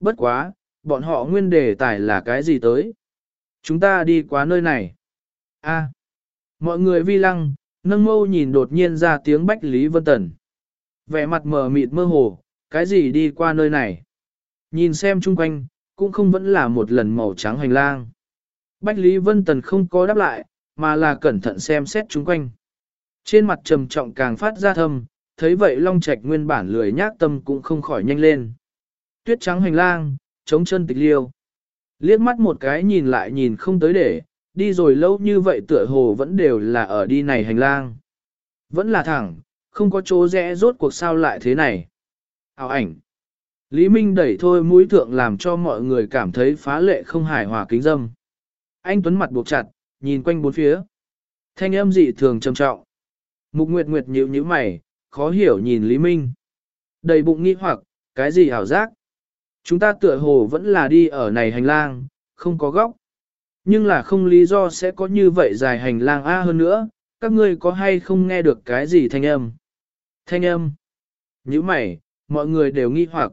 Bất quá, bọn họ nguyên đề tài là cái gì tới? Chúng ta đi qua nơi này. A. Mọi người vi lăng, nâng mâu nhìn đột nhiên ra tiếng Bách Lý Vân Tần. Vẻ mặt mờ mịt mơ hồ, cái gì đi qua nơi này? Nhìn xem chung quanh, cũng không vẫn là một lần màu trắng hành lang. Bách Lý Vân Tần không có đáp lại, mà là cẩn thận xem xét chung quanh. Trên mặt trầm trọng càng phát ra thâm, thấy vậy Long Trạch nguyên bản lười nhác tâm cũng không khỏi nhanh lên. Tuyết trắng hành lang, chống chân tịch liêu. Liếc mắt một cái nhìn lại nhìn không tới để, đi rồi lâu như vậy tựa hồ vẫn đều là ở đi này hành lang. Vẫn là thẳng, không có chỗ rẽ rốt cuộc sao lại thế này. Ảo ảnh. Lý Minh đẩy thôi mũi thượng làm cho mọi người cảm thấy phá lệ không hài hòa kính dâm. Anh Tuấn mặt buộc chặt, nhìn quanh bốn phía. Thanh âm dị thường trầm trọng. Mục Nguyệt Nguyệt nhíu nhíu mày, khó hiểu nhìn Lý Minh. Đầy bụng nghi hoặc, cái gì ảo giác? Chúng ta tựa hồ vẫn là đi ở này hành lang, không có góc. Nhưng là không lý do sẽ có như vậy dài hành lang A hơn nữa, các ngươi có hay không nghe được cái gì thanh âm? Thanh âm. Như mày, mọi người đều nghi hoặc.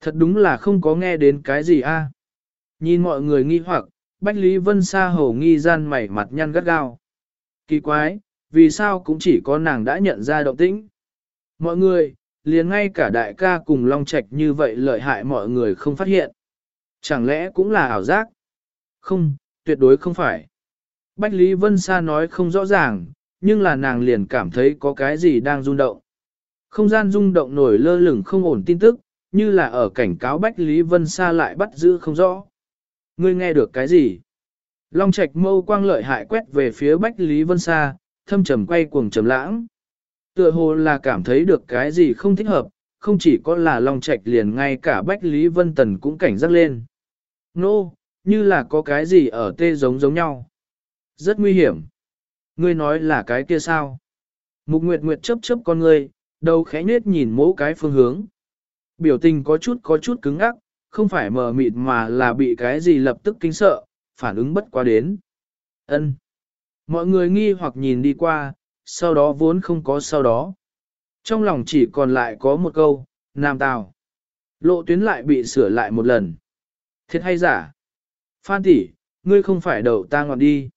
Thật đúng là không có nghe đến cái gì a. Nhìn mọi người nghi hoặc, Bách Lý Vân Sa hầu nghi gian mày mặt nhăn gắt gao. Kỳ quái, vì sao cũng chỉ có nàng đã nhận ra động tĩnh. Mọi người, liền ngay cả đại ca cùng Long Trạch như vậy lợi hại mọi người không phát hiện. Chẳng lẽ cũng là ảo giác? Không, tuyệt đối không phải. Bách Lý Vân Sa nói không rõ ràng, nhưng là nàng liền cảm thấy có cái gì đang rung động. Không gian rung động nổi lơ lửng không ổn tin tức, như là ở cảnh cáo Bách Lý Vân Sa lại bắt giữ không rõ. Ngươi nghe được cái gì? Long Trạch mâu quang lợi hại quét về phía Bách Lý Vân Sa, thâm trầm quay cuồng trầm lãng. Tựa hồ là cảm thấy được cái gì không thích hợp, không chỉ có là Long Trạch liền ngay cả Bách Lý Vân Tần cũng cảnh giác lên. Nô, no, như là có cái gì ở tê giống giống nhau. Rất nguy hiểm. Ngươi nói là cái kia sao? Mục Nguyệt Nguyệt chấp chấp con ngươi, đầu khẽ nết nhìn mỗi cái phương hướng. Biểu tình có chút có chút cứng ngắc, không phải mờ mịt mà là bị cái gì lập tức kinh sợ, phản ứng bất quá đến. Ân. Mọi người nghi hoặc nhìn đi qua, sau đó vốn không có sau đó. Trong lòng chỉ còn lại có một câu, Nam Tào. Lộ tuyến lại bị sửa lại một lần. Thiệt hay giả? Phan tỷ, ngươi không phải đầu ta ngọn đi.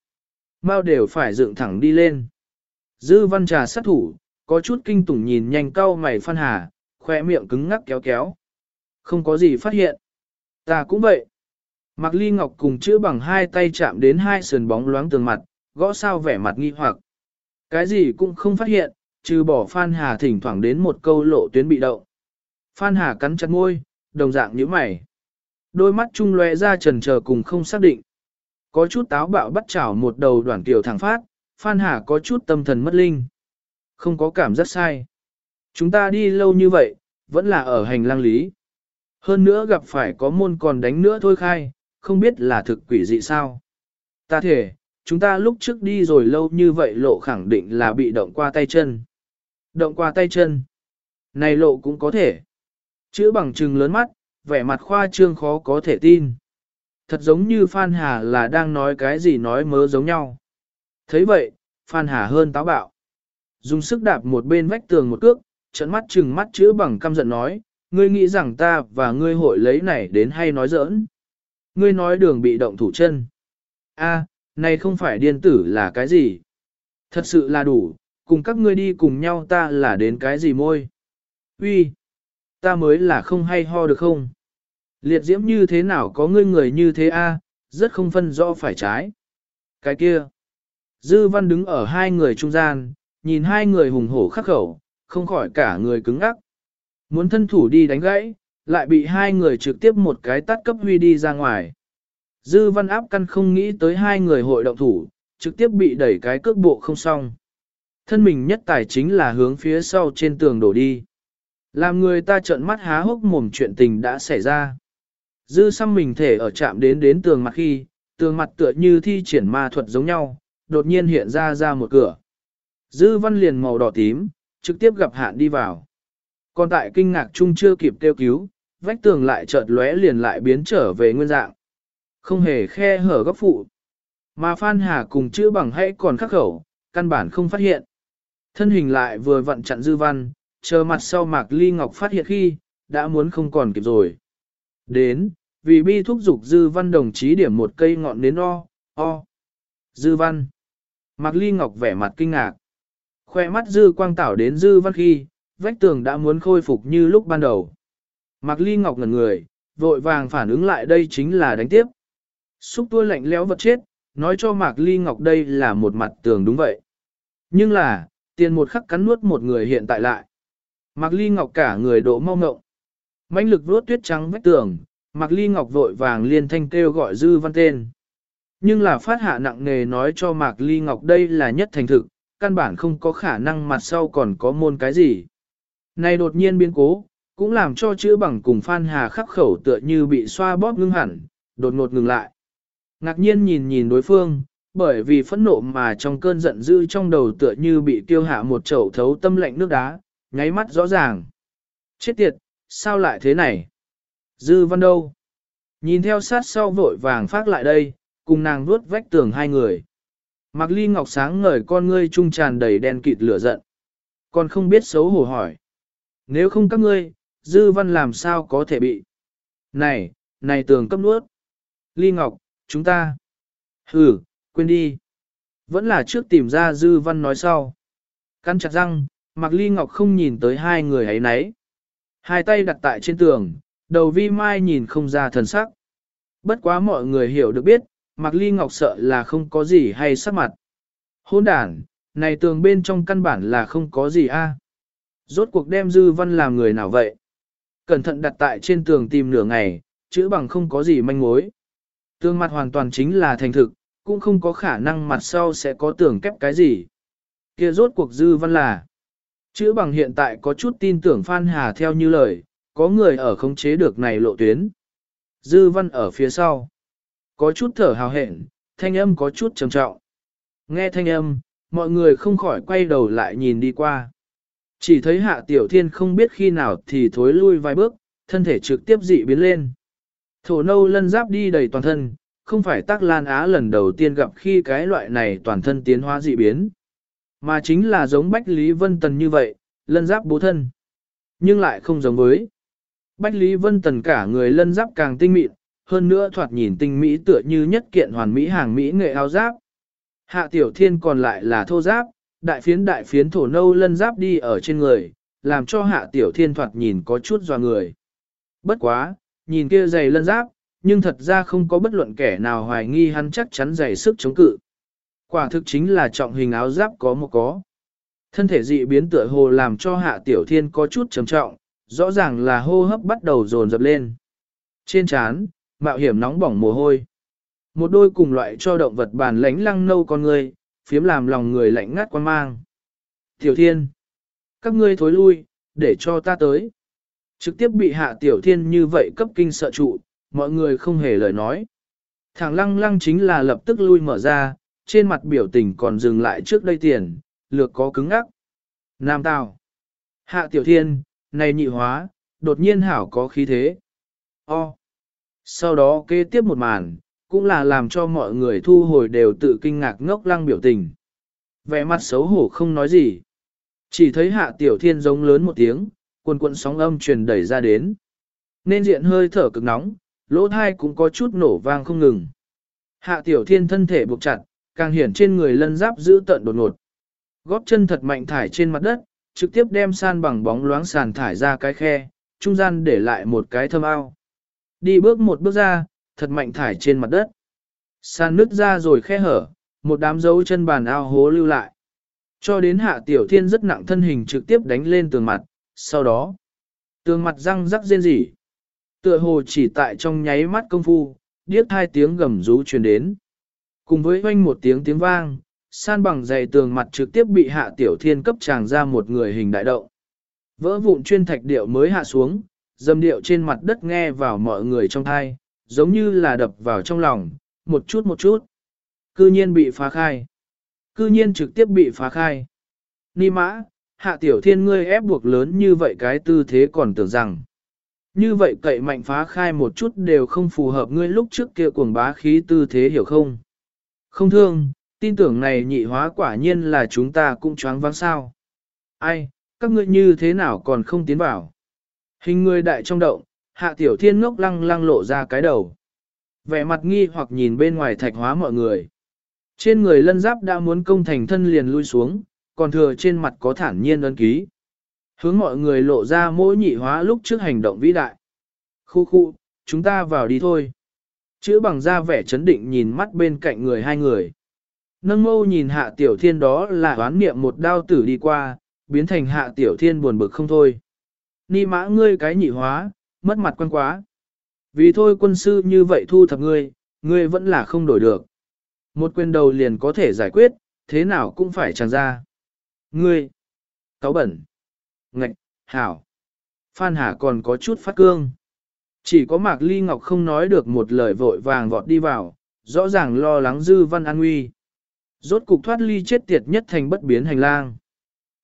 Mao đều phải dựng thẳng đi lên. Dư văn trà sát thủ, có chút kinh tủng nhìn nhanh cau mày Phan Hà, khoe miệng cứng ngắc kéo kéo. Không có gì phát hiện. Ta cũng vậy. Mạc Ly Ngọc cùng chữ bằng hai tay chạm đến hai sườn bóng loáng tường mặt, gõ sao vẻ mặt nghi hoặc. Cái gì cũng không phát hiện, trừ bỏ Phan Hà thỉnh thoảng đến một câu lộ tuyến bị động. Phan Hà cắn chặt môi, đồng dạng như mày. Đôi mắt trung lóe ra trần chờ cùng không xác định. Có chút táo bạo bắt chảo một đầu đoạn tiểu thẳng phát, Phan Hà có chút tâm thần mất linh. Không có cảm giác sai. Chúng ta đi lâu như vậy, vẫn là ở hành lang lý. Hơn nữa gặp phải có môn còn đánh nữa thôi khai, không biết là thực quỷ dị sao. Ta thể, chúng ta lúc trước đi rồi lâu như vậy lộ khẳng định là bị động qua tay chân. Động qua tay chân. Này lộ cũng có thể. Chữ bằng trừng lớn mắt, vẻ mặt khoa trương khó có thể tin. Thật giống như Phan Hà là đang nói cái gì nói mớ giống nhau. thấy vậy, Phan Hà hơn táo bạo. Dùng sức đạp một bên vách tường một cước, trận mắt trừng mắt chữ bằng căm giận nói, ngươi nghĩ rằng ta và ngươi hội lấy này đến hay nói giỡn. Ngươi nói đường bị động thủ chân. A, này không phải điên tử là cái gì? Thật sự là đủ, cùng các ngươi đi cùng nhau ta là đến cái gì môi? Uy, ta mới là không hay ho được không? Liệt diễm như thế nào có ngươi người như thế a, rất không phân rõ phải trái. Cái kia, Dư Văn đứng ở hai người trung gian, nhìn hai người hùng hổ khắc khẩu, không khỏi cả người cứng ngắc. Muốn thân thủ đi đánh gãy, lại bị hai người trực tiếp một cái tắt cấp huy đi ra ngoài. Dư văn áp căn không nghĩ tới hai người hội động thủ, trực tiếp bị đẩy cái cước bộ không xong. Thân mình nhất tài chính là hướng phía sau trên tường đổ đi. Làm người ta trợn mắt há hốc mồm chuyện tình đã xảy ra. Dư xăm mình thể ở chạm đến đến tường mặt khi, tường mặt tựa như thi triển ma thuật giống nhau, đột nhiên hiện ra ra một cửa. Dư văn liền màu đỏ tím, trực tiếp gặp hạn đi vào. Còn tại kinh ngạc chung chưa kịp kêu cứu, vách tường lại chợt lóe liền lại biến trở về nguyên dạng. Không hề khe hở góc phụ. Mà Phan Hà cùng chữ bằng hãy còn khắc khẩu, căn bản không phát hiện. Thân hình lại vừa vặn chặn dư văn, chờ mặt sau mạc ly ngọc phát hiện khi, đã muốn không còn kịp rồi. Đến, vì bi thúc dục dư văn đồng chí điểm một cây ngọn nến o, o. Dư văn. Mạc ly ngọc vẻ mặt kinh ngạc. Khoe mắt dư quang tảo đến dư văn khi, vách tường đã muốn khôi phục như lúc ban đầu. Mạc ly ngọc ngẩn người, vội vàng phản ứng lại đây chính là đánh tiếp. Xúc tua lạnh lẽo vật chết, nói cho Mạc ly ngọc đây là một mặt tường đúng vậy. Nhưng là, tiền một khắc cắn nuốt một người hiện tại lại. Mạc ly ngọc cả người độ mau ngộng. mãnh lực vuốt tuyết trắng vách tường, Mạc ly ngọc vội vàng liên thanh kêu gọi dư văn tên. Nhưng là phát hạ nặng nề nói cho Mạc ly ngọc đây là nhất thành thực, căn bản không có khả năng mặt sau còn có môn cái gì. Này đột nhiên biến cố, cũng làm cho chữ bằng cùng Phan Hà khắc khẩu tựa như bị xoa bóp ngưng hẳn, đột ngột ngừng lại. Ngạc nhiên nhìn nhìn đối phương, bởi vì phẫn nộ mà trong cơn giận dữ trong đầu tựa như bị tiêu hạ một chậu thấu tâm lạnh nước đá, nháy mắt rõ ràng. Chết tiệt, sao lại thế này? Dư văn đâu? Nhìn theo sát sau vội vàng phát lại đây, cùng nàng vuốt vách tường hai người. Mạc Ly Ngọc sáng ngời con ngươi trung tràn đầy đen kịt lửa giận. Còn không biết xấu hổ hỏi. Nếu không các ngươi, dư văn làm sao có thể bị? Này, này tường cấp nuốt. Ly Ngọc, chúng ta. Ừ, quên đi. Vẫn là trước tìm ra dư văn nói sau. Căn chặt răng, Mạc Ly Ngọc không nhìn tới hai người ấy nấy. Hai tay đặt tại trên tường, đầu vi mai nhìn không ra thần sắc. Bất quá mọi người hiểu được biết, Mạc Ly Ngọc sợ là không có gì hay sắc mặt. Hôn đàn, này tường bên trong căn bản là không có gì a. Rốt cuộc đem dư văn làm người nào vậy? Cẩn thận đặt tại trên tường tìm nửa ngày, chữ bằng không có gì manh mối tương mặt hoàn toàn chính là thành thực, cũng không có khả năng mặt sau sẽ có tưởng kép cái gì. Kia rốt cuộc dư văn là. Chữ bằng hiện tại có chút tin tưởng Phan Hà theo như lời, có người ở khống chế được này lộ tuyến. Dư văn ở phía sau. Có chút thở hào hẹn, thanh âm có chút trầm trọng. Nghe thanh âm, mọi người không khỏi quay đầu lại nhìn đi qua. Chỉ thấy hạ tiểu thiên không biết khi nào thì thối lui vài bước, thân thể trực tiếp dị biến lên. Thổ nâu lân giáp đi đầy toàn thân, không phải tác lan á lần đầu tiên gặp khi cái loại này toàn thân tiến hóa dị biến. Mà chính là giống Bách Lý Vân Tần như vậy, lân giáp bố thân. Nhưng lại không giống với. Bách Lý Vân Tần cả người lân giáp càng tinh mịn, hơn nữa thoạt nhìn tinh mỹ tựa như nhất kiện hoàn mỹ hàng mỹ nghệ áo giáp. Hạ Tiểu Thiên còn lại là thô giáp, đại phiến đại phiến thổ nâu lân giáp đi ở trên người, làm cho Hạ Tiểu Thiên thoạt nhìn có chút doa người. Bất quá, nhìn kia dày lân giáp, nhưng thật ra không có bất luận kẻ nào hoài nghi hắn chắc chắn dày sức chống cự. Quả thực chính là trọng hình áo giáp có một có. Thân thể dị biến tựa hồ làm cho Hạ Tiểu Thiên có chút trầm trọng, rõ ràng là hô hấp bắt đầu dồn dập lên. Trên trán, mạo hiểm nóng bỏng mồ hôi. Một đôi cùng loại cho động vật bản lánh lăng nâu con người, phiếm làm lòng người lạnh ngắt quan mang. Tiểu thiên, các ngươi thối lui, để cho ta tới. Trực tiếp bị hạ tiểu thiên như vậy cấp kinh sợ trụ, mọi người không hề lời nói. Thằng lăng lăng chính là lập tức lui mở ra, trên mặt biểu tình còn dừng lại trước đây tiền, lược có cứng ngắc. Nam Tào. Hạ tiểu thiên, này nhị hóa, đột nhiên hảo có khí thế. O. Sau đó kế tiếp một màn, cũng là làm cho mọi người thu hồi đều tự kinh ngạc ngốc lăng biểu tình. Vẻ mặt xấu hổ không nói gì. Chỉ thấy hạ tiểu thiên giống lớn một tiếng, quần quận sóng âm truyền đẩy ra đến. Nên diện hơi thở cực nóng, lỗ thai cũng có chút nổ vang không ngừng. Hạ tiểu thiên thân thể buộc chặt, càng hiển trên người lân giáp giữ tận đột ngột. Góp chân thật mạnh thải trên mặt đất, trực tiếp đem san bằng bóng loáng sàn thải ra cái khe, trung gian để lại một cái thâm ao. Đi bước một bước ra, thật mạnh thải trên mặt đất. San nứt ra rồi khe hở, một đám dấu chân bàn ao hố lưu lại. Cho đến hạ tiểu thiên rất nặng thân hình trực tiếp đánh lên tường mặt, sau đó, tường mặt răng rắc rên rỉ. Tựa hồ chỉ tại trong nháy mắt công phu, điếc hai tiếng gầm rú truyền đến. Cùng với hoanh một tiếng tiếng vang, san bằng dày tường mặt trực tiếp bị hạ tiểu thiên cấp tràng ra một người hình đại động. Vỡ vụn chuyên thạch điệu mới hạ xuống, dâm điệu trên mặt đất nghe vào mọi người trong thai, giống như là đập vào trong lòng, một chút một chút. Cư nhiên bị phá khai. Cư nhiên trực tiếp bị phá khai. Ni mã, hạ tiểu thiên ngươi ép buộc lớn như vậy cái tư thế còn tưởng rằng. Như vậy cậy mạnh phá khai một chút đều không phù hợp ngươi lúc trước kia cuồng bá khí tư thế hiểu không? Không thương, tin tưởng này nhị hóa quả nhiên là chúng ta cũng choáng váng sao. Ai, các ngươi như thế nào còn không tiến vào? Hình người đại trong động, hạ tiểu thiên ngốc lăng lăng lộ ra cái đầu. Vẻ mặt nghi hoặc nhìn bên ngoài thạch hóa mọi người. Trên người lân giáp đã muốn công thành thân liền lui xuống, còn thừa trên mặt có thản nhiên ấn ký. Hướng mọi người lộ ra mỗi nhị hóa lúc trước hành động vĩ đại. Khu khu, chúng ta vào đi thôi. Chữ bằng ra vẻ chấn định nhìn mắt bên cạnh người hai người. Nâng mâu nhìn hạ tiểu thiên đó là đoán niệm một đao tử đi qua, biến thành hạ tiểu thiên buồn bực không thôi. Ni mã ngươi cái nhị hóa, mất mặt quan quá. Vì thôi quân sư như vậy thu thập ngươi, ngươi vẫn là không đổi được. Một quyền đầu liền có thể giải quyết, thế nào cũng phải tràn ra. Ngươi, cáo bẩn, ngạch, hảo. Phan Hà còn có chút phát cương. Chỉ có Mạc Ly Ngọc không nói được một lời vội vàng vọt đi vào, rõ ràng lo lắng dư văn an nguy. Rốt cục thoát ly chết tiệt nhất thành bất biến hành lang.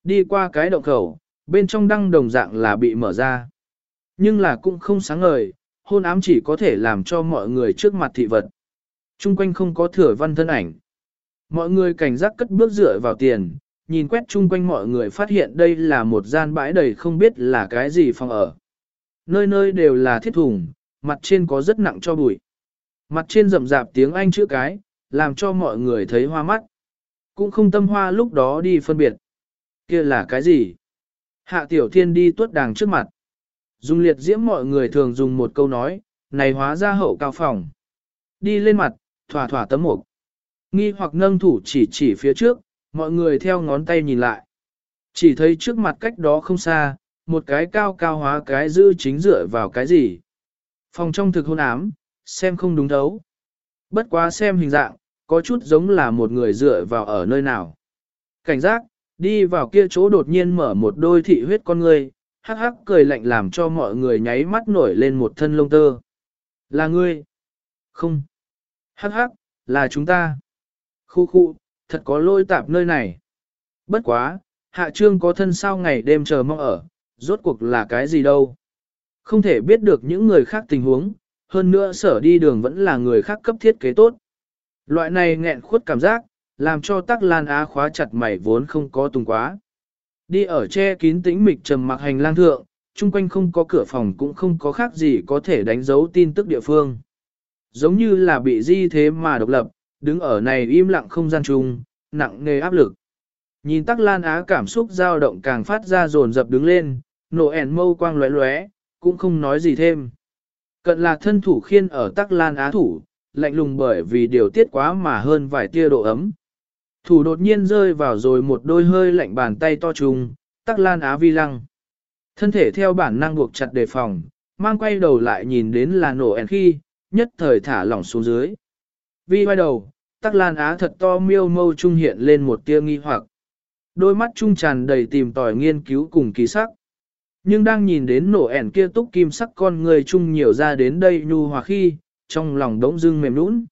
Đi qua cái động khẩu, bên trong đăng đồng dạng là bị mở ra. Nhưng là cũng không sáng ngời, hôn ám chỉ có thể làm cho mọi người trước mặt thị vật. Trung quanh không có thừa văn thân ảnh. Mọi người cảnh giác cất bước dựa vào tiền, nhìn quét chung quanh mọi người phát hiện đây là một gian bãi đầy không biết là cái gì phòng ở. Nơi nơi đều là thiết thùng, mặt trên có rất nặng cho bụi. Mặt trên rậm rạp tiếng Anh chữ cái, làm cho mọi người thấy hoa mắt. Cũng không tâm hoa lúc đó đi phân biệt. kia là cái gì? Hạ Tiểu Thiên đi tuốt đàng trước mặt. Dùng liệt diễm mọi người thường dùng một câu nói, này hóa ra hậu cao phòng. Đi lên mặt, thỏa thỏa tấm mục. Nghi hoặc nâng thủ chỉ chỉ phía trước, mọi người theo ngón tay nhìn lại. Chỉ thấy trước mặt cách đó không xa, một cái cao cao hóa cái dư chính dựa vào cái gì. Phòng trong thực hôn ám, xem không đúng thấu. Bất quá xem hình dạng, có chút giống là một người dựa vào ở nơi nào. Cảnh giác, đi vào kia chỗ đột nhiên mở một đôi thị huyết con người, hắc hắc cười lạnh làm cho mọi người nháy mắt nổi lên một thân lông tơ. Là ngươi? Không. Hắc hắc, là chúng ta. Khu khu, thật có lôi tạp nơi này. Bất quá, hạ trương có thân sao ngày đêm chờ mong ở, rốt cuộc là cái gì đâu. Không thể biết được những người khác tình huống, hơn nữa sở đi đường vẫn là người khác cấp thiết kế tốt. Loại này nghẹn khuất cảm giác, làm cho tắc lan á khóa chặt mày vốn không có tung quá. Đi ở che kín tĩnh mịch trầm mặc hành lang thượng, chung quanh không có cửa phòng cũng không có khác gì có thể đánh dấu tin tức địa phương. Giống như là bị di thế mà độc lập, đứng ở này im lặng không gian chung, nặng nề áp lực. Nhìn tắc lan á cảm xúc dao động càng phát ra dồn dập đứng lên, nổ ẻn mâu quang lóe lóe, cũng không nói gì thêm. Cận là thân thủ khiên ở tắc lan á thủ, lạnh lùng bởi vì điều tiết quá mà hơn vài tia độ ấm. Thủ đột nhiên rơi vào rồi một đôi hơi lạnh bàn tay to trùng, tắc lan á vi lăng. Thân thể theo bản năng buộc chặt đề phòng, mang quay đầu lại nhìn đến là nổ ẻn khi, nhất thời thả lỏng xuống dưới. Vi quay đầu, tắc lan á thật to miêu mâu trung hiện lên một tia nghi hoặc. Đôi mắt trung tràn đầy tìm tòi nghiên cứu cùng kỳ sắc. Nhưng đang nhìn đến nổ ẻn kia túc kim sắc con người trung nhiều ra đến đây nhu hòa khi, trong lòng đống dưng mềm nũng.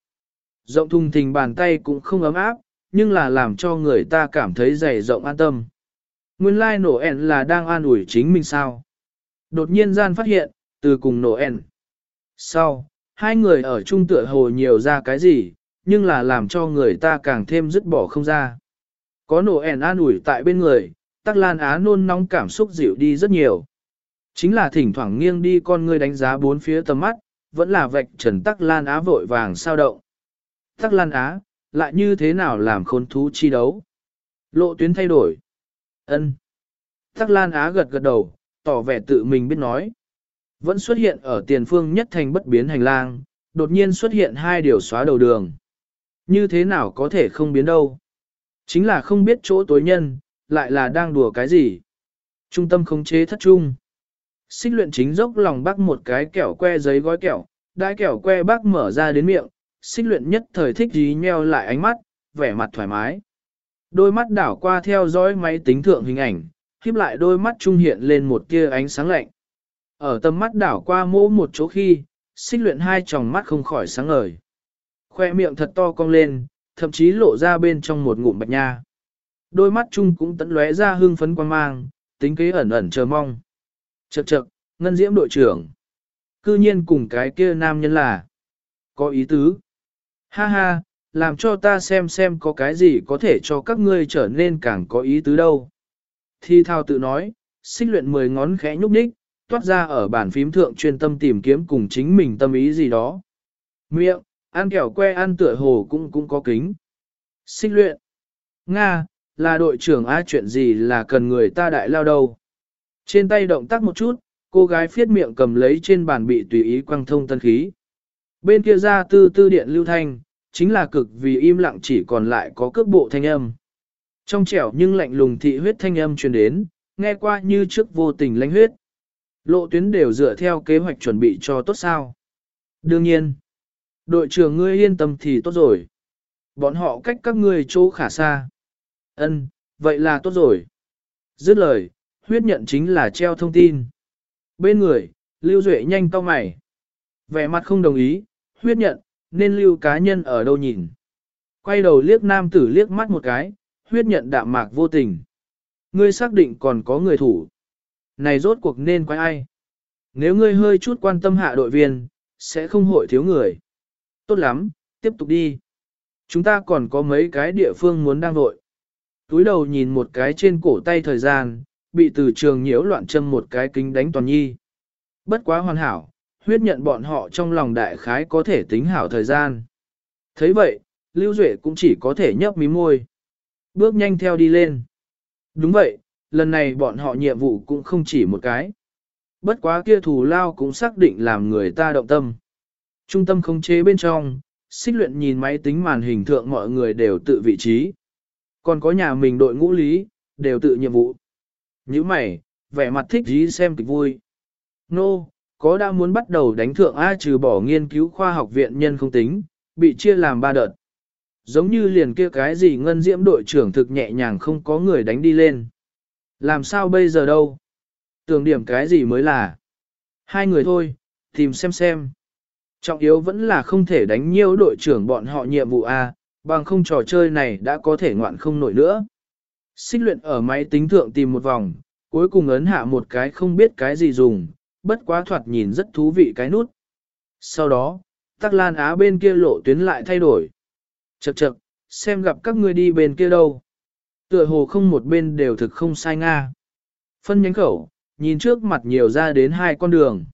Rộng thùng thình bàn tay cũng không ấm áp, nhưng là làm cho người ta cảm thấy dày rộng an tâm. Nguyên lai nổ ẻn là đang an ủi chính mình sao. Đột nhiên gian phát hiện, từ cùng nổ ẻn. Sau, hai người ở chung tựa hồ nhiều ra cái gì, nhưng là làm cho người ta càng thêm dứt bỏ không ra. Có nổ ẻn an ủi tại bên người, tắc lan á nôn nóng cảm xúc dịu đi rất nhiều. Chính là thỉnh thoảng nghiêng đi con người đánh giá bốn phía tầm mắt, vẫn là vạch trần tắc lan á vội vàng sao động. Tắc lan á, lại như thế nào làm khôn thú chi đấu? Lộ tuyến thay đổi. ân Tắc lan á gật gật đầu, tỏ vẻ tự mình biết nói. Vẫn xuất hiện ở tiền phương nhất thành bất biến hành lang, đột nhiên xuất hiện hai điều xóa đầu đường. Như thế nào có thể không biến đâu? Chính là không biết chỗ tối nhân, lại là đang đùa cái gì. Trung tâm khống chế thất trung. Xích luyện chính dốc lòng bác một cái kẹo que giấy gói kẹo, đai kẹo que bác mở ra đến miệng, xích luyện nhất thời thích dí nheo lại ánh mắt, vẻ mặt thoải mái. Đôi mắt đảo qua theo dõi máy tính thượng hình ảnh, khiếp lại đôi mắt trung hiện lên một tia ánh sáng lạnh. Ở tầm mắt đảo qua mỗ một chỗ khi, xích luyện hai tròng mắt không khỏi sáng ngời. Khoe miệng thật to cong lên, thậm chí lộ ra bên trong một ngụm bạch nha. Đôi mắt chung cũng tận lóe ra hương phấn quan mang, tính kế ẩn ẩn chờ mong. Chậc chậc, ngân diễm đội trưởng. Cư nhiên cùng cái kia nam nhân là. Có ý tứ. Ha ha, làm cho ta xem xem có cái gì có thể cho các ngươi trở nên càng có ý tứ đâu. Thi thao tự nói, xích luyện mười ngón khẽ nhúc nhích, toát ra ở bàn phím thượng chuyên tâm tìm kiếm cùng chính mình tâm ý gì đó. Miệng, ăn kẹo que ăn tựa hồ cũng cũng có kính. Xích luyện. Nga, là đội trưởng A chuyện gì là cần người ta đại lao đâu. Trên tay động tác một chút, cô gái phiết miệng cầm lấy trên bàn bị tùy ý quăng thông tân khí. Bên kia ra tư tư điện lưu thanh, chính là cực vì im lặng chỉ còn lại có cước bộ thanh âm. Trong trẻo nhưng lạnh lùng thị huyết thanh âm truyền đến, nghe qua như trước vô tình lãnh huyết. Lộ tuyến đều dựa theo kế hoạch chuẩn bị cho tốt sao. Đương nhiên, đội trưởng ngươi yên tâm thì tốt rồi. Bọn họ cách các ngươi chỗ khả xa. Ân, vậy là tốt rồi. Dứt lời, huyết nhận chính là treo thông tin. Bên người, Lưu Duệ nhanh cau mày. Vẻ mặt không đồng ý, huyết nhận, nên lưu cá nhân ở đâu nhìn. Quay đầu liếc nam tử liếc mắt một cái, huyết nhận đạm mạc vô tình. Ngươi xác định còn có người thủ. Này rốt cuộc nên quay ai? Nếu ngươi hơi chút quan tâm hạ đội viên, sẽ không hội thiếu người. Tốt lắm, tiếp tục đi. Chúng ta còn có mấy cái địa phương muốn đang vội. Túi đầu nhìn một cái trên cổ tay thời gian, bị từ trường nhiễu loạn châm một cái kính đánh toàn nhi. Bất quá hoàn hảo, huyết nhận bọn họ trong lòng đại khái có thể tính hảo thời gian. thấy vậy, Lưu Duệ cũng chỉ có thể nhấp mí môi. Bước nhanh theo đi lên. Đúng vậy, lần này bọn họ nhiệm vụ cũng không chỉ một cái. Bất quá kia thù lao cũng xác định làm người ta động tâm. Trung tâm khống chế bên trong, xích luyện nhìn máy tính màn hình thượng mọi người đều tự vị trí. Còn có nhà mình đội ngũ lý, đều tự nhiệm vụ. Như mày, vẻ mặt thích dí xem kịch vui. Nô, no, có đã muốn bắt đầu đánh thượng A trừ bỏ nghiên cứu khoa học viện nhân không tính, bị chia làm ba đợt. Giống như liền kia cái gì ngân diễm đội trưởng thực nhẹ nhàng không có người đánh đi lên. Làm sao bây giờ đâu? Tưởng điểm cái gì mới là? Hai người thôi, tìm xem xem. Trọng yếu vẫn là không thể đánh nhiều đội trưởng bọn họ nhiệm vụ A, bằng không trò chơi này đã có thể ngoạn không nổi nữa. Xích luyện ở máy tính thượng tìm một vòng, cuối cùng ấn hạ một cái không biết cái gì dùng, bất quá thoạt nhìn rất thú vị cái nút. Sau đó, tắc lan á bên kia lộ tuyến lại thay đổi. Chậc chậc, xem gặp các ngươi đi bên kia đâu. Tựa hồ không một bên đều thực không sai nga. Phân nhánh khẩu, nhìn trước mặt nhiều ra đến hai con đường.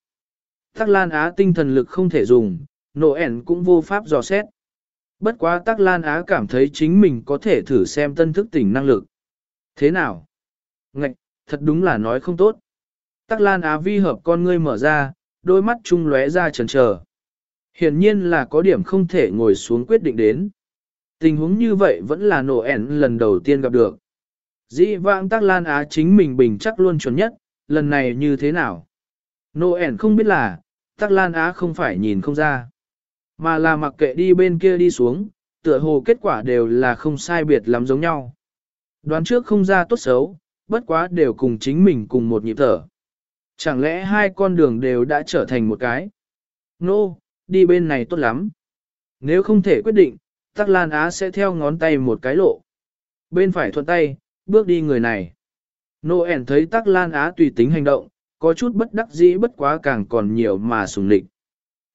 Tắc Lan Á tinh thần lực không thể dùng, nổ ẻn cũng vô pháp dò xét. Bất quá Tắc Lan Á cảm thấy chính mình có thể thử xem tân thức tỉnh năng lực. Thế nào? Ngạch, thật đúng là nói không tốt. Tắc Lan Á vi hợp con ngươi mở ra, đôi mắt trung lóe ra chần chờ. Hiển nhiên là có điểm không thể ngồi xuống quyết định đến. Tình huống như vậy vẫn là nổ ẻn lần đầu tiên gặp được. Dĩ vãng Tắc Lan Á chính mình bình chắc luôn chuẩn nhất, lần này như thế nào? Nô ẻn không biết là, Tắc Lan Á không phải nhìn không ra, mà là mặc kệ đi bên kia đi xuống, tựa hồ kết quả đều là không sai biệt lắm giống nhau. Đoán trước không ra tốt xấu, bất quá đều cùng chính mình cùng một nhịp thở. Chẳng lẽ hai con đường đều đã trở thành một cái? Nô, no, đi bên này tốt lắm. Nếu không thể quyết định, Tắc Lan Á sẽ theo ngón tay một cái lộ. Bên phải thuận tay, bước đi người này. Nô ẻn thấy Tắc Lan Á tùy tính hành động, có chút bất đắc dĩ bất quá càng còn nhiều mà sùng lịch.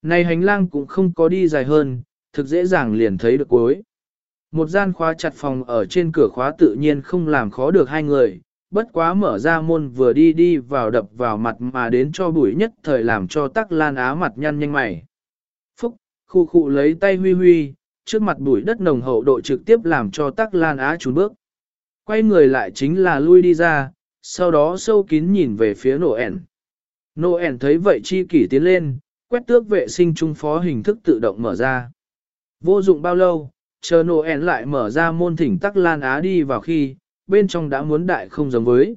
Này hành lang cũng không có đi dài hơn, thực dễ dàng liền thấy được cuối. Một gian khóa chặt phòng ở trên cửa khóa tự nhiên không làm khó được hai người, bất quá mở ra môn vừa đi đi vào đập vào mặt mà đến cho bụi nhất thời làm cho tắc lan á mặt nhăn nhanh mày. Phúc, khu khu lấy tay huy huy, trước mặt bụi đất nồng hậu độ trực tiếp làm cho tắc lan á trốn bước. Quay người lại chính là lui đi ra, sau đó sâu kín nhìn về phía nổ ẻn. Nổ ẻn thấy vậy chi kỷ tiến lên, quét tước vệ sinh trung phó hình thức tự động mở ra. Vô dụng bao lâu, chờ nổ ẻn lại mở ra môn thỉnh tắc lan á đi vào khi, bên trong đã muốn đại không giống với.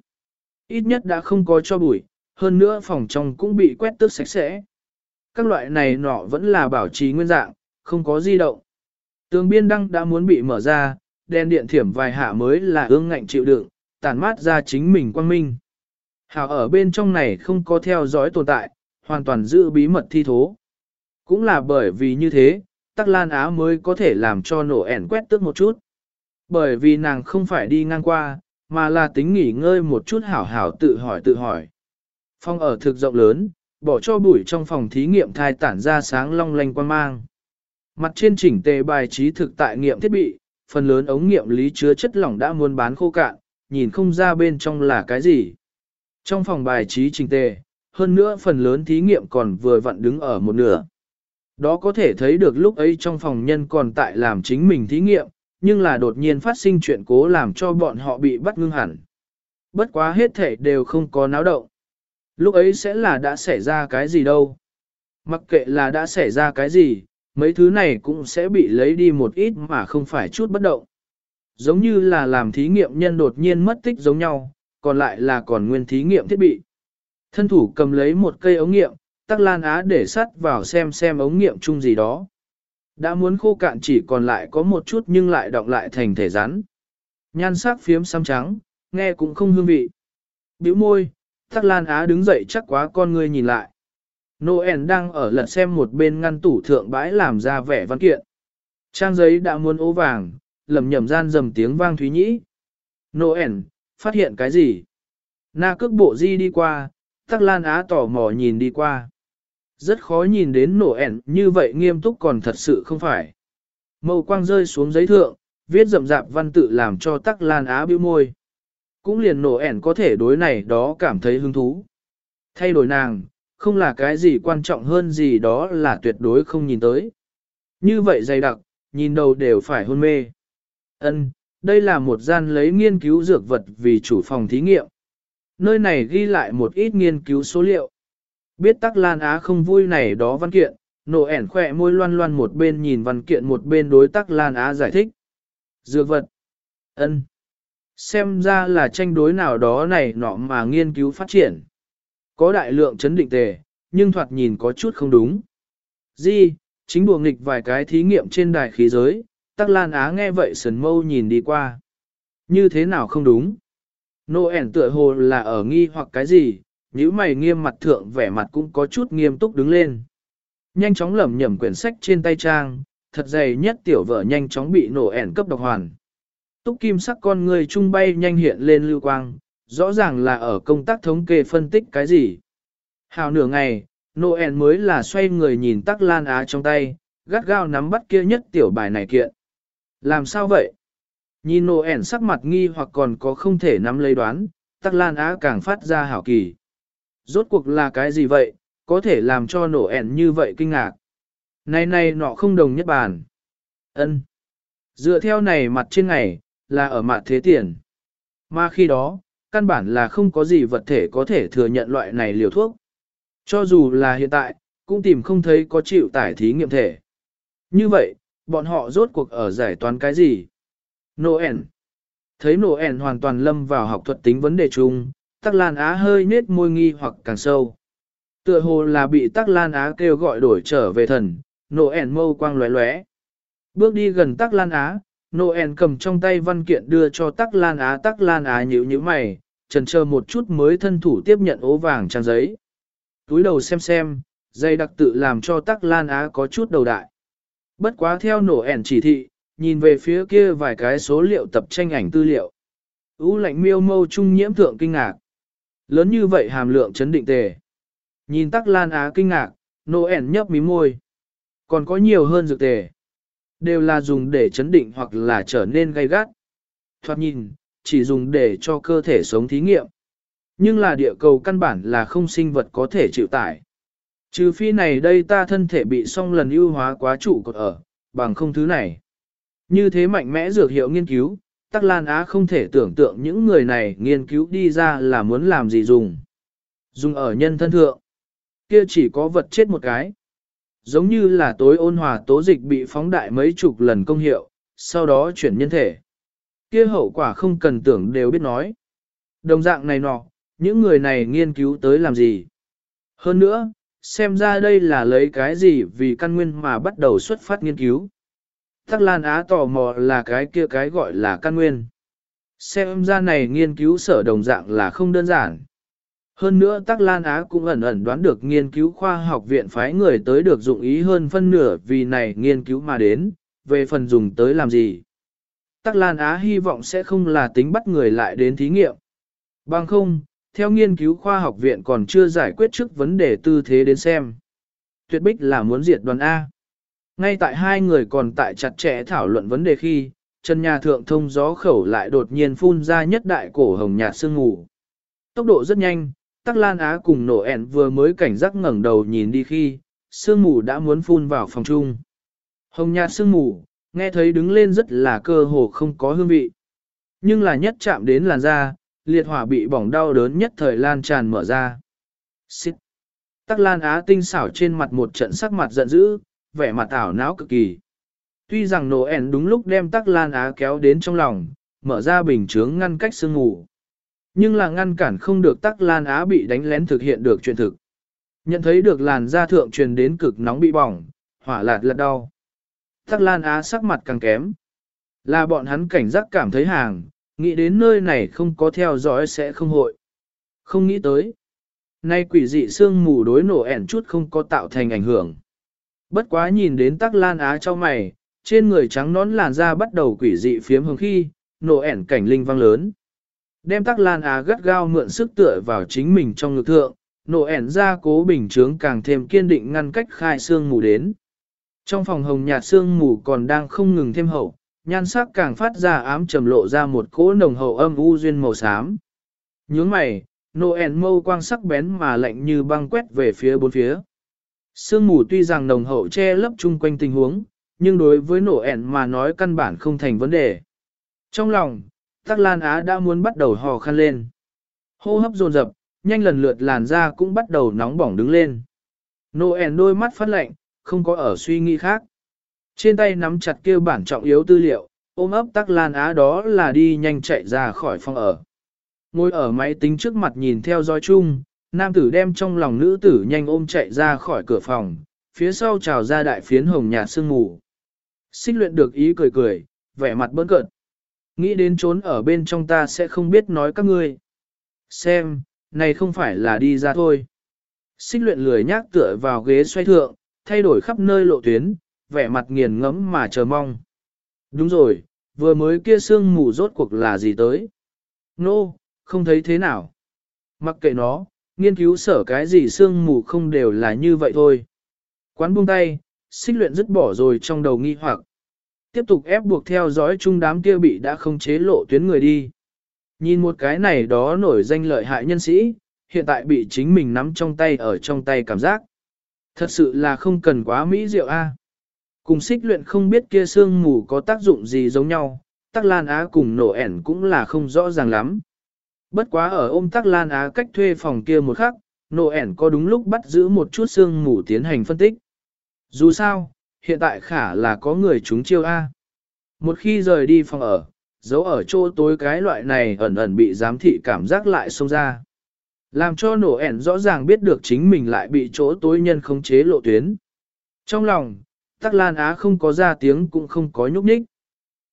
Ít nhất đã không có cho bụi, hơn nữa phòng trong cũng bị quét tước sạch sẽ. Các loại này nọ vẫn là bảo trì nguyên dạng, không có di động. Tường biên đăng đã muốn bị mở ra, đèn điện thiểm vài hạ mới là ương ngạnh chịu đựng, tản mát ra chính mình quang minh. Hảo ở bên trong này không có theo dõi tồn tại, hoàn toàn giữ bí mật thi thố. Cũng là bởi vì như thế, Tắc Lan Á mới có thể làm cho nổ ẻn quét tước một chút. Bởi vì nàng không phải đi ngang qua, mà là tính nghỉ ngơi một chút hảo hảo tự hỏi tự hỏi. Phòng ở thực rộng lớn, bỏ cho bụi trong phòng thí nghiệm thai tản ra sáng long lanh quan mang. Mặt trên chỉnh tề bài trí thực tại nghiệm thiết bị, phần lớn ống nghiệm lý chứa chất lỏng đã muôn bán khô cạn, nhìn không ra bên trong là cái gì. Trong phòng bài trí chỉnh tề, hơn nữa phần lớn thí nghiệm còn vừa vặn đứng ở một nửa. Đó có thể thấy được lúc ấy trong phòng nhân còn tại làm chính mình thí nghiệm, nhưng là đột nhiên phát sinh chuyện cố làm cho bọn họ bị bắt ngưng hẳn. Bất quá hết thể đều không có náo động. Lúc ấy sẽ là đã xảy ra cái gì đâu. Mặc kệ là đã xảy ra cái gì, mấy thứ này cũng sẽ bị lấy đi một ít mà không phải chút bất động. Giống như là làm thí nghiệm nhân đột nhiên mất tích giống nhau, còn lại là còn nguyên thí nghiệm thiết bị. Thân thủ cầm lấy một cây ống nghiệm, tắc lan á để sắt vào xem xem ống nghiệm chung gì đó. Đã muốn khô cạn chỉ còn lại có một chút nhưng lại động lại thành thể rắn. Nhan sắc phiếm xăm trắng, nghe cũng không hương vị. Biểu môi, Tắc Lan Á đứng dậy chắc quá con ngươi nhìn lại. Noel đang ở lật xem một bên ngăn tủ thượng bãi làm ra vẻ văn kiện. Trang giấy đã muốn ố vàng, lầm nhầm gian dầm tiếng vang thúy nhĩ. Noel, phát hiện cái gì? Na cước bộ di đi qua, Tắc Lan Á tỏ mò nhìn đi qua. Rất khó nhìn đến Noel như vậy nghiêm túc còn thật sự không phải. Màu quang rơi xuống giấy thượng, viết rậm rạp văn tự làm cho Tắc Lan Á bĩu môi. Cũng liền Noel có thể đối này đó cảm thấy hứng thú. Thay đổi nàng, không là cái gì quan trọng hơn gì đó là tuyệt đối không nhìn tới. Như vậy dày đặc, nhìn đầu đều phải hôn mê. Ân, đây là một gian lấy nghiên cứu dược vật vì chủ phòng thí nghiệm. Nơi này ghi lại một ít nghiên cứu số liệu. Biết tắc Lan Á không vui này đó văn kiện, nổ ẻn khỏe môi loan loan một bên nhìn văn kiện một bên đối tắc Lan Á giải thích. Dược vật. ân, Xem ra là tranh đối nào đó này nọ mà nghiên cứu phát triển. Có đại lượng chấn định tề, nhưng thoạt nhìn có chút không đúng. Di, chính đùa nghịch vài cái thí nghiệm trên đài khí giới, Tắc Lan Á nghe vậy sần mâu nhìn đi qua. Như thế nào không đúng? Noel tựa hồ là ở nghi hoặc cái gì, nếu mày nghiêm mặt thượng vẻ mặt cũng có chút nghiêm túc đứng lên. Nhanh chóng lẩm nhẩm quyển sách trên tay trang, thật dày nhất tiểu vợ nhanh chóng bị Noel cấp độc hoàn. Túc kim sắc con người trung bay nhanh hiện lên lưu quang, rõ ràng là ở công tác thống kê phân tích cái gì. Hào nửa ngày, Noel mới là xoay người nhìn tắc lan á trong tay, gắt gao nắm bắt kia nhất tiểu bài này kiện. Làm sao vậy? Nhìn Noel sắc mặt nghi hoặc còn có không thể nắm lấy đoán, tắc lan á càng phát ra hảo kỳ. Rốt cuộc là cái gì vậy, có thể làm cho Noel như vậy kinh ngạc. Này này nọ không đồng nhất bàn. ân Dựa theo này mặt trên ngày, là ở mặt thế tiền. Mà khi đó, căn bản là không có gì vật thể có thể thừa nhận loại này liều thuốc. Cho dù là hiện tại, cũng tìm không thấy có chịu tải thí nghiệm thể. Như vậy, bọn họ rốt cuộc ở giải toán cái gì? Noel. Thấy Noel hoàn toàn lâm vào học thuật tính vấn đề chung, Tắc Lan Á hơi nết môi nghi hoặc càng sâu. Tựa hồ là bị Tắc Lan Á kêu gọi đổi trở về thần, Noel mâu quang lóe lóe. Bước đi gần Tắc Lan Á, Noel cầm trong tay văn kiện đưa cho Tắc Lan Á. Tắc Lan Á nhíu nhíu mày, trần chờ một chút mới thân thủ tiếp nhận ố vàng trang giấy. Túi đầu xem xem, dây đặc tự làm cho Tắc Lan Á có chút đầu đại. Bất quá theo nổ ẻn chỉ thị, nhìn về phía kia vài cái số liệu tập tranh ảnh tư liệu. Ú lạnh miêu mâu trung nhiễm thượng kinh ngạc. Lớn như vậy hàm lượng chấn định tề. Nhìn Tắc Lan Á kinh ngạc, nổ ẻn nhấp mí môi. Còn có nhiều hơn dược tề. Đều là dùng để chấn định hoặc là trở nên gay gắt. Thoạt nhìn, chỉ dùng để cho cơ thể sống thí nghiệm. Nhưng là địa cầu căn bản là không sinh vật có thể chịu tải. Trừ phi này đây ta thân thể bị song lần ưu hóa quá trụ cột ở, bằng không thứ này. Như thế mạnh mẽ dược hiệu nghiên cứu, Tắc Lan Á không thể tưởng tượng những người này nghiên cứu đi ra là muốn làm gì dùng. Dùng ở nhân thân thượng. Kia chỉ có vật chết một cái. Giống như là tối ôn hòa tố dịch bị phóng đại mấy chục lần công hiệu, sau đó chuyển nhân thể. Kia hậu quả không cần tưởng đều biết nói. Đồng dạng này nọ, những người này nghiên cứu tới làm gì? Hơn nữa, xem ra đây là lấy cái gì vì căn nguyên mà bắt đầu xuất phát nghiên cứu. Tắc Lan Á tò mò là cái kia cái gọi là căn nguyên. Xem ra này nghiên cứu sở đồng dạng là không đơn giản. Hơn nữa Tắc Lan Á cũng ẩn ẩn đoán được nghiên cứu khoa học viện phái người tới được dụng ý hơn phân nửa vì này nghiên cứu mà đến, về phần dùng tới làm gì. Tắc Lan Á hy vọng sẽ không là tính bắt người lại đến thí nghiệm. Bằng không, theo nghiên cứu khoa học viện còn chưa giải quyết trước vấn đề tư thế đến xem. Tuyệt bích là muốn diệt đoàn A. Ngay tại hai người còn tại chặt chẽ thảo luận vấn đề khi, chân nhà thượng thông gió khẩu lại đột nhiên phun ra nhất đại cổ hồng nhạt sương ngủ. Tốc độ rất nhanh, Tắc Lan Á cùng nổ ẻn vừa mới cảnh giác ngẩng đầu nhìn đi khi, sương mù đã muốn phun vào phòng chung. Hồng nhạt sương mù, nghe thấy đứng lên rất là cơ hồ không có hương vị. Nhưng là nhất chạm đến làn da, liệt hỏa bị bỏng đau đớn nhất thời lan tràn mở ra. Xích. Tắc Lan Á tinh xảo trên mặt một trận sắc mặt giận dữ, vẻ mặt ảo não cực kỳ. Tuy rằng nổ ẻn đúng lúc đem Tắc Lan Á kéo đến trong lòng, mở ra bình chướng ngăn cách sương ngủ. Nhưng là ngăn cản không được Tắc Lan Á bị đánh lén thực hiện được chuyện thực. Nhận thấy được làn da thượng truyền đến cực nóng bị bỏng, hỏa lạt lật đau. Tắc Lan Á sắc mặt càng kém. Là bọn hắn cảnh giác cảm thấy hàng, nghĩ đến nơi này không có theo dõi sẽ không hội. Không nghĩ tới. Nay quỷ dị xương mù đối nổ ẻn chút không có tạo thành ảnh hưởng. Bất quá nhìn đến tắc lan á cho mày, trên người trắng nón làn da bắt đầu quỷ dị phiếm hồng khi, nổ ẻn cảnh linh vang lớn. Đem tắc lan á gắt gao mượn sức tựa vào chính mình trong ngực thượng, nổ ẻn ra cố bình chướng càng thêm kiên định ngăn cách khai xương mù đến. Trong phòng hồng nhạt xương mù còn đang không ngừng thêm hậu, nhan sắc càng phát ra ám trầm lộ ra một cỗ nồng hậu âm u duyên màu xám. Nhướng mày, Noel mâu quang sắc bén mà lạnh như băng quét về phía bốn phía. Sương mù tuy rằng nồng hậu che lấp chung quanh tình huống, nhưng đối với Noel mà nói căn bản không thành vấn đề. Trong lòng, Tắc Lan Á đã muốn bắt đầu hò khăn lên. Hô hấp dồn dập, nhanh lần lượt làn da cũng bắt đầu nóng bỏng đứng lên. Noel đôi mắt phát lạnh, không có ở suy nghĩ khác. Trên tay nắm chặt kia bản trọng yếu tư liệu, ôm ấp Tắc Lan Á đó là đi nhanh chạy ra khỏi phòng ở. Ngồi ở máy tính trước mặt nhìn theo dõi chung, nam tử đem trong lòng nữ tử nhanh ôm chạy ra khỏi cửa phòng, phía sau trào ra đại phiến hồng nhạt sương mù. Xích luyện được ý cười cười, vẻ mặt bỡn cợt. Nghĩ đến trốn ở bên trong ta sẽ không biết nói các ngươi. Xem, này không phải là đi ra thôi. Xích luyện lười nhác tựa vào ghế xoay thượng, thay đổi khắp nơi lộ tuyến, vẻ mặt nghiền ngẫm mà chờ mong. Đúng rồi, vừa mới kia sương mù rốt cuộc là gì tới? Nô, no, không thấy thế nào. Mặc kệ nó, nghiên cứu sở cái gì sương mù không đều là như vậy thôi. Quán buông tay, xích luyện dứt bỏ rồi trong đầu nghi hoặc. Tiếp tục ép buộc theo dõi chung đám kia bị đã không chế lộ tuyến người đi. Nhìn một cái này đó nổi danh lợi hại nhân sĩ, hiện tại bị chính mình nắm trong tay ở trong tay cảm giác. Thật sự là không cần quá mỹ diệu a. Cùng xích luyện không biết kia sương mù có tác dụng gì giống nhau, tắc lan á cùng nổ ẻn cũng là không rõ ràng lắm. Bất quá ở ôm tắc lan á cách thuê phòng kia một khắc, nổ ẻn có đúng lúc bắt giữ một chút xương mù tiến hành phân tích. Dù sao, hiện tại khả là có người chúng chiêu A. Một khi rời đi phòng ở, giấu ở chỗ tối cái loại này ẩn ẩn bị giám thị cảm giác lại xông ra. Làm cho nổ ẻn rõ ràng biết được chính mình lại bị chỗ tối nhân khống chế lộ tuyến. Trong lòng, tắc lan á không có ra tiếng cũng không có nhúc nhích.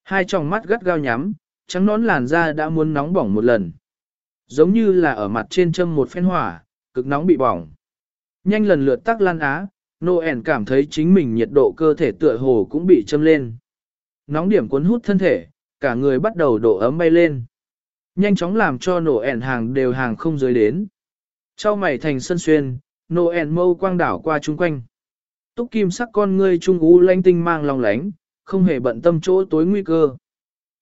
Hai tròng mắt gắt gao nhắm, trắng nón làn da đã muốn nóng bỏng một lần. Giống như là ở mặt trên châm một phen hỏa, cực nóng bị bỏng. Nhanh lần lượt tắc lan á, Noel cảm thấy chính mình nhiệt độ cơ thể tựa hồ cũng bị châm lên. Nóng điểm cuốn hút thân thể, cả người bắt đầu độ ấm bay lên. Nhanh chóng làm cho nổ ẻn hàng đều hàng không dưới đến. Trao mày thành sân xuyên, nổ ẻn mâu quang đảo qua chung quanh. Túc kim sắc con ngươi trung ú lanh tinh mang lòng lánh, không hề bận tâm chỗ tối nguy cơ.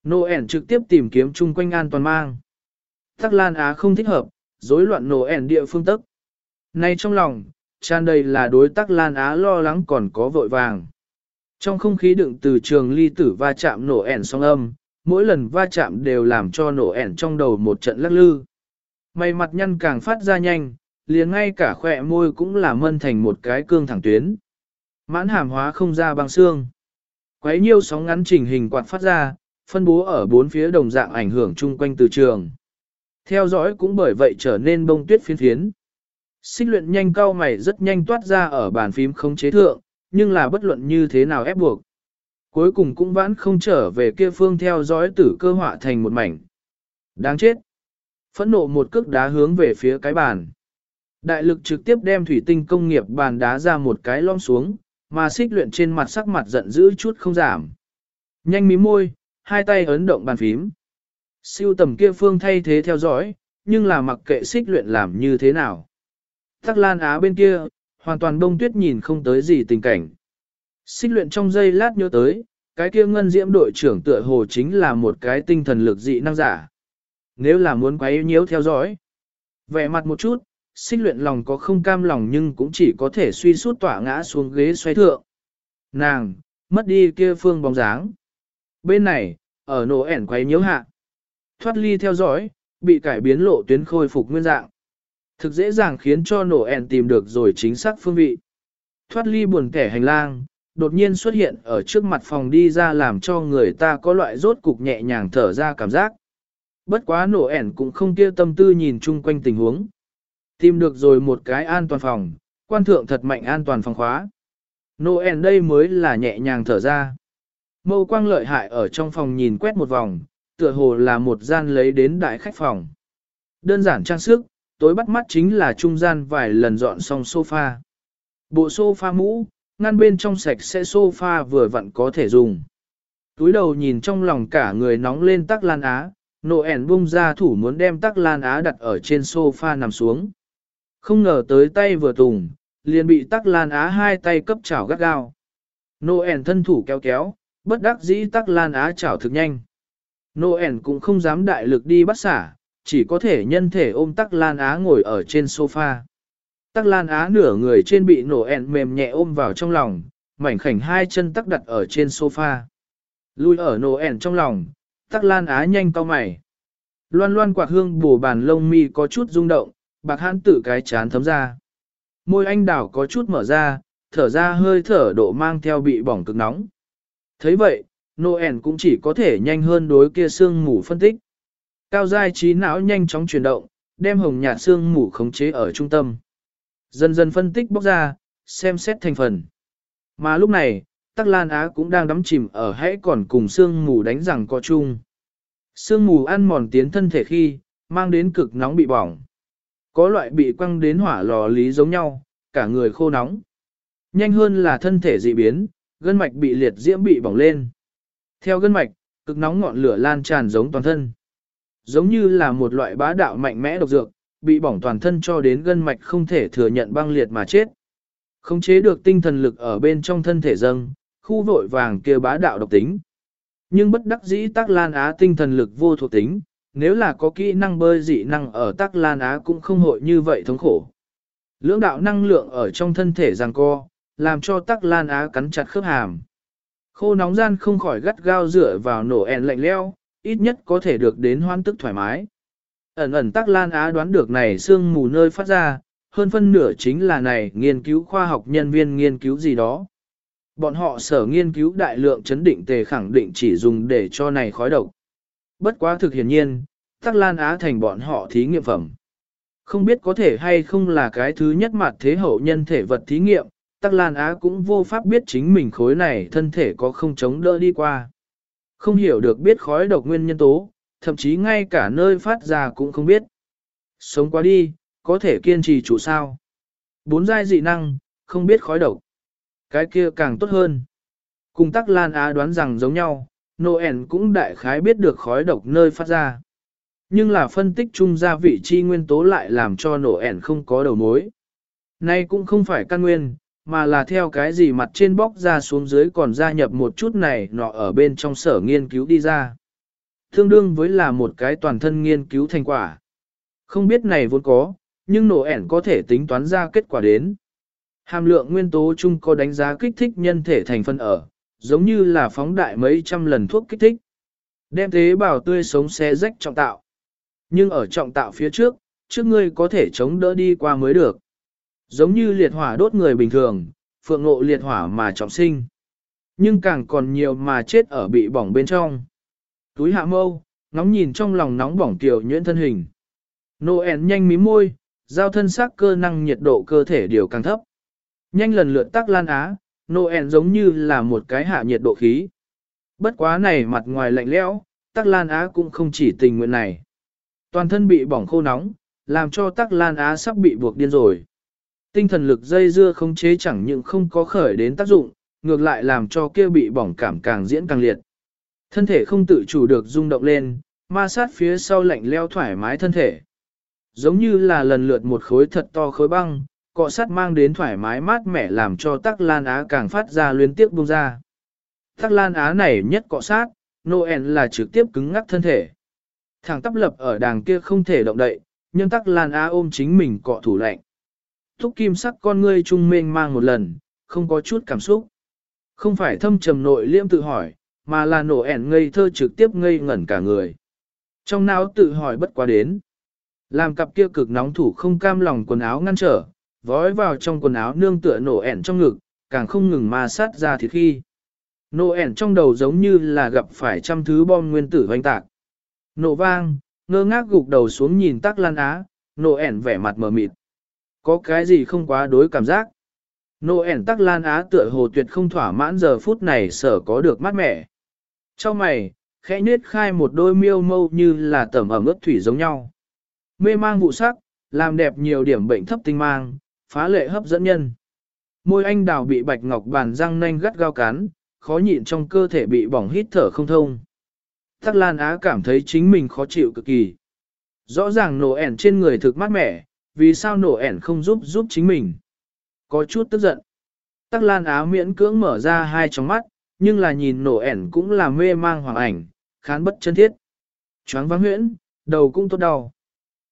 Noel trực tiếp tìm kiếm chung quanh an toàn mang. Tắc Lan Á không thích hợp, rối loạn nổ ẻn địa phương tức. Nay trong lòng, tràn đầy là đối Tắc Lan Á lo lắng còn có vội vàng. Trong không khí đựng từ trường ly tử va chạm nổ ẻn song âm, mỗi lần va chạm đều làm cho nổ ẻn trong đầu một trận lắc lư. Mày mặt nhăn càng phát ra nhanh, liền ngay cả khỏe môi cũng là mân thành một cái cương thẳng tuyến. Mãn hàm hóa không ra băng xương. Quấy nhiêu sóng ngắn chỉnh hình quạt phát ra, phân bố ở bốn phía đồng dạng ảnh hưởng chung quanh từ trường. Theo dõi cũng bởi vậy trở nên bông tuyết phiến phiến. Xích luyện nhanh cao mày rất nhanh toát ra ở bàn phím không chế thượng, nhưng là bất luận như thế nào ép buộc. Cuối cùng cũng vãn không trở về kia phương theo dõi tử cơ họa thành một mảnh. Đáng chết. Phẫn nộ một cước đá hướng về phía cái bàn. Đại lực trực tiếp đem thủy tinh công nghiệp bàn đá ra một cái lom xuống, mà xích luyện trên mặt sắc mặt giận dữ chút không giảm. Nhanh mí môi, hai tay ấn động bàn phím, Siêu tầm kia phương thay thế theo dõi, nhưng là mặc kệ xích luyện làm như thế nào. Tắc Lan Á bên kia, hoàn toàn đông tuyết nhìn không tới gì tình cảnh. Xích luyện trong giây lát nhớ tới, cái kia ngân diễm đội trưởng tựa hồ chính là một cái tinh thần lực dị năng giả. Nếu là muốn quấy nhiễu theo dõi, vẻ mặt một chút, xích luyện lòng có không cam lòng nhưng cũng chỉ có thể suy suốt tỏa ngã xuống ghế xoay thượng. Nàng, mất đi kia phương bóng dáng. Bên này, ở nổ ẻn quấy nhiễu hạ thoát ly theo dõi, bị cải biến lộ tuyến khôi phục nguyên dạng. Thực dễ dàng khiến cho nổ ẻn tìm được rồi chính xác phương vị. Thoát ly buồn kẻ hành lang, đột nhiên xuất hiện ở trước mặt phòng đi ra làm cho người ta có loại rốt cục nhẹ nhàng thở ra cảm giác. Bất quá nổ ẻn cũng không kia tâm tư nhìn chung quanh tình huống. Tìm được rồi một cái an toàn phòng, quan thượng thật mạnh an toàn phòng khóa. Nổ ẻn đây mới là nhẹ nhàng thở ra. Mâu quang lợi hại ở trong phòng nhìn quét một vòng, tựa hồ là một gian lấy đến đại khách phòng. Đơn giản trang sức, tối bắt mắt chính là trung gian vài lần dọn xong sofa. Bộ sofa mũ, ngăn bên trong sạch sẽ sofa vừa vặn có thể dùng. Túi đầu nhìn trong lòng cả người nóng lên tắc lan á, nộ ẻn bung ra thủ muốn đem tắc lan á đặt ở trên sofa nằm xuống. Không ngờ tới tay vừa tùng, liền bị tắc lan á hai tay cấp chảo gắt gao. Nô ẻn thân thủ kéo kéo, bất đắc dĩ tắc lan á chảo thực nhanh. Nô ẻn cũng không dám đại lực đi bắt xả, chỉ có thể nhân thể ôm tắc lan á ngồi ở trên sofa. Tắc lan á nửa người trên bị nổ ẹn mềm nhẹ ôm vào trong lòng, mảnh khảnh hai chân tắc đặt ở trên sofa. Lui ở nổ ẹn trong lòng, tắc lan á nhanh cau mày. Loan loan quạt hương bù bàn lông mi có chút rung động, bạc hãn tử cái chán thấm ra. Môi anh đảo có chút mở ra, thở ra hơi thở độ mang theo bị bỏng cực nóng. thấy vậy, Noel cũng chỉ có thể nhanh hơn đối kia xương mù phân tích. Cao giai trí não nhanh chóng chuyển động, đem hồng nhạt xương mù khống chế ở trung tâm. Dần dần phân tích bóc ra, xem xét thành phần. Mà lúc này, Tắc Lan Á cũng đang đắm chìm ở hãy còn cùng xương mù đánh rằng có chung. Sương mù ăn mòn tiến thân thể khi, mang đến cực nóng bị bỏng. Có loại bị quăng đến hỏa lò lý giống nhau, cả người khô nóng. Nhanh hơn là thân thể dị biến, gân mạch bị liệt diễm bị bỏng lên. Theo gân mạch, cực nóng ngọn lửa lan tràn giống toàn thân. Giống như là một loại bá đạo mạnh mẽ độc dược, bị bỏng toàn thân cho đến gân mạch không thể thừa nhận băng liệt mà chết. Không chế được tinh thần lực ở bên trong thân thể dâng, khu vội vàng kia bá đạo độc tính. Nhưng bất đắc dĩ Tắc Lan Á tinh thần lực vô thuộc tính, nếu là có kỹ năng bơi dị năng ở Tắc Lan Á cũng không hội như vậy thống khổ. Lưỡng đạo năng lượng ở trong thân thể giằng co, làm cho Tắc Lan Á cắn chặt khớp hàm. Khô nóng gian không khỏi gắt gao dựa vào nổ ẹn lạnh leo, ít nhất có thể được đến hoan tức thoải mái. Ẩn ẩn Tắc Lan Á đoán được này sương mù nơi phát ra, hơn phân nửa chính là này nghiên cứu khoa học nhân viên nghiên cứu gì đó. Bọn họ sở nghiên cứu đại lượng chấn định tề khẳng định chỉ dùng để cho này khói độc. Bất quá thực hiển nhiên, Tắc Lan Á thành bọn họ thí nghiệm phẩm. Không biết có thể hay không là cái thứ nhất mặt thế hậu nhân thể vật thí nghiệm, Tắc Lan Á cũng vô pháp biết chính mình khối này thân thể có không chống đỡ đi qua. Không hiểu được biết khói độc nguyên nhân tố, thậm chí ngay cả nơi phát ra cũng không biết. Sống qua đi, có thể kiên trì chủ sao. Bốn giai dị năng, không biết khói độc. Cái kia càng tốt hơn. Cùng Tắc Lan Á đoán rằng giống nhau, Noel cũng đại khái biết được khói độc nơi phát ra. Nhưng là phân tích chung ra vị trí nguyên tố lại làm cho Noel không có đầu mối. Nay cũng không phải căn nguyên, mà là theo cái gì mặt trên bóc ra xuống dưới còn gia nhập một chút này nọ ở bên trong sở nghiên cứu đi ra. Tương đương với là một cái toàn thân nghiên cứu thành quả. Không biết này vốn có, nhưng nổ ẻn có thể tính toán ra kết quả đến. Hàm lượng nguyên tố chung có đánh giá kích thích nhân thể thành phân ở, giống như là phóng đại mấy trăm lần thuốc kích thích. Đem tế bào tươi sống xé rách trọng tạo. Nhưng ở trọng tạo phía trước, trước ngươi có thể chống đỡ đi qua mới được. Giống như liệt hỏa đốt người bình thường, phượng ngộ liệt hỏa mà trọng sinh. Nhưng càng còn nhiều mà chết ở bị bỏng bên trong. Túi hạ mâu, ngóng nhìn trong lòng nóng bỏng tiểu nhuyễn thân hình. Noel nhanh mím môi, giao thân sắc cơ năng nhiệt độ cơ thể điều càng thấp. Nhanh lần lượt tắc lan á, Noel giống như là một cái hạ nhiệt độ khí. Bất quá này mặt ngoài lạnh lẽo, tắc lan á cũng không chỉ tình nguyện này. Toàn thân bị bỏng khô nóng, làm cho tắc lan á sắp bị buộc điên rồi. Tinh thần lực dây dưa không chế chẳng những không có khởi đến tác dụng, ngược lại làm cho kia bị bỏng cảm càng diễn càng liệt. Thân thể không tự chủ được rung động lên, ma sát phía sau lạnh leo thoải mái thân thể. Giống như là lần lượt một khối thật to khối băng, cọ sát mang đến thoải mái mát mẻ làm cho tắc lan á càng phát ra luyến tiếc bung ra. Tắc lan á này nhất cọ sát, Noel là trực tiếp cứng ngắc thân thể. Thằng tắp lập ở đàng kia không thể động đậy, nhưng tắc lan á ôm chính mình cọ thủ lạnh. Thúc kim sắc con ngươi trung mênh mang một lần, không có chút cảm xúc. Không phải thâm trầm nội liêm tự hỏi, mà là nổ ẻn ngây thơ trực tiếp ngây ngẩn cả người. Trong não tự hỏi bất quá đến. Làm cặp kia cực nóng thủ không cam lòng quần áo ngăn trở, vói vào trong quần áo nương tựa nổ ẻn trong ngực, càng không ngừng ma sát ra thịt khi. Nổ ẻn trong đầu giống như là gặp phải trăm thứ bom nguyên tử hoành tạc. Nổ vang, ngơ ngác gục đầu xuống nhìn tắc lan á, nổ ẻn vẻ mặt mờ mịt. Có cái gì không quá đối cảm giác? Nô ẻn tắc lan á tựa hồ tuyệt không thỏa mãn giờ phút này sở có được mát mẻ. Trong mày, khẽ nết khai một đôi miêu mâu như là tẩm ẩm ướt thủy giống nhau. Mê mang vụ sắc, làm đẹp nhiều điểm bệnh thấp tinh mang, phá lệ hấp dẫn nhân. Môi anh đào bị bạch ngọc bàn răng nanh gắt gao cắn, khó nhịn trong cơ thể bị bỏng hít thở không thông. Tắc Lan Á cảm thấy chính mình khó chịu cực kỳ. Rõ ràng nổ ẻn trên người thực mát mẻ, vì sao nổ ẻn không giúp giúp chính mình. Có chút tức giận. Tắc Lan Á miễn cưỡng mở ra hai tròng mắt, nhưng là nhìn nổ ẻn cũng là mê mang hoàng ảnh, khán bất chân thiết. Choáng vắng huyễn, đầu cũng tốt đau.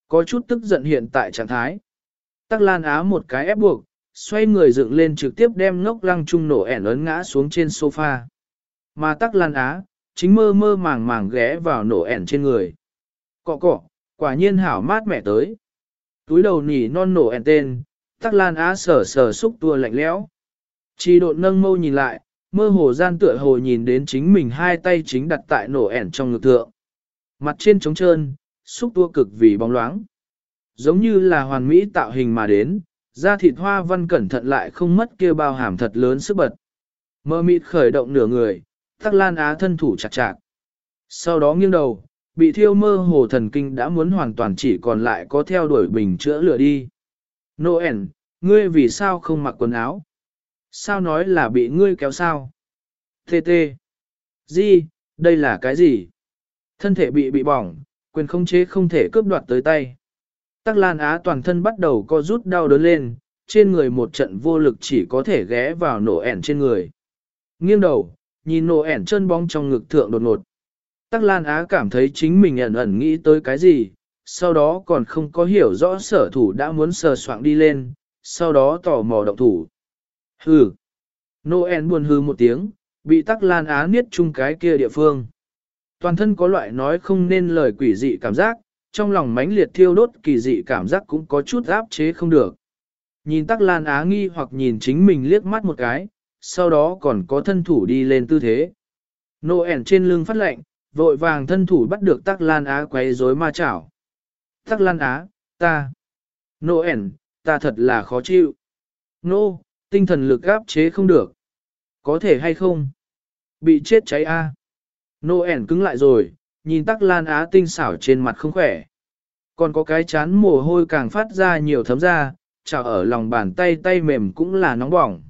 Có chút tức giận hiện tại trạng thái. Tắc Lan Á một cái ép buộc, xoay người dựng lên trực tiếp đem ngốc lăng trung nổ ẻn ấn ngã xuống trên sofa. Mà Tắc Lan Á, chính mơ mơ màng màng ghé vào nổ ẻn trên người. Cọ cọ, quả nhiên hảo mát mẻ tới. Túi đầu nỉ non nổ ẻn tên, Tắc Lan Á sở sở xúc tua lạnh lẽo. Chỉ độn nâng mâu nhìn lại, mơ hồ gian tựa hồ nhìn đến chính mình hai tay chính đặt tại nổ ẻn trong ngực thượng. Mặt trên trống trơn, xúc tua cực vì bóng loáng. Giống như là hoàn mỹ tạo hình mà đến, da thịt hoa văn cẩn thận lại không mất kia bao hàm thật lớn sức bật. Mơ mịt khởi động nửa người, tắc lan á thân thủ chặt chặt. Sau đó nghiêng đầu, bị thiêu mơ hồ thần kinh đã muốn hoàn toàn chỉ còn lại có theo đuổi bình chữa lửa đi. Noel, ngươi vì sao không mặc quần áo? Sao nói là bị ngươi kéo sao? Tê tê. Di, đây là cái gì? Thân thể bị bị bỏng, quyền không chế không thể cướp đoạt tới tay. Tắc Lan Á toàn thân bắt đầu co rút đau đớn lên, trên người một trận vô lực chỉ có thể ghé vào nổ ẻn trên người. Nghiêng đầu, nhìn nổ ẻn chân bóng trong ngực thượng đột ngột. Tắc Lan Á cảm thấy chính mình ẩn ẩn nghĩ tới cái gì, sau đó còn không có hiểu rõ sở thủ đã muốn sờ soạng đi lên, sau đó tò mò động thủ. Hừ. Noel buồn hừ một tiếng, bị Tắc Lan Á niết chung cái kia địa phương. Toàn thân có loại nói không nên lời quỷ dị cảm giác, trong lòng mãnh liệt thiêu đốt kỳ dị cảm giác cũng có chút áp chế không được. Nhìn Tắc Lan Á nghi hoặc nhìn chính mình liếc mắt một cái, sau đó còn có thân thủ đi lên tư thế. Noel trên lưng phát lệnh, vội vàng thân thủ bắt được Tắc Lan Á quấy rối ma chảo. Tắc Lan Á, ta. Noel, ta thật là khó chịu. Nô, no, tinh thần lực áp chế không được. Có thể hay không? Bị chết cháy a. À? Noel cứng lại rồi, nhìn Tắc Lan Á tinh xảo trên mặt không khỏe. Còn có cái chán mồ hôi càng phát ra nhiều thấm ra, chảo ở lòng bàn tay tay mềm cũng là nóng bỏng.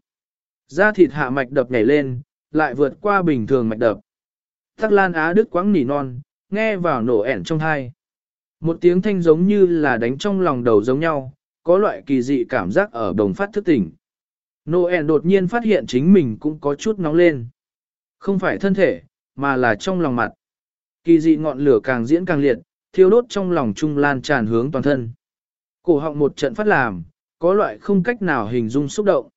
Da thịt hạ mạch đập nhảy lên, lại vượt qua bình thường mạch đập. Tắc Lan Á đứt quãng nỉ non, nghe vào nổ ẻn trong hai. Một tiếng thanh giống như là đánh trong lòng đầu giống nhau, có loại kỳ dị cảm giác ở đồng phát thức tỉnh. Noel đột nhiên phát hiện chính mình cũng có chút nóng lên. Không phải thân thể, mà là trong lòng mặt. Kỳ dị ngọn lửa càng diễn càng liệt, thiêu đốt trong lòng trung lan tràn hướng toàn thân. Cổ họng một trận phát làm, có loại không cách nào hình dung xúc động.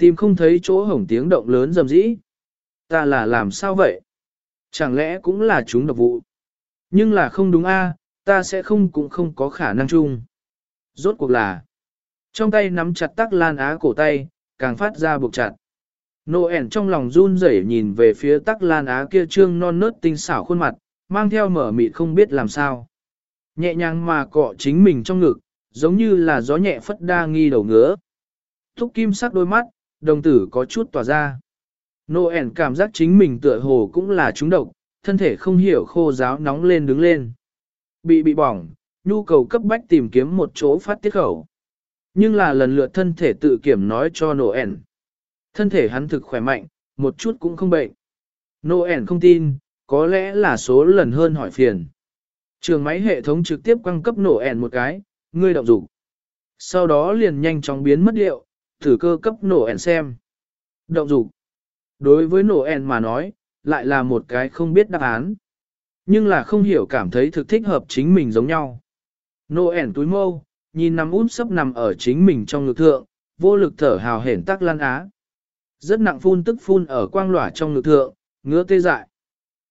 Tìm không thấy chỗ hổng tiếng động lớn rầm rĩ. Ta là làm sao vậy? Chẳng lẽ cũng là chúng độc vụ? Nhưng là không đúng a, ta sẽ không cũng không có khả năng chung. Rốt cuộc là, trong tay nắm chặt tắc lan á cổ tay, càng phát ra buộc chặt. Noel trong lòng run rẩy nhìn về phía tắc lan á kia trương non nớt tinh xảo khuôn mặt, mang theo mở mịt không biết làm sao. Nhẹ nhàng mà cọ chính mình trong ngực, giống như là gió nhẹ phất đa nghi đầu ngứa. Thúc kim sắc đôi mắt, đồng tử có chút tỏa ra. Noel cảm giác chính mình tựa hồ cũng là trúng độc, thân thể không hiểu khô giáo nóng lên đứng lên. Bị bị bỏng, nhu cầu cấp bách tìm kiếm một chỗ phát tiết khẩu. Nhưng là lần lượt thân thể tự kiểm nói cho Noel. Thân thể hắn thực khỏe mạnh, một chút cũng không bệnh. Noel không tin, có lẽ là số lần hơn hỏi phiền. Trường máy hệ thống trực tiếp quăng cấp Noel một cái, ngươi động dục. Sau đó liền nhanh chóng biến mất điệu, thử cơ cấp Noel xem. Động dục. Đối với Noel mà nói, lại là một cái không biết đáp án. Nhưng là không hiểu cảm thấy thực thích hợp chính mình giống nhau. Noel túi mâu, nhìn nằm út sấp nằm ở chính mình trong ngực thượng, vô lực thở hào hển tắc lan á. Rất nặng phun tức phun ở quang lỏa trong ngực thượng, ngứa tê dại.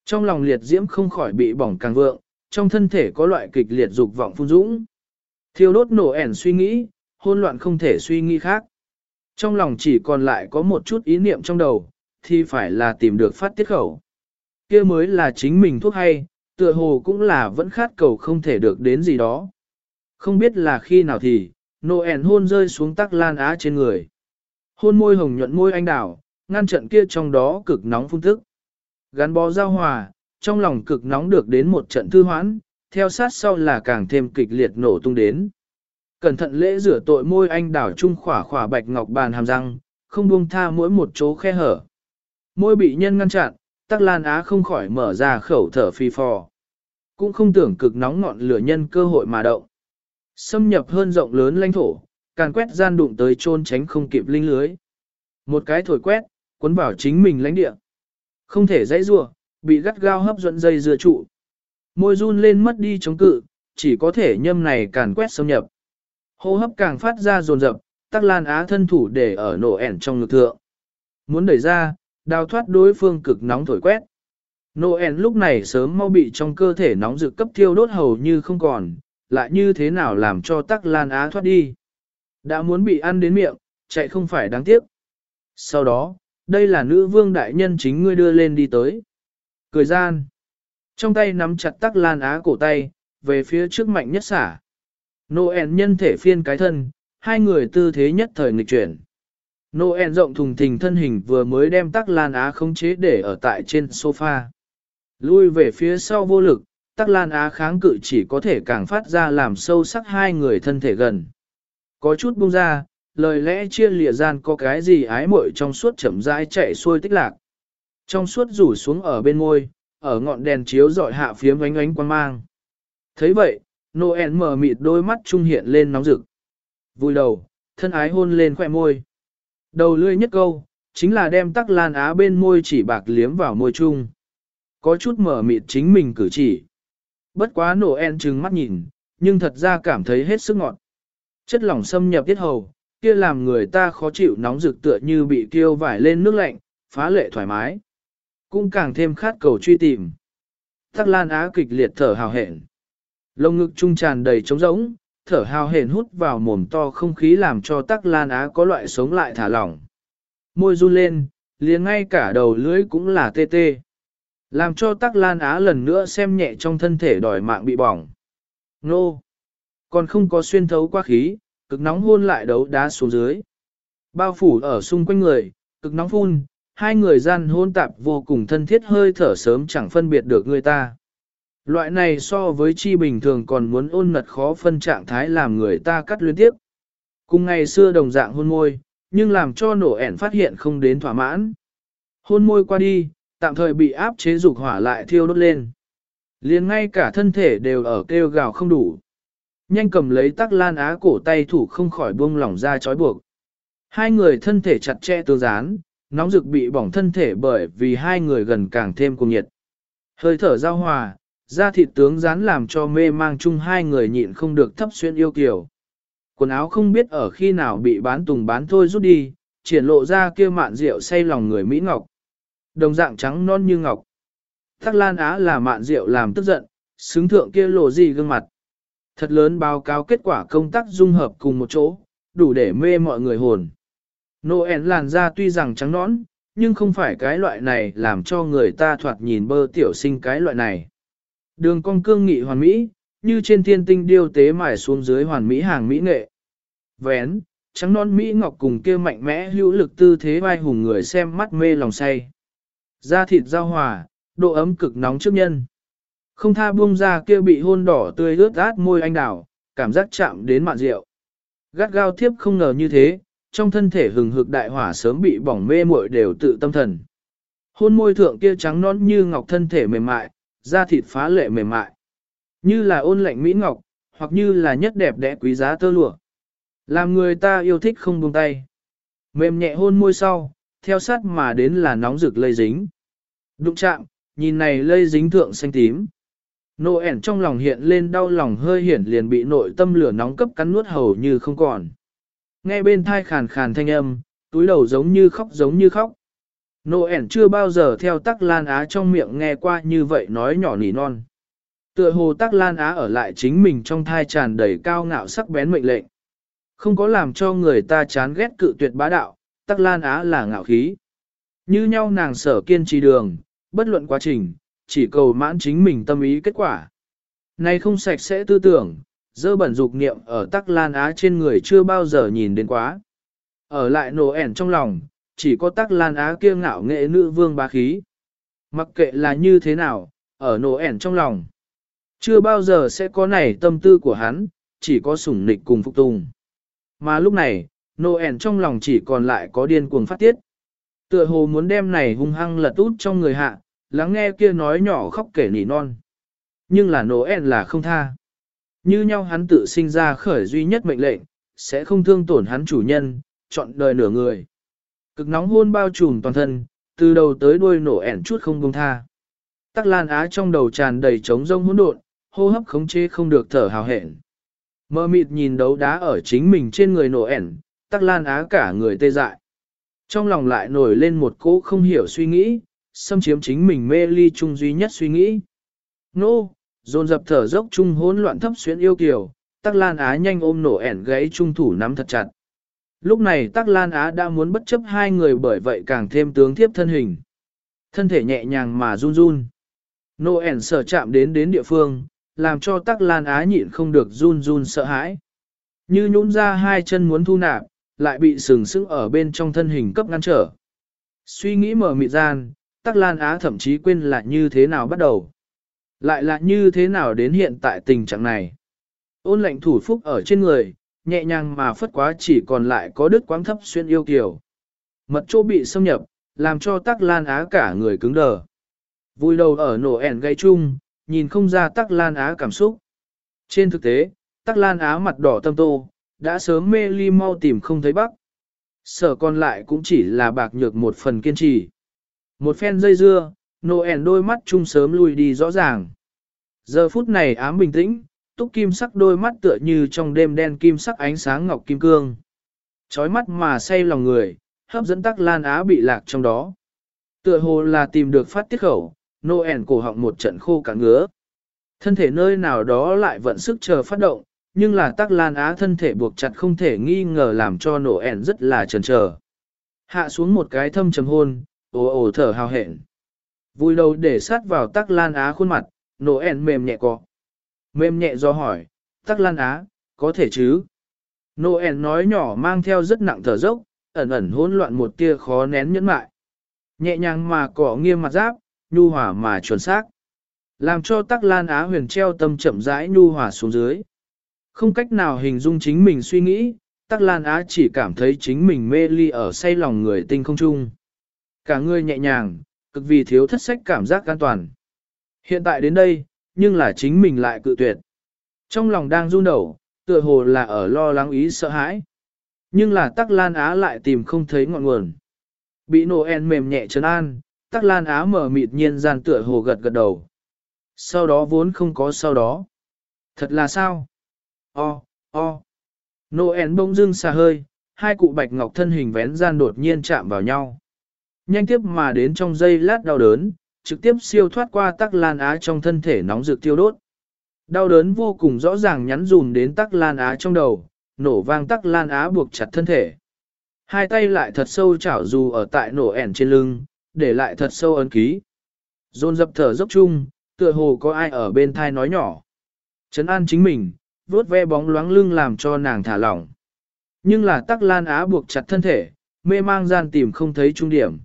Trong lòng liệt diễm không khỏi bị bỏng càng vượng, trong thân thể có loại kịch liệt dục vọng phun dũng. Thiêu đốt nổ ẻn suy nghĩ, hôn loạn không thể suy nghĩ khác. Trong lòng chỉ còn lại có một chút ý niệm trong đầu, thì phải là tìm được phát tiết khẩu. kia mới là chính mình thuốc hay, tựa hồ cũng là vẫn khát cầu không thể được đến gì đó. Không biết là khi nào thì, Noel hôn rơi xuống tắc lan á trên người. Hôn môi hồng nhuận môi anh đảo, ngăn trận kia trong đó cực nóng phun tức. Gắn bó giao hòa, trong lòng cực nóng được đến một trận thư hoãn, theo sát sau là càng thêm kịch liệt nổ tung đến. Cẩn thận lễ rửa tội môi anh đảo trung khỏa khỏa bạch ngọc bàn hàm răng, không buông tha mỗi một chỗ khe hở. Môi bị nhân ngăn chặn, tắc lan á không khỏi mở ra khẩu thở phi phò. Cũng không tưởng cực nóng ngọn lửa nhân cơ hội mà động. Xâm nhập hơn rộng lớn lãnh thổ, càn quét gian đụng tới trôn tránh không kịp linh lưới. Một cái thổi quét, cuốn vào chính mình lãnh địa. Không thể dãy rủa, bị gắt gao hấp dẫn dây dưa trụ. Môi run lên mất đi chống cự, chỉ có thể nhâm này càn quét xâm nhập. Hô hấp càng phát ra dồn dập, tắc lan á thân thủ để ở nổ ẻn trong ngực thượng. Muốn đẩy ra, đào thoát đối phương cực nóng thổi quét. Noel lúc này sớm mau bị trong cơ thể nóng rực cấp thiêu đốt hầu như không còn, lại như thế nào làm cho tắc lan á thoát đi. Đã muốn bị ăn đến miệng, chạy không phải đáng tiếc. Sau đó, đây là nữ vương đại nhân chính ngươi đưa lên đi tới. Cười gian. Trong tay nắm chặt tắc lan á cổ tay, về phía trước mạnh nhất xả. Noel nhân thể phiên cái thân, hai người tư thế nhất thời nghịch chuyển. Noel rộng thùng thình thân hình vừa mới đem tắc lan á không chế để ở tại trên sofa. Lui về phía sau vô lực, tắc lan á kháng cự chỉ có thể càng phát ra làm sâu sắc hai người thân thể gần. Có chút buông ra, lời lẽ chia lìa gian có cái gì ái muội trong suốt chậm rãi chạy xuôi tích lạc. Trong suốt rủ xuống ở bên môi, ở ngọn đèn chiếu dọi hạ phía ánh ánh quang mang. thấy vậy, Noel mở mịt đôi mắt trung hiện lên nóng rực. Vui đầu, thân ái hôn lên khỏe môi. Đầu lươi nhất câu, chính là đem tắc lan á bên môi chỉ bạc liếm vào môi chung. Có chút mở mịt chính mình cử chỉ. Bất quá nổ En trừng mắt nhìn, nhưng thật ra cảm thấy hết sức ngọt. Chất lỏng xâm nhập tiết hầu, kia làm người ta khó chịu nóng rực tựa như bị kêu vải lên nước lạnh, phá lệ thoải mái. Cũng càng thêm khát cầu truy tìm. Tắc lan á kịch liệt thở hào hển Lông ngực trung tràn đầy trống rỗng, thở hào hển hút vào mồm to không khí làm cho tắc lan á có loại sống lại thả lỏng. Môi run lên, liền ngay cả đầu lưỡi cũng là tê tê. Làm cho tắc lan á lần nữa xem nhẹ trong thân thể đòi mạng bị bỏng. Nô! Còn không có xuyên thấu qua khí, cực nóng hôn lại đấu đá xuống dưới. Bao phủ ở xung quanh người, cực nóng phun, hai người gian hôn tạp vô cùng thân thiết hơi thở sớm chẳng phân biệt được người ta. Loại này so với chi bình thường còn muốn ôn mật khó phân trạng thái làm người ta cắt liên tiếp. Cùng ngày xưa đồng dạng hôn môi, nhưng làm cho nổ ẻn phát hiện không đến thỏa mãn. Hôn môi qua đi, tạm thời bị áp chế dục hỏa lại thiêu đốt lên. liền ngay cả thân thể đều ở kêu gào không đủ. Nhanh cầm lấy tắc lan á cổ tay thủ không khỏi buông lỏng ra trói buộc. Hai người thân thể chặt chẽ tương dán, nóng rực bị bỏng thân thể bởi vì hai người gần càng thêm cùng nhiệt. Hơi thở giao hòa, da thịt tướng dán làm cho mê mang chung hai người nhịn không được thấp xuyên yêu kiều. Quần áo không biết ở khi nào bị bán tùng bán thôi rút đi, triển lộ ra kia mạn rượu say lòng người Mỹ Ngọc. Đồng dạng trắng non như ngọc. Thác Lan Á là mạn rượu làm tức giận, xứng thượng kia lộ gì gương mặt. Thật lớn báo cáo kết quả công tác dung hợp cùng một chỗ, đủ để mê mọi người hồn. Noel làn da tuy rằng trắng nõn, nhưng không phải cái loại này làm cho người ta thoạt nhìn bơ tiểu sinh cái loại này. Đường cong cương nghị hoàn mỹ, như trên thiên tinh điêu tế mài xuống dưới hoàn mỹ hàng mỹ nghệ. Vén, trắng non mỹ ngọc cùng kia mạnh mẽ hữu lực tư thế vai hùng người xem mắt mê lòng say. Da thịt giao hòa, độ ấm cực nóng trước nhân. Không tha buông ra kia bị hôn đỏ tươi ướt át môi anh đào, cảm giác chạm đến mạn rượu. Gắt gao thiếp không ngờ như thế, trong thân thể hừng hực đại hỏa sớm bị bỏng mê muội đều tự tâm thần. Hôn môi thượng kia trắng nón như ngọc thân thể mềm mại, da thịt phá lệ mềm mại. Như là ôn lạnh mỹ ngọc, hoặc như là nhất đẹp đẽ quý giá tơ lụa. Làm người ta yêu thích không buông tay. Mềm nhẹ hôn môi sau, theo sát mà đến là nóng rực lây dính. Đụng chạm, nhìn này lây dính thượng xanh tím. Nô ẻn trong lòng hiện lên đau lòng hơi hiển liền bị nội tâm lửa nóng cấp cắn nuốt hầu như không còn. Nghe bên thai khàn khàn thanh âm, túi đầu giống như khóc giống như khóc. Nô ẻn chưa bao giờ theo tắc lan á trong miệng nghe qua như vậy nói nhỏ nỉ non. Tựa hồ tắc lan á ở lại chính mình trong thai tràn đầy cao ngạo sắc bén mệnh lệnh. Không có làm cho người ta chán ghét cự tuyệt bá đạo, tắc lan á là ngạo khí. Như nhau nàng sở kiên trì đường, bất luận quá trình, chỉ cầu mãn chính mình tâm ý kết quả. Này không sạch sẽ tư tưởng, dơ bẩn dục niệm ở tắc lan á trên người chưa bao giờ nhìn đến quá. Ở lại nổ ẻn trong lòng, chỉ có tắc lan á kia ngạo nghệ nữ vương bá khí. Mặc kệ là như thế nào, ở nổ ẻn trong lòng. Chưa bao giờ sẽ có này tâm tư của hắn, chỉ có sủng nịch cùng phục tùng. Mà lúc này, Noel trong lòng chỉ còn lại có điên cuồng phát tiết. Tựa hồ muốn đem này hung hăng lật út trong người hạ, lắng nghe kia nói nhỏ khóc kể nỉ non. Nhưng là Noel là không tha. Như nhau hắn tự sinh ra khởi duy nhất mệnh lệnh, sẽ không thương tổn hắn chủ nhân, chọn đời nửa người. Cực nóng hôn bao trùm toàn thân, từ đầu tới đuôi nổ ẻn chút không buông tha. Tắc Lan Á trong đầu tràn đầy trống rông hỗn độn, hô hấp khống chế không được thở hào hẹn. Mơ mịt nhìn đấu đá ở chính mình trên người nổ ẻn, Tắc Lan Á cả người tê dại. Trong lòng lại nổi lên một cỗ không hiểu suy nghĩ, xâm chiếm chính mình mê ly chung duy nhất suy nghĩ. Nô, dồn dập thở dốc chung hỗn loạn thấp xuyến yêu kiều, Tắc Lan Á nhanh ôm nổ ẻn gãy trung thủ nắm thật chặt. Lúc này Tắc Lan Á đã muốn bất chấp hai người bởi vậy càng thêm tướng thiếp thân hình. Thân thể nhẹ nhàng mà run run. Nô ẻn sở chạm đến đến địa phương, làm cho Tắc Lan Á nhịn không được run run sợ hãi. Như nhũn ra hai chân muốn thu nạp, lại bị sừng sững ở bên trong thân hình cấp ngăn trở. Suy nghĩ mở mịt gian, Tắc Lan Á thậm chí quên là như thế nào bắt đầu. Lại là như thế nào đến hiện tại tình trạng này. Ôn lệnh thủ phúc ở trên người, nhẹ nhàng mà phất quá chỉ còn lại có đứt quáng thấp xuyên yêu kiều. Mật chỗ bị xâm nhập, làm cho Tắc Lan Á cả người cứng đờ. Vui đầu ở nổ ẻn gây chung, nhìn không ra Tắc Lan Á cảm xúc. Trên thực tế, Tắc Lan Á mặt đỏ tâm tô, đã sớm mê ly mau tìm không thấy bắc. Sở còn lại cũng chỉ là bạc nhược một phần kiên trì. Một phen dây dưa, Noel ẻn đôi mắt chung sớm lui đi rõ ràng. Giờ phút này ám bình tĩnh, túc kim sắc đôi mắt tựa như trong đêm đen kim sắc ánh sáng ngọc kim cương. Chói mắt mà say lòng người, hấp dẫn tắc lan á bị lạc trong đó. Tựa hồ là tìm được phát tiết khẩu, Noel cổ họng một trận khô cả ngứa. Thân thể nơi nào đó lại vận sức chờ phát động, nhưng là tắc lan á thân thể buộc chặt không thể nghi ngờ làm cho Noel rất là chần trờ. Hạ xuống một cái thâm trầm hôn, ồ ồ thở hào hẹn. Vui đầu để sát vào tắc lan á khuôn mặt, Noel mềm nhẹ cọ. Mềm nhẹ do hỏi, tắc lan á, có thể chứ? Noel nói nhỏ mang theo rất nặng thở dốc, ẩn ẩn hỗn loạn một tia khó nén nhẫn mại. Nhẹ nhàng mà cỏ nghiêm mặt giáp, nhu hòa mà chuẩn xác. Làm cho tắc lan á huyền treo tâm chậm rãi nhu hòa xuống dưới. Không cách nào hình dung chính mình suy nghĩ, tắc lan á chỉ cảm thấy chính mình mê ly ở say lòng người tinh không chung. Cả người nhẹ nhàng, cực vì thiếu thất sách cảm giác an toàn. Hiện tại đến đây, nhưng là chính mình lại cự tuyệt. Trong lòng đang run đầu, tựa hồ là ở lo lắng ý sợ hãi. Nhưng là tắc lan á lại tìm không thấy ngọn nguồn. Bị Noel mềm nhẹ trấn an, tắc lan á mở mịt nhiên gian tựa hồ gật gật đầu. Sau đó vốn không có sau đó. Thật là sao? O, o. Noel bông dưng xa hơi, hai cụ bạch ngọc thân hình vén gian đột nhiên chạm vào nhau. Nhanh tiếp mà đến trong giây lát đau đớn, trực tiếp siêu thoát qua tắc lan á trong thân thể nóng rực tiêu đốt. Đau đớn vô cùng rõ ràng nhắn dùm đến tắc lan á trong đầu, nổ vang tắc lan á buộc chặt thân thể. Hai tay lại thật sâu chảo dù ở tại nổ ẻn trên lưng, để lại thật sâu ấn ký. Dồn dập thở dốc chung, tựa hồ có ai ở bên thai nói nhỏ. Trấn an chính mình, vuốt ve bóng loáng lưng làm cho nàng thả lỏng. Nhưng là tắc lan á buộc chặt thân thể, mê mang gian tìm không thấy trung điểm.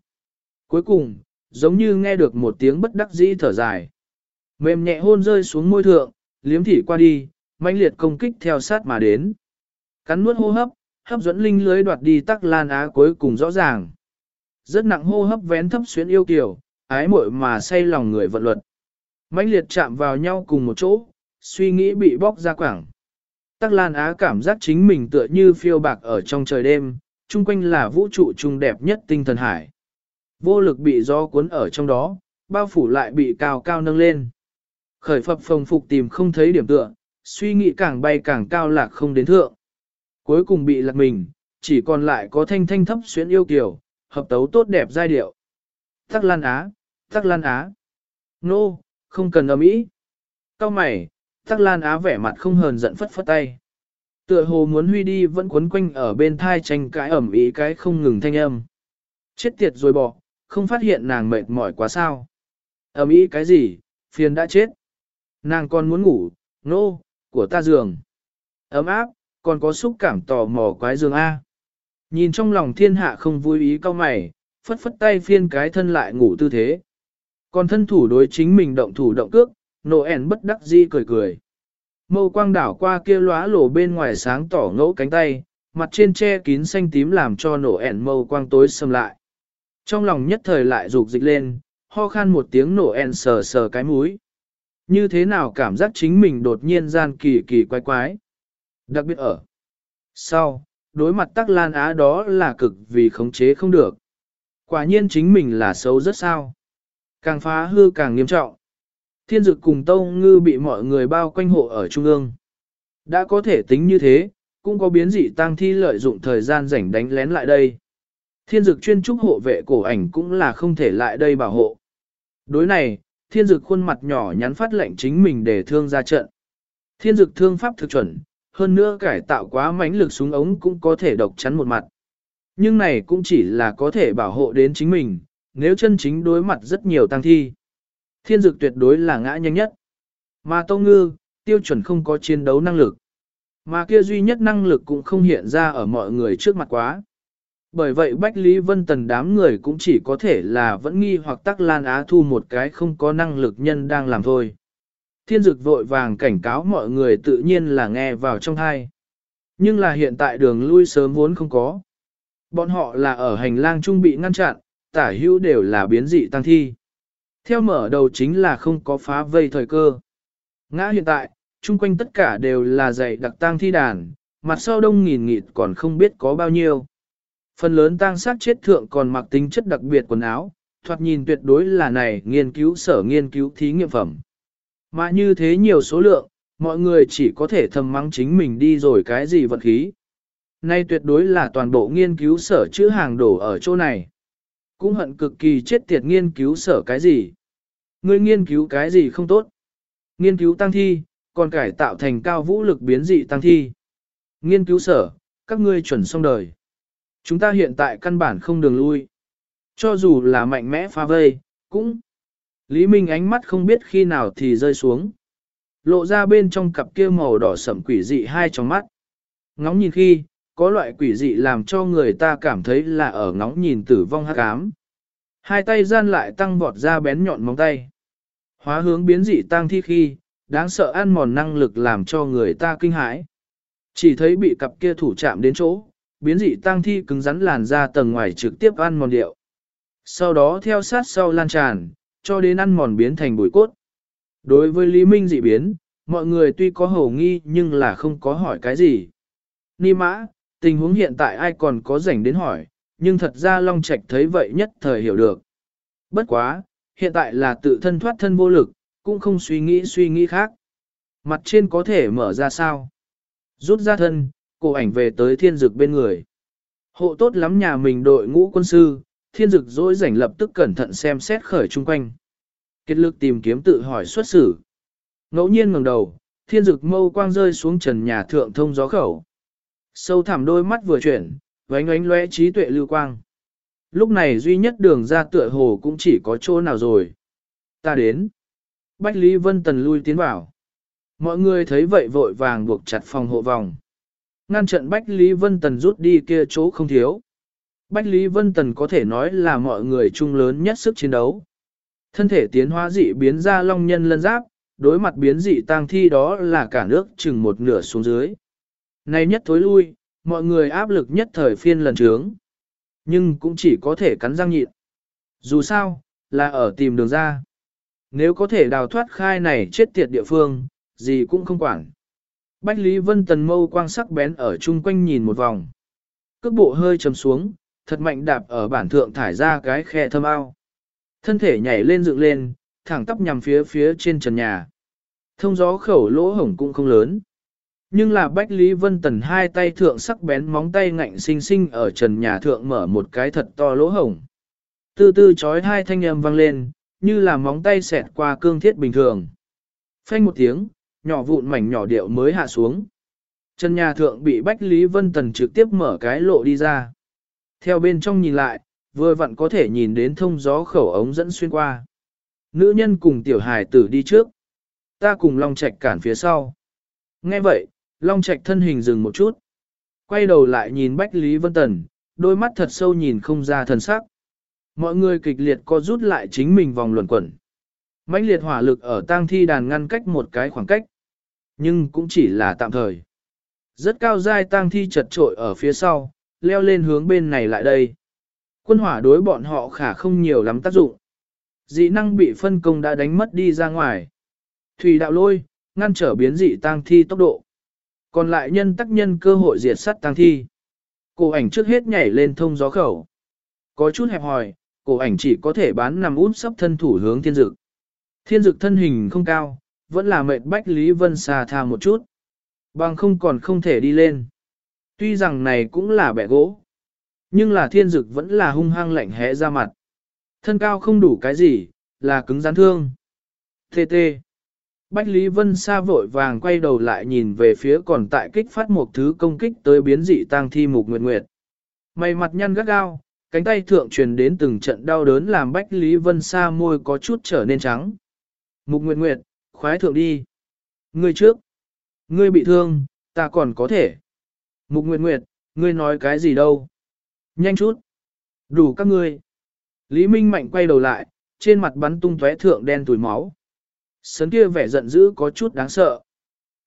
Cuối cùng, giống như nghe được một tiếng bất đắc dĩ thở dài. Mềm nhẹ hôn rơi xuống môi thượng, liếm thỉ qua đi, mãnh liệt công kích theo sát mà đến. Cắn nuốt hô hấp, hấp dẫn linh lưới đoạt đi tắc lan á cuối cùng rõ ràng. Rất nặng hô hấp vén thấp xuyến yêu kiều, ái muội mà say lòng người vận luật. mãnh liệt chạm vào nhau cùng một chỗ, suy nghĩ bị bóc ra quảng. Tắc Lan Á cảm giác chính mình tựa như phiêu bạc ở trong trời đêm, chung quanh là vũ trụ trung đẹp nhất tinh thần hải. Vô lực bị gió cuốn ở trong đó, bao phủ lại bị cao cao nâng lên. Khởi phập phồng phục tìm không thấy điểm tựa, suy nghĩ càng bay càng cao lạc không đến thượng. Cuối cùng bị lạc mình, chỉ còn lại có thanh thanh thấp xuyến yêu kiều, hợp tấu tốt đẹp giai điệu. Tắc Lan Á, Tắc Lan Á. Nô, no, không cần ầm ĩ. Cao mày, Tắc Lan Á vẻ mặt không hờn giận phất phất tay. Tựa hồ muốn huy đi vẫn quấn quanh ở bên thai tranh cãi ẩm ý cái không ngừng thanh âm. Chết tiệt rồi bỏ, không phát hiện nàng mệt mỏi quá sao. ẩm ý cái gì, phiền đã chết. Nàng còn muốn ngủ, nô, no, của ta giường. Ấm áp, còn có xúc cảm tò mò quái giường A. Nhìn trong lòng thiên hạ không vui ý cao mày, phất phất tay phiên cái thân lại ngủ tư thế. Còn thân thủ đối chính mình động thủ động cước, nổ ẻn bất đắc dĩ cười cười. Mâu quang đảo qua kia lóa lổ bên ngoài sáng tỏ ngẫu cánh tay, mặt trên che kín xanh tím làm cho nổ ẻn mâu quang tối xâm lại. Trong lòng nhất thời lại rục dịch lên, ho khan một tiếng nổ ẻn sờ sờ cái mũi. Như thế nào cảm giác chính mình đột nhiên gian kỳ kỳ quái quái. Đặc biệt ở. Sau, đối mặt tắc lan á đó là cực vì khống chế không được. Quả nhiên chính mình là xấu rất sao. Càng phá hư càng nghiêm trọng. Thiên dực cùng tông ngư bị mọi người bao quanh hộ ở trung ương. Đã có thể tính như thế, cũng có biến dị tăng thi lợi dụng thời gian rảnh đánh lén lại đây. Thiên dực chuyên trúc hộ vệ cổ ảnh cũng là không thể lại đây bảo hộ. Đối này, thiên dực khuôn mặt nhỏ nhắn phát lệnh chính mình để thương ra trận. Thiên dực thương pháp thực chuẩn, hơn nữa cải tạo quá mãnh lực súng ống cũng có thể độc chắn một mặt. Nhưng này cũng chỉ là có thể bảo hộ đến chính mình, nếu chân chính đối mặt rất nhiều tăng thi. Thiên dực tuyệt đối là ngã nhanh nhất. Mà Tông Ngư, tiêu chuẩn không có chiến đấu năng lực. Mà kia duy nhất năng lực cũng không hiện ra ở mọi người trước mặt quá. Bởi vậy Bách Lý Vân Tần đám người cũng chỉ có thể là vẫn nghi hoặc tắc Lan Á Thu một cái không có năng lực nhân đang làm thôi. Thiên dực vội vàng cảnh cáo mọi người tự nhiên là nghe vào trong hai. Nhưng là hiện tại đường lui sớm vốn không có. Bọn họ là ở hành lang trung bị ngăn chặn, tả hữu đều là biến dị tăng thi. Theo mở đầu chính là không có phá vây thời cơ. Ngã hiện tại, chung quanh tất cả đều là dạy đặc tang thi đàn, mặt sau đông nghìn nghịt còn không biết có bao nhiêu. Phần lớn tang sát chết thượng còn mặc tính chất đặc biệt quần áo, thoạt nhìn tuyệt đối là này nghiên cứu sở nghiên cứu thí nghiệm phẩm. Mà như thế nhiều số lượng, mọi người chỉ có thể thầm mắng chính mình đi rồi cái gì vật khí. Nay tuyệt đối là toàn bộ nghiên cứu sở chữ hàng đổ ở chỗ này. Cũng hận cực kỳ chết tiệt nghiên cứu sở cái gì. Ngươi nghiên cứu cái gì không tốt. Nghiên cứu tăng thi, còn cải tạo thành cao vũ lực biến dị tăng thi. Nghiên cứu sở, các ngươi chuẩn xong đời. Chúng ta hiện tại căn bản không đường lui. Cho dù là mạnh mẽ phá vây, cũng... Lý Minh ánh mắt không biết khi nào thì rơi xuống. Lộ ra bên trong cặp kia màu đỏ sẫm quỷ dị hai trong mắt. Ngóng nhìn khi, có loại quỷ dị làm cho người ta cảm thấy là ở ngóng nhìn tử vong hắc ám. Hai tay gian lại tăng vọt ra bén nhọn móng tay. Hóa hướng biến dị tăng thi khi, đáng sợ ăn mòn năng lực làm cho người ta kinh hãi. Chỉ thấy bị cặp kia thủ chạm đến chỗ, biến dị tăng thi cứng rắn làn ra tầng ngoài trực tiếp ăn mòn điệu. Sau đó theo sát sau lan tràn, cho đến ăn mòn biến thành bụi cốt. Đối với Lý Minh dị biến, mọi người tuy có hầu nghi nhưng là không có hỏi cái gì. Ni mã, tình huống hiện tại ai còn có rảnh đến hỏi, nhưng thật ra Long Trạch thấy vậy nhất thời hiểu được. Bất quá, hiện tại là tự thân thoát thân vô lực, cũng không suy nghĩ suy nghĩ khác. Mặt trên có thể mở ra sao? Rút ra thân, cổ ảnh về tới thiên dực bên người. Hộ tốt lắm nhà mình đội ngũ quân sư, thiên dực dỗi rảnh lập tức cẩn thận xem xét khởi chung quanh. Kết lực tìm kiếm tự hỏi xuất xử. Ngẫu nhiên ngẩng đầu, thiên dực mâu quang rơi xuống trần nhà thượng thông gió khẩu. Sâu thẳm đôi mắt vừa chuyển, vánh ánh lóe trí tuệ lưu quang. Lúc này duy nhất đường ra tựa hồ cũng chỉ có chỗ nào rồi. Ta đến. Bách Lý Vân Tần lui tiến vào. Mọi người thấy vậy vội vàng buộc chặt phòng hộ vòng. Ngăn trận Bách Lý Vân Tần rút đi kia chỗ không thiếu. Bách Lý Vân Tần có thể nói là mọi người chung lớn nhất sức chiến đấu. Thân thể tiến hóa dị biến ra long nhân lân giáp, đối mặt biến dị tang thi đó là cả nước chừng một nửa xuống dưới. Này nhất thối lui, mọi người áp lực nhất thời phiên lần trướng. Nhưng cũng chỉ có thể cắn răng nhịn. Dù sao, là ở tìm đường ra. Nếu có thể đào thoát khai này chết tiệt địa phương, gì cũng không quản. Bách Lý Vân Tần mâu quang sắc bén ở chung quanh nhìn một vòng. Cước bộ hơi chầm xuống, thật mạnh đạp ở bản thượng thải ra cái khe thâm ao. Thân thể nhảy lên dựng lên, thẳng tắp nhằm phía phía trên trần nhà. Thông gió khẩu lỗ hổng cũng không lớn. Nhưng là Bách Lý Vân Tần hai tay thượng sắc bén móng tay ngạnh sinh sinh ở trần nhà thượng mở một cái thật to lỗ hổng. Từ từ chói hai thanh âm vang lên, như là móng tay xẹt qua cương thiết bình thường. Phanh một tiếng, nhỏ vụn mảnh nhỏ điệu mới hạ xuống. Trần nhà thượng bị Bách Lý Vân Tần trực tiếp mở cái lộ đi ra. Theo bên trong nhìn lại, vừa vặn có thể nhìn đến thông gió khẩu ống dẫn xuyên qua. Nữ nhân cùng tiểu hài tử đi trước. Ta cùng Long Trạch cản phía sau. Nghe vậy, Long Trạch thân hình dừng một chút. Quay đầu lại nhìn Bách Lý Vân Tần, đôi mắt thật sâu nhìn không ra thần sắc. Mọi người kịch liệt co rút lại chính mình vòng luẩn quẩn. mãnh liệt hỏa lực ở tang thi đàn ngăn cách một cái khoảng cách. Nhưng cũng chỉ là tạm thời. Rất cao dai tang thi chật trội ở phía sau, leo lên hướng bên này lại đây. Quân hỏa đối bọn họ khả không nhiều lắm tác dụng. Dị năng bị phân công đã đánh mất đi ra ngoài. Thủy đạo lôi, ngăn trở biến dị tang thi tốc độ. Còn lại nhân tác nhân cơ hội diệt sát tang thi. Cổ ảnh trước hết nhảy lên thông gió khẩu. Có chút hẹp hòi, cổ ảnh chỉ có thể bán nằm út sắp thân thủ hướng thiên dực. Thiên dực thân hình không cao, vẫn là mệt bách Lý Vân xà tha một chút. Bằng không còn không thể đi lên. Tuy rằng này cũng là bẻ gỗ. Nhưng là thiên dực vẫn là hung hăng lạnh hẽ ra mặt. Thân cao không đủ cái gì, là cứng rắn thương. Tê tê. Bách Lý Vân Sa vội vàng quay đầu lại nhìn về phía còn tại kích phát một thứ công kích tới biến dị tang thi mục nguyệt nguyệt. Mày mặt nhăn gắt gao, cánh tay thượng truyền đến từng trận đau đớn làm Bách Lý Vân Sa môi có chút trở nên trắng. Mục nguyệt nguyệt, khoái thượng đi. Ngươi trước. Ngươi bị thương, ta còn có thể. Mục nguyệt nguyệt, ngươi nói cái gì đâu. Nhanh chút. Đủ các ngươi. Lý Minh Mạnh quay đầu lại, trên mặt bắn tung tóe thượng đen tuổi máu. Sấn kia vẻ giận dữ có chút đáng sợ.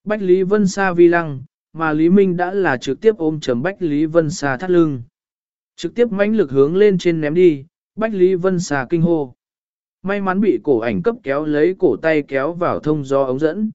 Bách Lý Vân Sa vi lăng, mà Lý Minh đã là trực tiếp ôm chầm Bách Lý Vân Sa thắt lưng. Trực tiếp mãnh lực hướng lên trên ném đi, Bách Lý Vân Sa kinh hô. May mắn bị cổ ảnh cấp kéo lấy cổ tay kéo vào thông do ống dẫn.